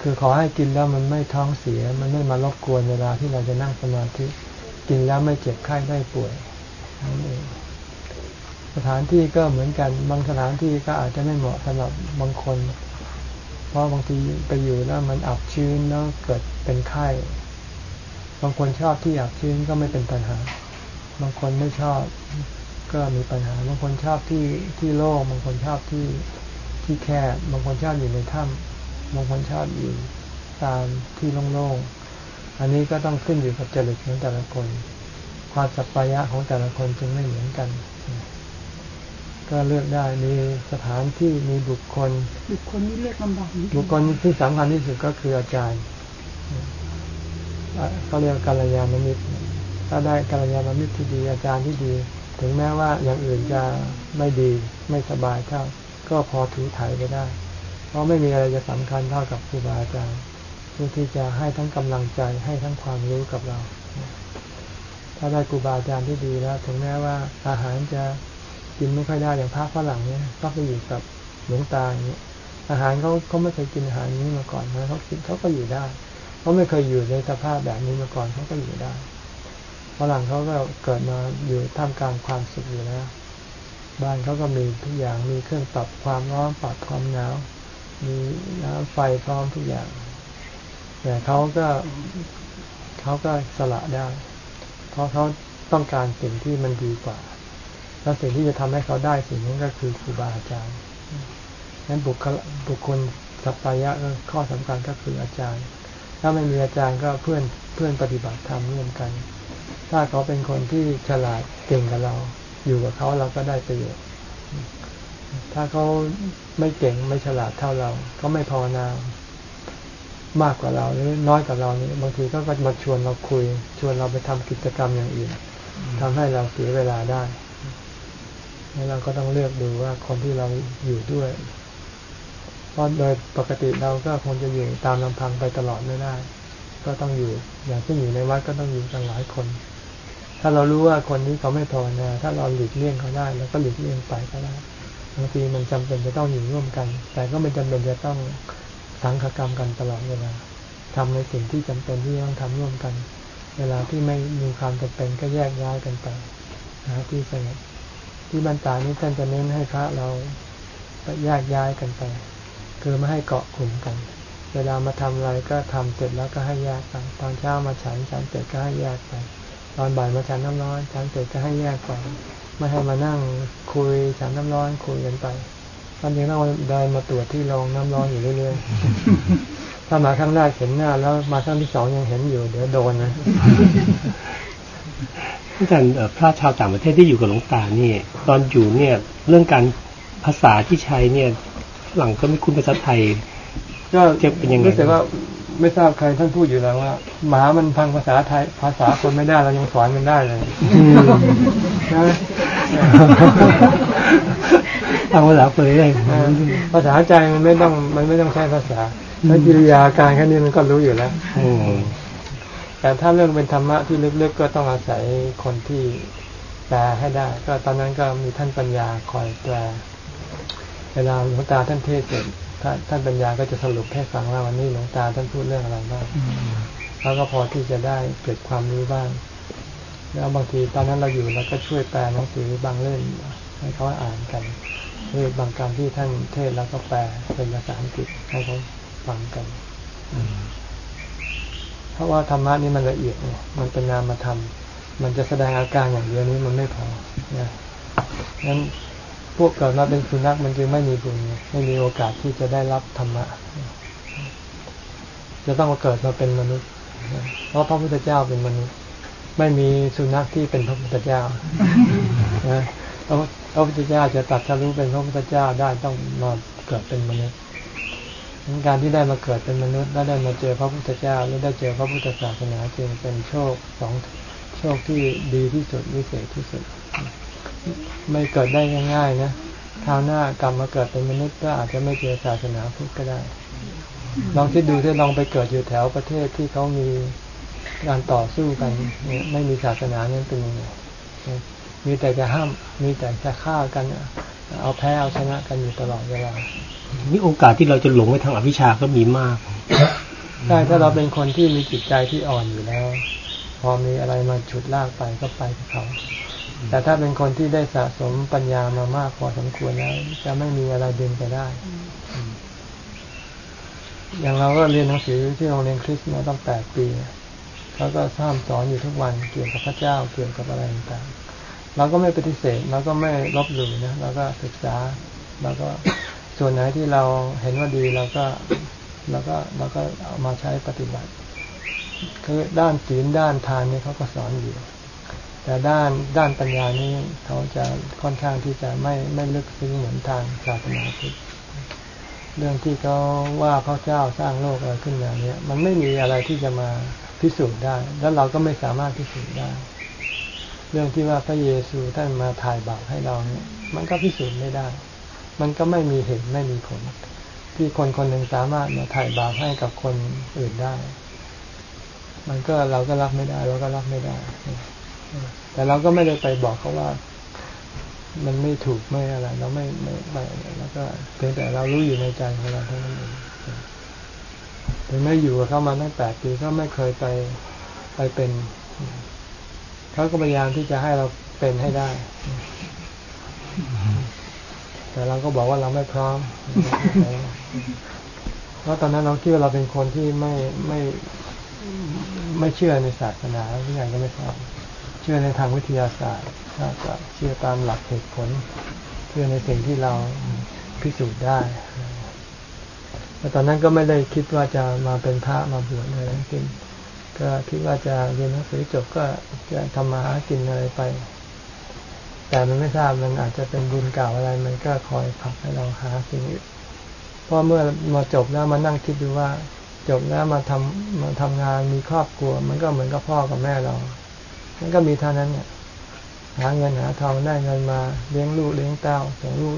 คือขอให้กินแล้วมันไม่ท้องเสีย มันไม่มารบกวนเวลาที่เราจะนั่งสมาธิ กินแล้วไม่เจ็บไข้ได้ป่วย สถานที่ก็เหมือนกัน บางสถานที่ก็อาจจะไม่เหมาะสำหรับบางคน เพราะบางทีไปอยู่แล้วมันอับชื้นแล้วเกิดเป็นไข้ บางคนชอบที่อับชื้นก็ไม่เป็นปัญหา บางคนไม่ชอบก็มีปัญหา บางคนชอบที่ที่โล่ง บางคนชอบที่ที่แคบ บางคนชอบอยู่ในถ้ำบางคนชอบอยู่ตามที่โล่งๆ อันนี้ก็ต้องขึ้นอยู่กับจริตของแต่ละคน ความสัพพยะของแต่ละคนจึงไม่เหมือนกัน ก็เลือกได้มีสถานที่มีบุคคล บุคคลนี่เรียกลำบากนิดนึงบุคคลที่สำคัญที่สุดก็คืออาจารย์เขาเรียกกัลยาณมิตรถ้าได้กัลยาณมิตรที่ดี อาจารย์ที่ดี ถึงแม้ว่าอย่างอื่นจะไม่ดีไม่สบายเท่าก็พอถือถ่ายไปได้ เพราะไม่มีอะไรจะสำคัญเท่ากับครูบาอาจารย์เพื่อที่จะให้ทั้งกำลังใจให้ทั้งความรู้กับเรา ถ้าได้ครูบาอาจารย์ที่ดีแล้ว ถึงแม้ว่าอาหารจะกินไม่ค่อยได้อย่างพระฝรั่งเนี่ยก็ไปอยู่กับหลวงตาอย่างนี้อาหารเขาเขาไม่เคยกินอาหารนี้มาก่อนนะเขากินเขาก็อยู่ได้เขาไม่เคยอยู่ในสภาพแบบนี้มาก่อนเขาก็อยู่ได้ฝรั่งเขาก็เกิดมาอยู่ท่ามกลางความสุขอยู่แล้วบ้านเขาก็มีทุกอย่างมีเครื่องปรับความร้อนปรับความหนาวมีน้ำไฟพร้อมทุกอย่าง แต่เขาก็เขาก็สละได้ เพราะเขาต้องการสิ่งที่มันดีกว่า แล้วสิ่งที่จะทำให้เขาได้สิ่งนั้นก็คือครูบาอาจารย์นั้นบุคบุคคลสัพพายะข้อสำคัญก็คืออาจารย์ ถ้าไม่มีอาจารย์ก็เพื่อนเพื่อนปฏิบัติธรรมร่วมกัน ถ้าเขาเป็นคนที่ฉลาดเก่งกับเรา อยู่กับเขาเราก็ได้ประโยชน์ ถ้าเขาไม่เก่งไม่ฉลาดเท่าเรา ก็ไม่ภาวนา มากกว่าเราหรือน้อยกว่าเรานี่บางทีก็มาชวนเราคุย ชวนเราไปทำกิจกรรมอย่างอื่นทำให้เราเสียเวลาได้แล้วเราก็ต้องเลือกดูว่าคนที่เราอยู่ด้วย เพราะโดยปกติเราก็คงจะอยู่ตามลำพังไปตลอดไม่ได้ ก็ต้องอยู่ อย่างที่อยู่ในวัดก็ต้องอยู่กันหลายคน ถ้าเรารู้ว่าคนนี้เขาไม่ภาวนาถ้าเราหลีกเลี่ยงเขาได้เราก็หลีกเลี่ยงไปก็ได้บางทีมันจำเป็นจะต้องอยู่ร่วมกัน แต่ก็ไม่จำเป็นจะต้อง สังฆกรรมกันตลอดเวลาทำในสิ่งที่จำเป็นที่ต้องทำร่วมกัน เวลาที่ไม่มีความจำเป็นก็แยกย้ายกันไปหาที่สงบที่บรรดานี้ท่านจะเน้นให้พระเราแยกย้ายกันไป คือไม่ให้เกาะกลุ่มกัน เวลามาทำอะไรก็ทำเสร็จแล้วก็ให้แยกไปตอนเช้ามาฉันฉันเสร็จก็ให้แยกไป ตอนบ่ายมาฉันน้ำร้อนฉันเสร็จก็ให้แยกไป ไม่ให้มานั่งคุยฉันน้ำร้อนคุยกันไป ตอนนี้เราเดินมาตรวจที่รองน้ำร้อนอยู่เรื่อยๆ ถ้ามาครั้งแรกเห็นหน้า แล้วมาครั้งที่สองยังเห็นอยู่ เดี๋ยวโดนนะอาจารย์พระชาวต่างประเทศที่อยู่กับหลวงตานี่ ตอนอยู่เนี่ย เรื่องการภาษาที่ใช้เนี่ยหลังก็ไม่คุ้นภาษาไทยก็จะเป็นยังไงรู้สึกว่า ไม่ทราบใครท่านพูดอยู่แล้วว่าหมามันพังภาษาไทยภาษาคนไม่ได้เรายังสอนมันได้เลยนะทำภาษาเปยเลยภาษาใจมันไม่ต้องมันไม่ต้องใช้ภาษาแล้วกิริยาการแค่นี้มันก็รู้อยู่แล้วแต่ถ้าเรื่องเป็นธรรมะที่ลึกๆก็ต้องอาศัยคนที่แปลให้ได้ ก็ตอนนั้นก็มีท่านปัญญาคอยแปลเวลาหลวงตาท่านเทศเสร็จ ท่านปัญญาก็จะสรุปให้ฟังว่าวันนี้หลวงตาท่านพูดเรื่องอะไรบ้างแล้วก็พอที่จะได้เกิดความรู้บ้าง แล้วบางทีตอนนั้นเราอยู่แล้วก็ช่วยแปลหนังสือบางเล่มให้เขาอ่านกันหรือบางการที่ท่านเทศแล้วก็แปลเป็นภาษาอังกฤษให้เขาฟังกันเพราะว่าธรรมะนี่มันละเอียดเนี่ยมันเป็นนามธรรมมันจะแสดงอาการอย่างเดียวนี้มันไม่พอนะงั้น พวกเกิดมาเป็นสุนัขมันจึงไม่มีบุญไม่มีโอกาสที่จะได้รับธรรมะจะต้องมาเกิดมาเป็นมนุษย์ เพราะพระพุทธเจ้าเป็นมนุษย์ ไม่มีสุนัขที่เป็นพระพุทธเจ้านะพระพุทธเจ้าจะตัดสรู้เป็นพระพุทธเจ้าได้ต้องมาเกิดเป็นมนุษย์การที่ได้มาเกิดเป็นมนุษย์ และได้มาเจอพระพุทธเจ้าและได้เจอพระพุทธศาสนาจึงเป็นโชคสองโชคที่ดีที่สุดวิเศษที่สุด ไม่เกิดได้ง่าย ๆ นะคราวหน้ากรรมมาเกิดเป็นมนุษย์ก็อาจจะไม่เจอศาสนาพุทธก็ได้ ลองคิดดูถ้าลองไปเกิดอยู่แถวประเทศที่เขามีการต่อสู้กันเนี่ยไม่มีศาสนาเนี่ยเป็นยังไงมีแต่จะห้าม มีแต่จะฆ่ากัน เอาแพ้เอาชนะกันอยู่ตลอดเวลามีโอกาสที่เราจะหลงไปทางอวิชชาก็มีมากใช่ถ้าเราเป็นคนที่มีจิตใจที่อ่อนอยู่แล้ว พอมีอะไรมาฉุดลากไปก็ไปกับเขา แต่ถ้าเป็นคนที่ได้สะสมปัญญามามากพอสมควรแล้ว จะไม่มีอะไรดึงไปได้ อย่างเราก็เรียนหนังสือที่โรงเรียนคริสต์มาตั้งแปดปีเขาก็สร้างสอนอยู่ทุกวันเกี่ยวกับพระเจ้าเกี่ยวกับอะไรต่างๆเราก็ไม่ปฏิเสธเราก็ไม่ลบหลู่นะเราก็ศึกษาเราก็ส่วนไหนที่เราเห็นว่าดีเราก็เราก็เราก็เอามาใช้ปฏิบัติ คือด้านศีลด้านทานนี่เขาก็สอนอยู่ แต่ด้านด้านปัญญานี้เขาจะค่อนข้างที่จะไม่ไม่ลึกซึ้งเหมือนทางศาสนาพุทธเรื่องที่เขาว่าพระเจ้าสร้างโลกอะไรขึ้นมาเนี่ยมันไม่มีอะไรที่จะมาพิสูจน์ได้ แล้วเราก็ไม่สามารถพิสูจน์ได้ เรื่องที่ว่าพระเยซูท่านมาถ่ายบาปให้เราเนี่ยมันก็พิสูจน์ไม่ได้ มันก็ไม่มีเหตุไม่มีผล ที่คนคนหนึ่งสามารถมาถ่ายบาปให้กับคนอื่นได้ มันก็เราก็รับไม่ได้เราก็รับไม่ได้ แต่เราก็ไม่ได้ไปบอกเขาว่า มันไม่ถูกไม่อะไร เราไม่ไม่ไม่แล้วก็เพียงแต่เรารู้อยู่ในใจของเราเท่านั้นเองถึงไม่อยู่กับเขามาตั้งแปดปีก็ไม่เคยไปไปเป็นเขาก็พยายามที่จะให้เราเป็นให้ได้ แต่เราก็บอกว่าเราไม่พร้อมเพราะตอนนั้นเราคิดว่าเราเป็นคนที่ไม่ไม่ไม่เชื่อในศาสนาทุกอย่างก็ไม่ทราบ เชื่อในทางวิทยาศาสตร์ถ้าจะเชื่อตามหลักเหตุผล เชื่อในสิ่งที่เราพิสูจน์ได้แต่ตอนนั้นก็ไม่ได้คิดว่าจะมาเป็นพระมาบวชอะไรทั้งสิ้นก็คิดว่าจะเรียนหนังสือจบก็จะทำมาหากินอะไรไป แต่มันไม่ทราบมันอาจจะเป็นบุญเก่าอะไร มันก็คอยผลักให้เราหาสิ่งอื่นเพราะเมื่อมาจบแล้วมานั่งคิดดูว่า จบแล้วมาทำมาทำงานมีครอบครัว มันก็เหมือนกับพ่อกับแม่เรา มันก็มีเท่านั้นเนี่ยหาเงินหาทองได้เงินมาเลี้ยงลูกเลี้ยงเต้าส่งลูก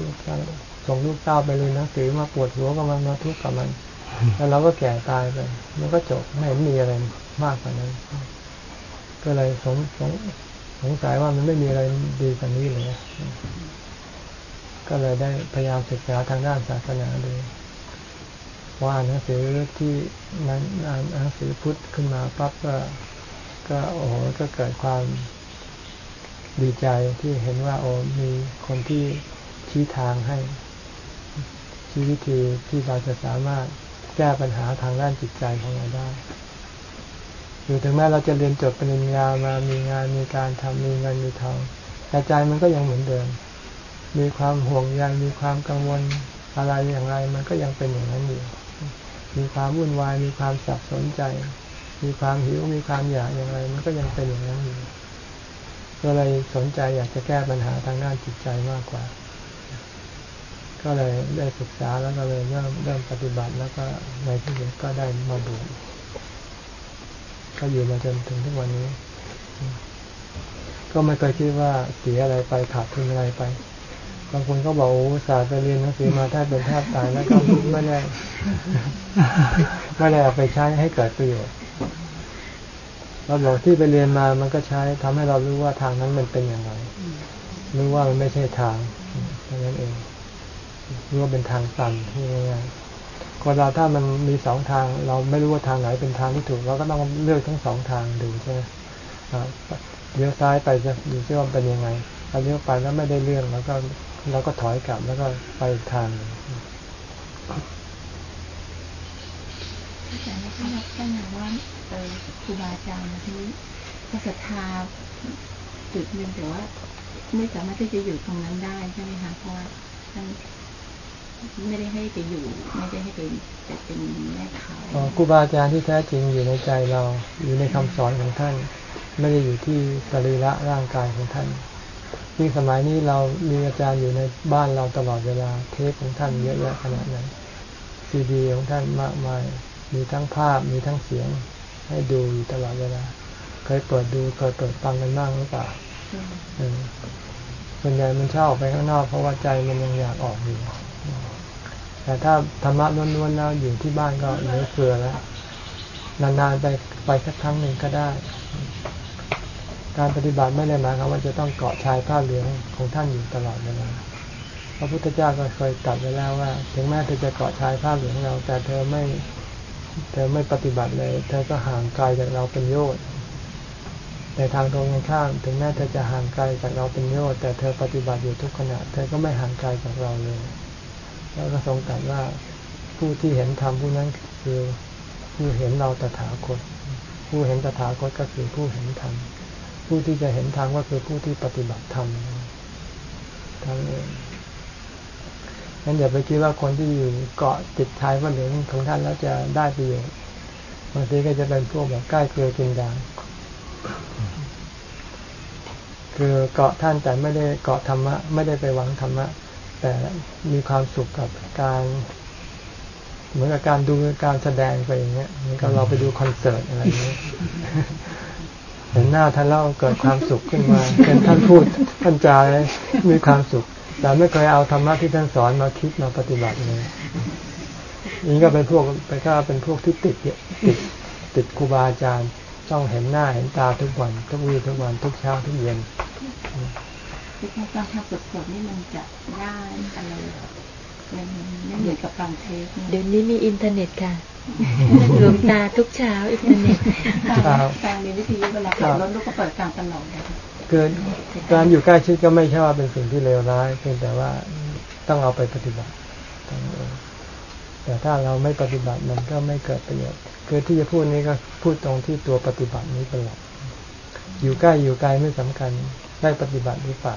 ส่งลูกเต้าไปเรียนหนังสือมาปวดหัวกับมันมาทุกข์กับมัน แล้วเราก็แก่ตายไปมันก็จบไม่เห็นมีอะไรมากกว่านั้น ก็เลยสงสงสงสัยว่ามันไม่มีอะไรดีกว่านี้เลยก็เลยได้พยายามศึกษาทางด้านศาสนาดูว่าอ่านหนังสือที่นั้นอ่านหนังสือพุทธขึ้นมาปั๊บก็ ก็โอ้โหก็เกิดความดีใจที่เห็นว่าโอ้มีคนที่ชี้ทางให้ชี้วิธีที่เราจะสามารถแก้ปัญหาทางด้านจิตใจของเราได้อยู่ถึงแม้เราจะเรียนจบปริญญามามีงานมีการทำมีเงินมีทองแต่ใจมันก็ยังเหมือนเดิม มีความห่วงใยมีความกังวลอะไรอย่างไร มันก็ยังเป็นอย่างนั้นอยู่ มีความวุ่นวายมีความสับสนใจ มีความหิวมีความอยากอย่างไร มันก็ยังเป็นอย่างนั้นอยู่ก็เลยสนใจอยากจะแก้ปัญหาทางด้านจิตใจมากกว่า ก็เลยได้ศึกษาแล้วก็เลยเริ่มเริ่มปฏิบัติแล้วก็ในที่สุดก็ได้มาบวชก็อยู่มาจนถึงทุกวันนี้ ก็ไม่เคยคิดว่าเสียอะไรไปขาดทุนอะไรไปบางคนก็บอกโอ้ศาสตร์ไปเรียนหนังสือมาถ้าเป็นแทบตายแล้วก็ไม่ได้ไม่ได้เอาไปใช้ให้เกิดประโยชน์ เราบอกที่ไปเรียนมามันก็ใช้ทำให้เรารู้ว่าทางนั้นมันเป็นอย่างไรรู้ว่ามันไม่ใช่ทางเท่านั้นเองรู้ว่าเป็นทางตันที่ง่ายคนเราถ้ามันมีสองทาง เราไม่รู้ว่าทางไหนเป็นทางที่ถูกเราก็ต้องเลือกทั้งสองทางดูใช่ไหมเลี้ยวซ้ายไปจะดูซิว่าเป็นยังไงเราเลี้ยวไปแล้วไม่ได้เรื่องแล้วก็เราก็ถอยกลับแล้วก็ไปทางอาจารย์ที่าว่า ครูบาอาจารย์ที่ศรัทธาจุดหนึ่งแต่ว่าไม่สามารถที่จะอยู่ตรงนั้นได้ใช่ไหมคะเพราะว่าท่านไม่ได้ให้ไปอยู่ ไม่ได้ให้ไปจะเป็นแม่ขายครูบาอาจารย์ที่แท้จริงอยู่ในใจเราอยู่ในคำสอนของท่าน ไม่ได้อยู่ที่สรีระร่างกายของท่านยิ่งสมัยนี้เรามีอาจารย์อยู่ในบ้านเราตลอดเวลาเทปของท่านเยอะแยะขนาดนั้นซีดีของท่านมากมายมีทั้งภาพมีทั้งเสียง ให้ดูอยู่ตลอดเวลา เคยเปิดดูเคยเปิดฟังกันบ้างหรือเปล่าส่วนใหญ่มันชอบออกไปข้างนอกเพราะว่าใจมันยังอยากออกอยู่ แต่ถ้าธรรมะล้วนๆแล้วอยู่ที่บ้านก็เหลือเฟือแล้ว นานๆไปไปสักครั้งหนึ่งก็ได้ การปฏิบัติไม่ได้หมายความว่าจะต้องเกาะชายผ้าเหลืองของท่านอยู่ตลอดเวลาพระพุทธเจ้าก็เคยตรัสไว้แล้วว่า ถึงแม้เธอจะเกาะชายผ้าเหลืองเรา แต่เธอไม่ เธอไม่ปฏิบัติเลย เธอก็ห่างไกลจากเราเป็นโยชน์แต่ทางตรงกันข้ามถึงแม้เธอจะห่างไกลจากเราเป็นโยชน์แต่เธอปฏิบัติอยู่ทุกขณะ เธอก็ไม่ห่างไกลจากเราเลย แล้วก็ทรงตรัสว่าผู้ที่เห็นธรรมผู้นั้นคือผู้เห็นเราตถาคต ผู้เห็นตถาคตก็คือผู้เห็นธรรมผู้ที่จะเห็นธรรมก็คือผู้ที่ปฏิบัติธรรมทั้งเอง งั้นอย่าไปคิดว่าคนที่อยู่เกาะติดชายว่าเหลืองของท่านแล้วจะได้ประโยชน์บางทีก็จะเป็นพวกแบบใกล้เกลือกินด่างคือเกาะท่านแต่ไม่ได้เกาะธรรมะ ไม่ได้ไปหวังธรรมะ แต่มีความสุขกับการเหมือนกับการดูการแสดงไปอย่างเงี้ยเหมือนกับเราไปดูคอนเสิร์ตอะไรอย่างเงี้ยเห็นหน้าท่านเล่าเกิดความสุขขึ้นมาเป็นท่านพูดท่านจาเลยมีความสุข แต่ไม่เคยเอาธรรมะที่ท่านสอนมาคิดมาปฏิบัติเลยนี่ก็เป็นพวกไปก็เป็นพวกที่ติดติดติดครูบาอาจารย์ต้องเห็นหน้าเห็นตาทุกวันทุกวี่ทุกวันทุกเช้าทุกเย็นที่พารทำสดๆนี่มันจะง่ายอะไรมันไม่เหมือนกับฟังเทปเดี๋ยวนี้มีอินเทอร์เน็ตค่ะหลวงตาทุกเช้าอินเทอร์เน็ตฟังมีวิธีเวลาเปิดรถลูกก็เปิดฟังตลอดเกินการอยู่ใกล้ชิดก็ไม่ใช่ว่าเป็นสิ่งที่เลวร้ายเพียงแต่ว่าต้องเอาไปปฏิบัติแต่ถ้าเราไม่ปฏิบัติมันก็ไม่เกิดประโยชน์คือที่จะพูดนี้ก็พูดตรงที่ตัวปฏิบัตินี้เป็นหลักอยู่ใกล้อยู่ไกลไม่สำคัญได้ปฏิบัติหรือเปล่า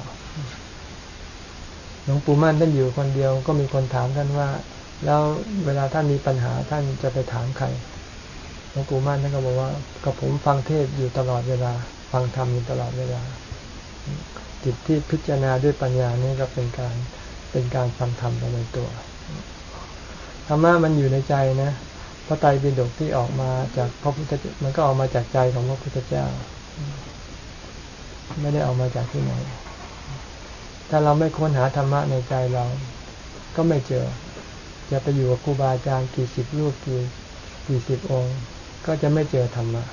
หลวงปู่มั่นท่านอยู่คนเดียวก็มีคนถามท่านว่า แล้วเวลาท่านมีปัญหาท่านจะไปถามใครหลวงปู่มั่นท่านก็บอกว่ากับผมฟังเทศอยู่ตลอดเวลา ฟังธรรมอยู่ตลอดเวลา จิตที่พิจารณาด้วยปัญญานี่ก็เป็นการเป็นการฟังธรรมไปในตัวธรรมะมันอยู่ในใจนะพระไตรปิฎกที่ออกมาจากพระพุทธเจ้ามันก็ออกมาจากใจของพระพุทธเจ้า ไม่ได้ออกมาจากที่ไหน ถ้าเราไม่ค้นหาธรรมะในใจเรา ก็ไม่เจอ จะไปอยู่กับครูบาอาจารย์กี่สิบรูปกี่กี่สิบองค์ ก็จะไม่เจอธรรมะ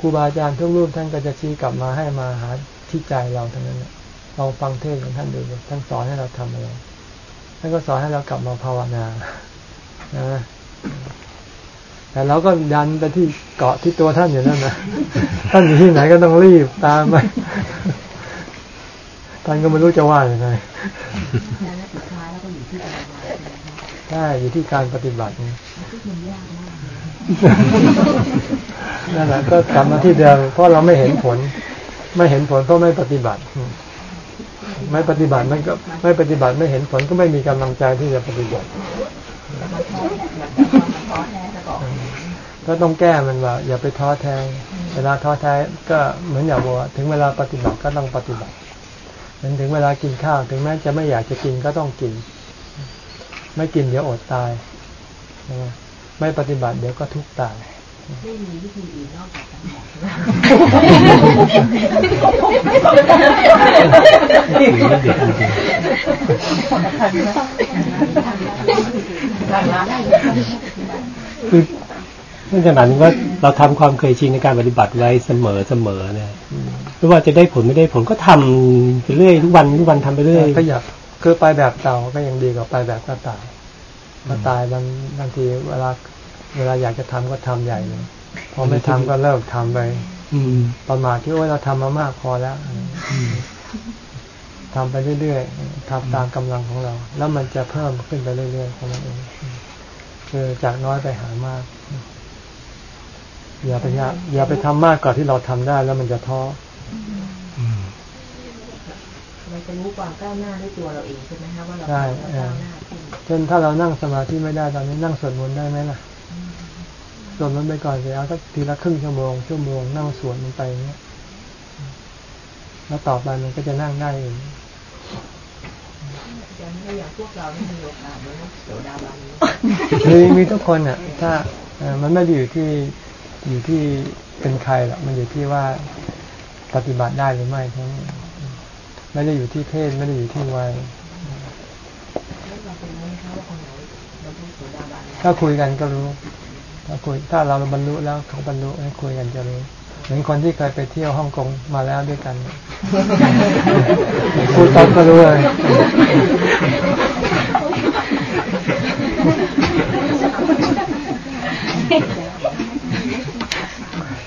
ครูบาอาจารย์ทุกรูปท่านก็จะชี้กลับมาให้มาหา ที่ใจเราทั้งนั้นลองฟังเทศของท่านดูท่านสอนให้เราทำอะไรท่านก็สอนให้เรากลับมาภาวนานะแต่เราก็ดันไปที่เกาะที่ตัวท่านอยู่นั่นนะท่านอยู่ที่ไหนก็ต้องรีบตามไปท่านก็ไม่รู้จะว่าอย่างไรใช่อยู่ที่การปฏิบัตินั่นแหละก็กลับมาที่เดิมเพราะเราไม่เห็นผล ไม่เห็นผลเพราะไม่ปฏิบัติ ไม่ปฏิบัติมันก็ไม่ปฏิบัติไม่เห็นผลก็ไม่มีกำลังใจที่จะปฏิบัติก็ต้องแก้มันว่า อย่าไปท้อแท้เวลาท้อแท้ก็เหมือนอย่างว่าถึงเวลาปฏิบัติก็ต้องปฏิบัติถึงเวลากินข้าวถึงแม้จะไม่อยากจะกินก็ต้องกิน ไม่กินเดี๋ยวอดตาย ไม่ปฏิบัติเดี๋ยวก็ทุกข์ตาย ไม่มีวิธีอื่นนอกจากการคือเนื่องจากนั้นว่าเราทำความเคยชินในการปฏิบัติไว้เสมอเสมอเนี่ยไม่ว่าจะได้ผลไม่ได้ผลก็ทำไปเรื่อยทุกวันทุกวันทำไปเรื่อยก็อยากคือไปแบบเต่าก็ยังดีกว่าไปแบบกระต่ายกระต่ายบางบางทีเวลา เวลาอยากจะทำก็ทำใหญ่เลย พอไม่ทำก็เลิกทำไปประมาทที่ว่าเราทำมามากพอแล้วทำไปเรื่อยๆทำตามกำลังของเรา แล้วมันจะเพิ่มขึ้นไปเรื่อยๆของเราเองคือจากน้อยไปหามาก อย่าไปอย่าอย่าไปทำมากกว่าที่เราทำได้ แล้วมันจะท้อมันจะรู้ความก้าวหน้าด้วยตัวเราเองใช่ไหมคะว่าเราก้าวหน้าเช่นถ้าเรานั่งสมาธิไม่ได้ตอนนี้นั่งสวดมนต์ได้ไหมล่ะ สวดมันไปก่อนเลยเอาสักทีละครึ่งชั่วโมงชั่วโมงนั่งสวดมันไปเนี้ยแล้วต่อไปมันก็จะนั่งได้เองอย่างพวกเราไม่มีโอกาสเลยโสดาบันมีมีทุกคนอะ ถ้ามันไม่ได้อยู่ที่อยู่ที่เป็นใครหรอกมันอยู่ที่ว่าปฏิบัติได้หรือไม่ทั้งไม่ได้อยู่ที่เพศไม่ได้อยู่ที่วัยถ้าคุยกันก็รู้ ถ้าคุยถ้าเราบรรลุแล้วเขาบรรลุให้คุยกันจะรู้เหมือนคนที่เคยไปเที่ยวฮ่องกงมาแล้วด้วยกันพูดตอนก็รู้เลย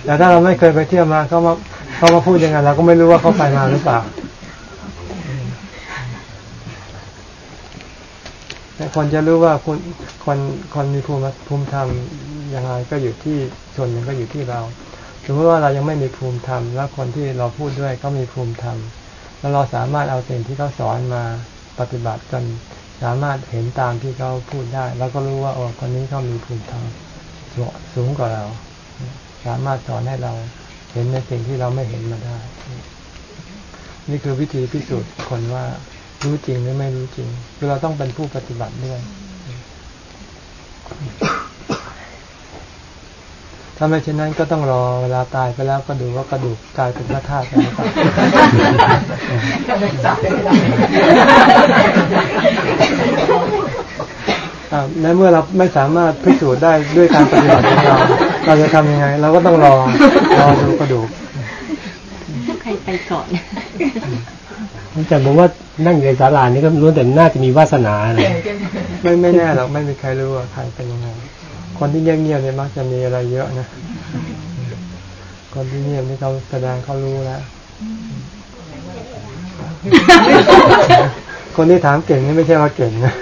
แต่ถ้าเราไม่เคยไปเที่ยวมาเขามาเขามาพูดยังไงเราก็ไม่รู้ว่าเขาไปมาหรือเปล่าแต่คนจะรู้ว่าคนคนคนมีภูมิภูมิธรรม ยังไงก็อยู่ที่ส่วนหนึ่งก็อยู่ที่เราสมมติว่าเรายังไม่มีภูมิธรรม แล้วคนที่เราพูดด้วยก็มีภูมิธรรม แล้วเราสามารถเอาสิ่งที่เขาสอนมาปฏิบัติจนสามารถเห็นตามที่เขาพูดได้ แล้วก็รู้ว่าโอ้คนนี้เขามีภูมิธรรมสูงกว่าเรา สามารถสอนให้เราเห็นในสิ่งที่เราไม่เห็นมาได้ นี่คือวิธีพิสูจน์คนว่ารู้จริงหรือไม่รู้จริง คือเราต้องเป็นผู้ปฏิบัติด้วย ถ้าไม่เช่นนั้นก็ต้องรอเวลาตายไปแล้วก็ดูว่ากระดูกกลายเป็นพระธาตุไปหรือเปล่าอ่าในเมื่อเราไม่สามารถพิสูจน์ได้ด้วยการปฏิบัติของเรา เราจะทำยังไง เราก็ต้องรอรอดูกระดูกใครไปก่อนแต่ผมว่านั่งอยู่ในศาลานี่ก็รู้แต่น่าจะมีวาสนาเลยไม่ไม่แน่หรอกไม่มีใครรู้ว่าใครเป็นยังไง คนที่เงียบๆเนี่ยมักจะมีอะไรเยอะนะ คนที่เงียบนี่เขาแสดงเขารู้แล้ว คนที่ถามเก่งนี่ไม่ใช่ว่าเก่งนะ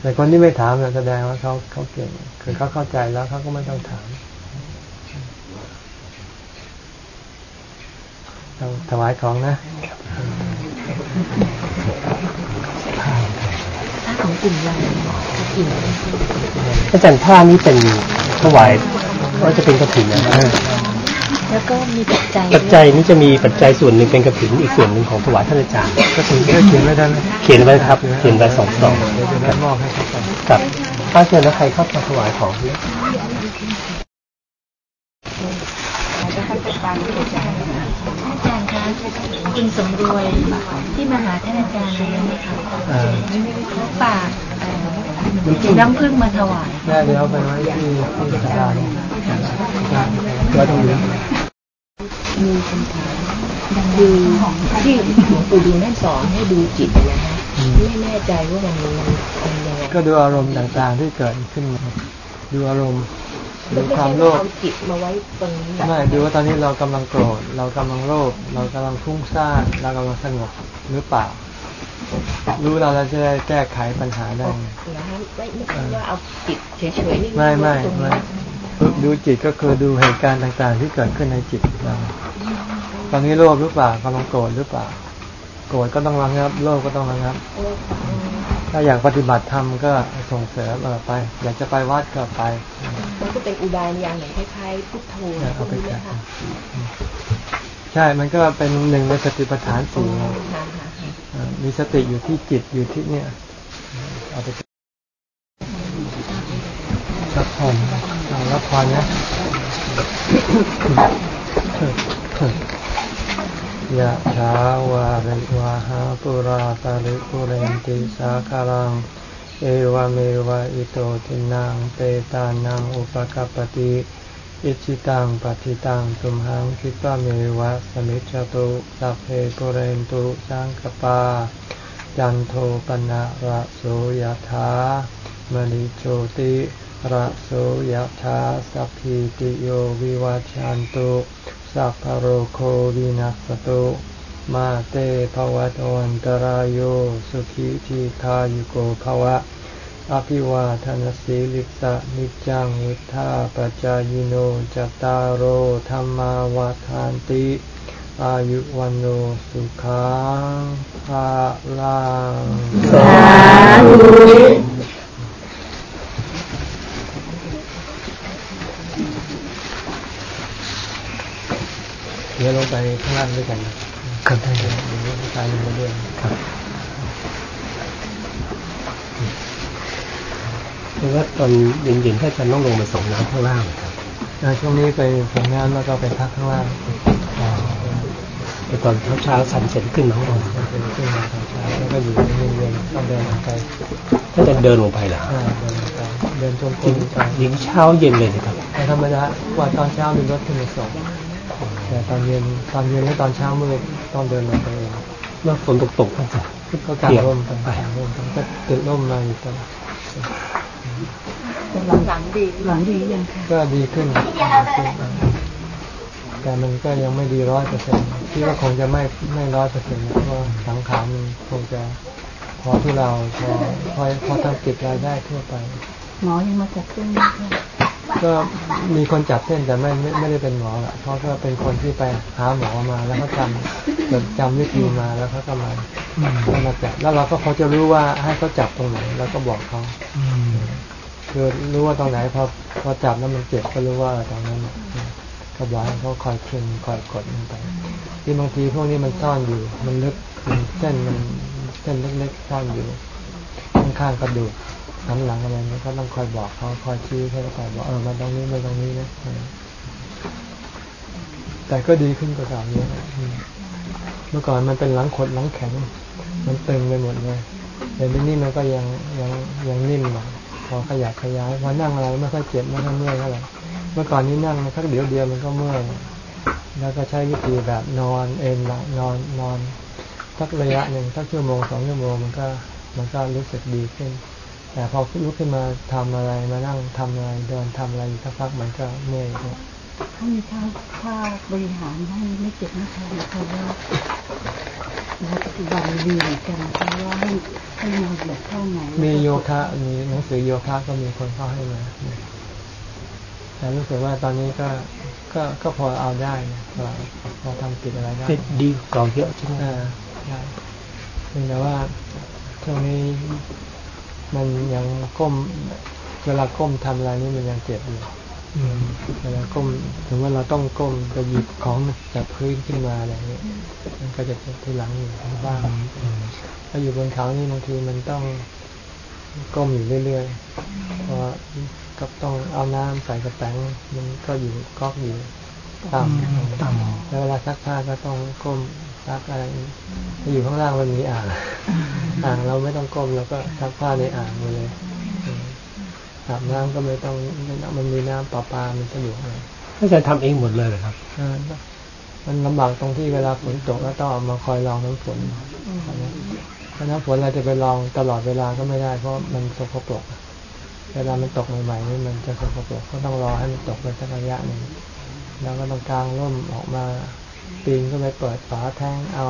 แต่คนที่ไม่ถามเนี่ยแสดงว่าเขาเขาเก่ง คือเขาเข้าใจแล้วเขาก็ไม่ต้องถามต้องถวายของนะ ของกลุ่มเรากลุ่มอาจารย์ผ้านี้เป็นถวายว่าจะเป็นกระถิ่นนะแล้วก็มีปัจจัยปัจจัยนี้จะมีปัจจัยส่วนหนึ่งเป็นกระถิ่นอีกส่วนหนึ่งของถวายท่านอาจารย์ก็ถึงได้เขียนไว้ได้ไหมเขียนไว้ครับเขียนไว้สองสองเดี๋ยวจะได้มอบให้เขาไปครับถ้าเชิญแล้วใครเข้ามาถวายของเนี่ยอาจารย์คะ คุณสมรวยที่มาหาท่านอาจารย์เลยนะคะอ่าเขาฝากเอ่อน้ำผึ้งมาถวายแม่เดี๋ยวเอาไปไว้ที่ที่ศาลาเนี่ยไว้ตรงนี้มีคำถามคือที่หลวงปู่ดูนั่นสอนให้ดูจิตนะฮะไม่แน่ใจว่ามันมันเป็นยังไงก็ดูอารมณ์ต่างๆที่เกิดขึ้นมาดูอารมณ์ ดูความโลภเอาจิตมาไว้ตรงนี้แบบไม่ดูว่าตอนนี้เรากำลังโกรธเรากำลังโลภเรากำลังฟุ้งซ่านเรากำลังสงบหรือเปล่า รู้เราแล้วจะได้แก้ไขปัญหาได้ไงนะฮะไม่ไม่ใช่ว่าเอาจิตเฉยๆนี่ไม่ไม่ตรงไม่นี้ฝึกดูจิตก็คือดูเหตุการณ์ต่างๆ ที่เกิดขึ้นในจิตเราตอนนี้โลภหรือเปล่ากำลังโกรธหรือเปล่า โกรธก็ต้องระงับโลภก็ต้องระงับ ถ้าอยากปฏิบัติธรรมก็ส่งเสริมเออไป อยากจะไปวัดก็ไป มันก็เป็นอุบายอย่างหนึ่งคล้ายๆพุทโธเนี่ยพวเอากไปนี้แจนะกคะใช่ มันก็เป็นหนึ่งในสติปัฏฐานสี่ไงค่ะค่ะค่ะอ่ามีสติอยู่ที่จิตอยู่ที่เนี่ยเอาไปรับพรเอารับพรนะยะถาวาริวาหาปุราปาริปุเรนติสาคารัง เอวเมวะอิโตทินังเปตานังอุปกปปติอิชิตังปฏิตังตุมหังคิปะเมวะสมิจจตุสัพเพปุเรนตุสังกปา จันโทปนะระโสยถามณิโชติระโสยถาสัพพิติโยวิวัชชันตุสัพพะโรโควินัสตุ มาเตภวัตวันตรายโยสุขีทีขายุโกภวะ อภิวาทนสีลิสะนิจังวุธาปจายโนจตารโอธรรมาวาทานติ อายุวันโนสุขังภาลังสาเดี๋ยวลงไปข้างล่างด้วยกันนะ ครับได้เดี๋ยวเดี๋ยวไปลงมาด้วยครับเพราะว่าตอนเย็นๆถ้าอาจารย์ต้องลงมาส่งน้ำข้างล่างครับอ่าช่วงนี้ไปส่งน้ำแล้วก็ไปพักข้างล่างแต่ตอนเช้าๆสันเสร็จขึ้นมาข้างบนเป็นขึ้นมาตอนเช้าแล้วก็อยู่เย็นๆต้องเดินลงไปถ้าจะเดินลงไปเหรออ่าเดินลงไปเดินจงกจริรงมไปยิงเช้าเย็นเลยนะครับแต่ธรรมดาว่าตอนเช้ามีรถขึ้นมาส่ง แต่ตอนเย็นตอนเย็นและตอนเช้ามืดต้องเดินลงไปเองเมื่อฝนตกๆก็จะก็กางร่มกันกางร่มกันก็ติดร่มมาอยู่ตลอดหลังหลังดีหลังดียังค่ะก็ดีขึ้นดีขึ้น แต่มันก็ยังไม่ดีร้อยเปอร์เซ็นต์ที่ว่าคงจะไม่ไม่ร้อยเปอร์เซ็นต์เพราะว่าสังขารมันคงจะพอที่เราพอพอพอทำกิจรายได้ทั่วไป หมอยังมาจัดเครื่องนี้ค่ะ ก็มีคนจับเส้นแต่ไม่ไม่ไม่ได้เป็นหมอละเพราะก็เป็นคนที่ไปหาหมอมาแล้วเขาจำจำจำวิธีมาแล้วเขาก็มาก็มาจับแล้วเราก็พอจะรู้ว่าให้เขาจับตรงไหนเราก็บอกเขาคือรู้ว่าตรงไหนพอพอจับแล้วมันเจ็บก็รู้ว่าตรงนั้นก็บอกให้เขาคอยเค็งคอยกดมันไป ที่บางทีพวกนี้มันซ่อนอยู่ มันลึกเส้นมันเส้นเล็กๆซ่อนอยู่ข้างๆกระดูก หันหลังอะไรนี้ก็ต้องคอยบอกเขาคอยชี้ให้เขาคอยบอกเออมาตรงนี้มาตรงนี้นะแต่ก็ดีขึ้นกว่าเก่าเยอะเมื่อก่อนมันเป็นหลังขดหลังแข็ง มันตึงไปหมดเลยแต่ที่นี้มันก็ยังยังยังนิ่มหน่อยพอขยับขยายพอนั่งอะไรไม่ค่อยเจ็บไม่ค่อยเมื่อยเท่าไหร่เมื่อก่อนนี้นั่งสักเดียวเดียวมันก็เมื่อยแล้วก็ใช้วิธีแบบนอนเอนละนอนนอนสักระยะหนึ่งสักชั่วโมงสองชั่วโมงมันก็มันก็รู้สึกดีขึ้น แต่พอลุกขึ้นมาทำอะไรมานั่งทำอะไรเดินทำอะไรสักพักมันก็เมื่อยถ้ามีท่าท่าบริหารให้ไม่เจ็บไม่ช้เพราะว่าปัจจุบันดีเหมือนกันเพราะว่าให้ให้นอนแบบเท่าไหนมีโยคะมีหนังสือโยคะก็มีคนเข้าให้มาแต่รู้สึกว่าตอนนี้ก็ก็ก็พอเอาได้พอพอทำกิจอะไรได้ดีก่อนเยอะใช่ไหมได้เพียงแต่ว่าช่วงนี้ มันยังก้มเวลาก้มทำอะไรนี่มันยังเจ็บอยู่เวลาก้มถึงว่าเราต้องก้มจะหยิบของจากพื้นขึ้นมาอะไรเงี้ยมันก็จะเจ็บที่หลังอยู่บ้างถ้าอยู่บนเขานี่บางทีมันต้องก้มอยู่เรื่อยๆเพราะก็ต้องเอาน้ำใส่กระแตงมันก็อยู่ก๊อกอยู่ต่ำต่ำแล้วเวลาซักผ้าก็ต้องก้ม ซักอะไรอยู่ข้างล่างมันมีอ่าง อ่างเราไม่ต้องก้มเราก็ซักผ้าในอ่างเลยอาบน้ำก็ไม่ต้องมันมีน้ำปลาปลามันสะดวกเลยถ้าจะทำเองหมดเลยเหรอครับมันลำบากตรงที่เวลาฝนตกแล้วต้องมาคอยรองน้ำฝนเพราะน้ำฝนเราจะไปลองตลอดเวลาก็ไม่ได้ เพราะมันสกปรกเวลามันตกใหม่ๆนี่มันจะสกปรกก็ต้องรอให้มันตกไปสักระยะหนึ่งแล้วก็ต้องกางร่มออกมา ปีนก็ไปเปิดฝาแทงเอา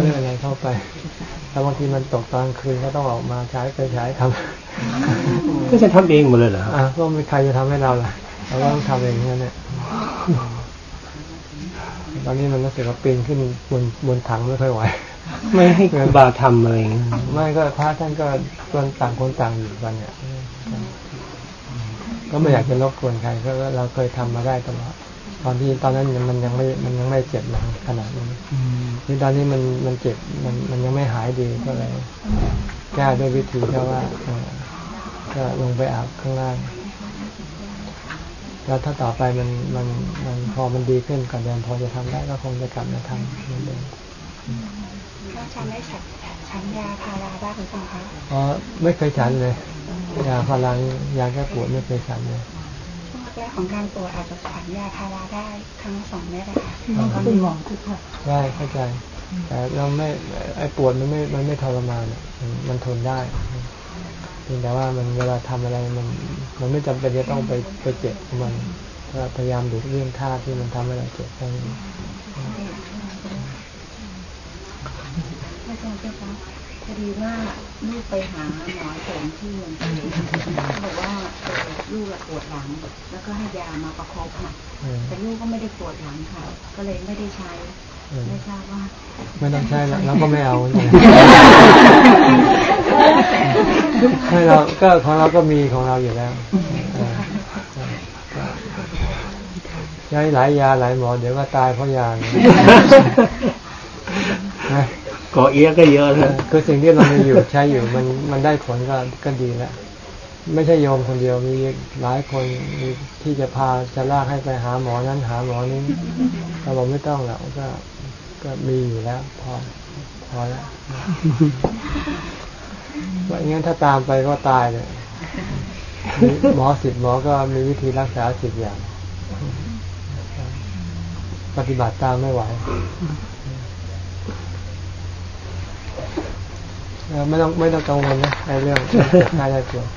เรื่องอะไรเข้าไป แล้วบางทีมันตกตอนคืนก็ต้องออกมาใช้ไปใช้ทำก็จะทำเองหมดเลยเหรออ่าก็ไม่ใครจะทำให้เราล่ะเราก็ต้องทำเองนั่นแหละตอนนี้มันรู้สึกว่าปีนขึ้นบนบนถังไม่ค่อยไหวไม่ให้ครูบาทำอะไรไม่ก็พระท่านก็คนต่างคนต่างอยู่กันเนี่ยก็ไม่อยากจะรบกวนใครเพราะเราเคยทำมาได้ตลอด ตอนที่ตอนนั้นมันยังไม่มันยังไม่เจ็บหนักขนาดนี้ที่ตอนนี้มันมันเจ็บมันมันยังไม่หายดีก็เลยแก้ด้วยวิธีแค่ว่าก็ลงไปอาบข้างล่างแล้วถ้าต่อไปมันมันมันพอมันดีขึ้นก่อนเดิมพอจะทำได้ก็คงจะกลับมาทำเหมือนเดิมก็ฉันได้ฉันฉันยาพาราบ้างหรือเปล่าคะอ๋อไม่เคยฉันเลยยาพารา ยาแก้ปวดไม่เคยฉันเลย แรกของการปวดอาจจะฉันยาพาราได้ทั้งสองเม็ดนะคะคุณหมอคุกค่ะได้เข้าใจ แต่เราไม่ไอ้ปวดมันไม่มันไม่ทรมานมันทนได้เพียงแต่ว่ามันเวลาทำอะไรมัน มันไม่จำเป็นจะต้องไปไปเจ็บมันก็พยายามดูเรื่องท่าที่มันทำให้เราเจ็บแค่นี้อาจารย์เจ้าคะ พอดีว่าลูกไปหาหมอเสริมที่เมืองเขาบอกว่าลูกปวดหลัง แล้วก็ให้ยามาประคบค่ะแต่ลูกก็ไม่ได้ปวดหลังค่ะ ก็เลยไม่ได้ใช้ไม่ทราบว่า ไม่ต้องใช้แล้วก็ไม่เอาให้เราก็ของเราก็มีของเราอยู่แล้วใช้หลายยาหลายหมอเดี๋ยวก็ตายเพราะยา ก่อเอี้ยก็เยอะเลยคือสิ่งที่เรามีอยู่ใช้อยู่มันมันได้ผลก็ก็ดีแล้วไม่ใช่โยมคนเดียวมีหลายคนมีที่จะพาจะลากให้ไปหาหมอนั้นหาหมอนี้เราบอกไม่ต้องแล้วก็ก็มีอยู่แล้ว พอพอแล้วว่าอย่างนั้นถ้าตามไปก็ตายเลยหมอสิบหมอก็มีวิธีรักษาสิบอย่าง ปฏิบัติตามไม่ไหว ไม่ต้องไม่ต้องกังวลนะในเรื่องค่าได้ปวด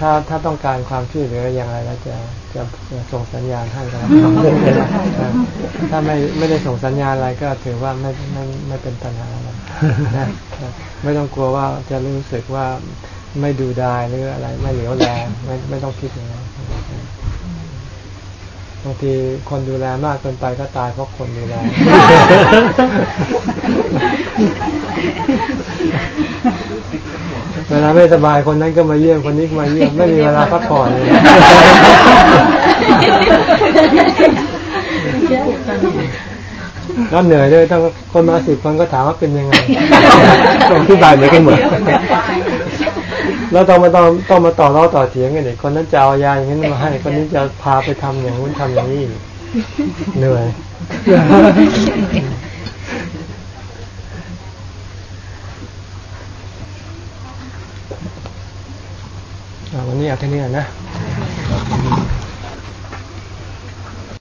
ถ้าถ้าต้องการความช่วยเหลืออย่างไรแล้วจะจะส่งสัญญาณให้ครับถ้าไม่ไม่ได้ส่งสัญญาณอะไรก็ถือว่าไม่ไม่ไม่เป็นปัญหาอะไรไม่ต้องกลัวว่าจะรู้สึกว่าไม่ดูดายหรืออะไรไม่เหลียวแลไม่ไม่ต้องคิดอย่างนั้นางทีคนดูแลมากเกินไปก็ตายเพราะคนดูแล เวลาไม่สบายคนนั้นก็มาเยี่ยมคนนี้มาเยี่ยมไม่มีเวลาพักผ่อนเลยแล้วเหนื่อยด้วยต้องคนมาสิบคนก็ถามว่าเป็นยังไงตรงที่บายเหมือนกันหมด แล้วต้องมาต้องต้องมาต่อล้อต่อเถียงกันเนี่ยคนนั้นจะเอายาอย่างนี้มาให้ คนนี้จะพาไปทำอย่างนู้นทำอย่างนี้เหนื่อยวันนี้เอาแค่นี้ก่อนนะ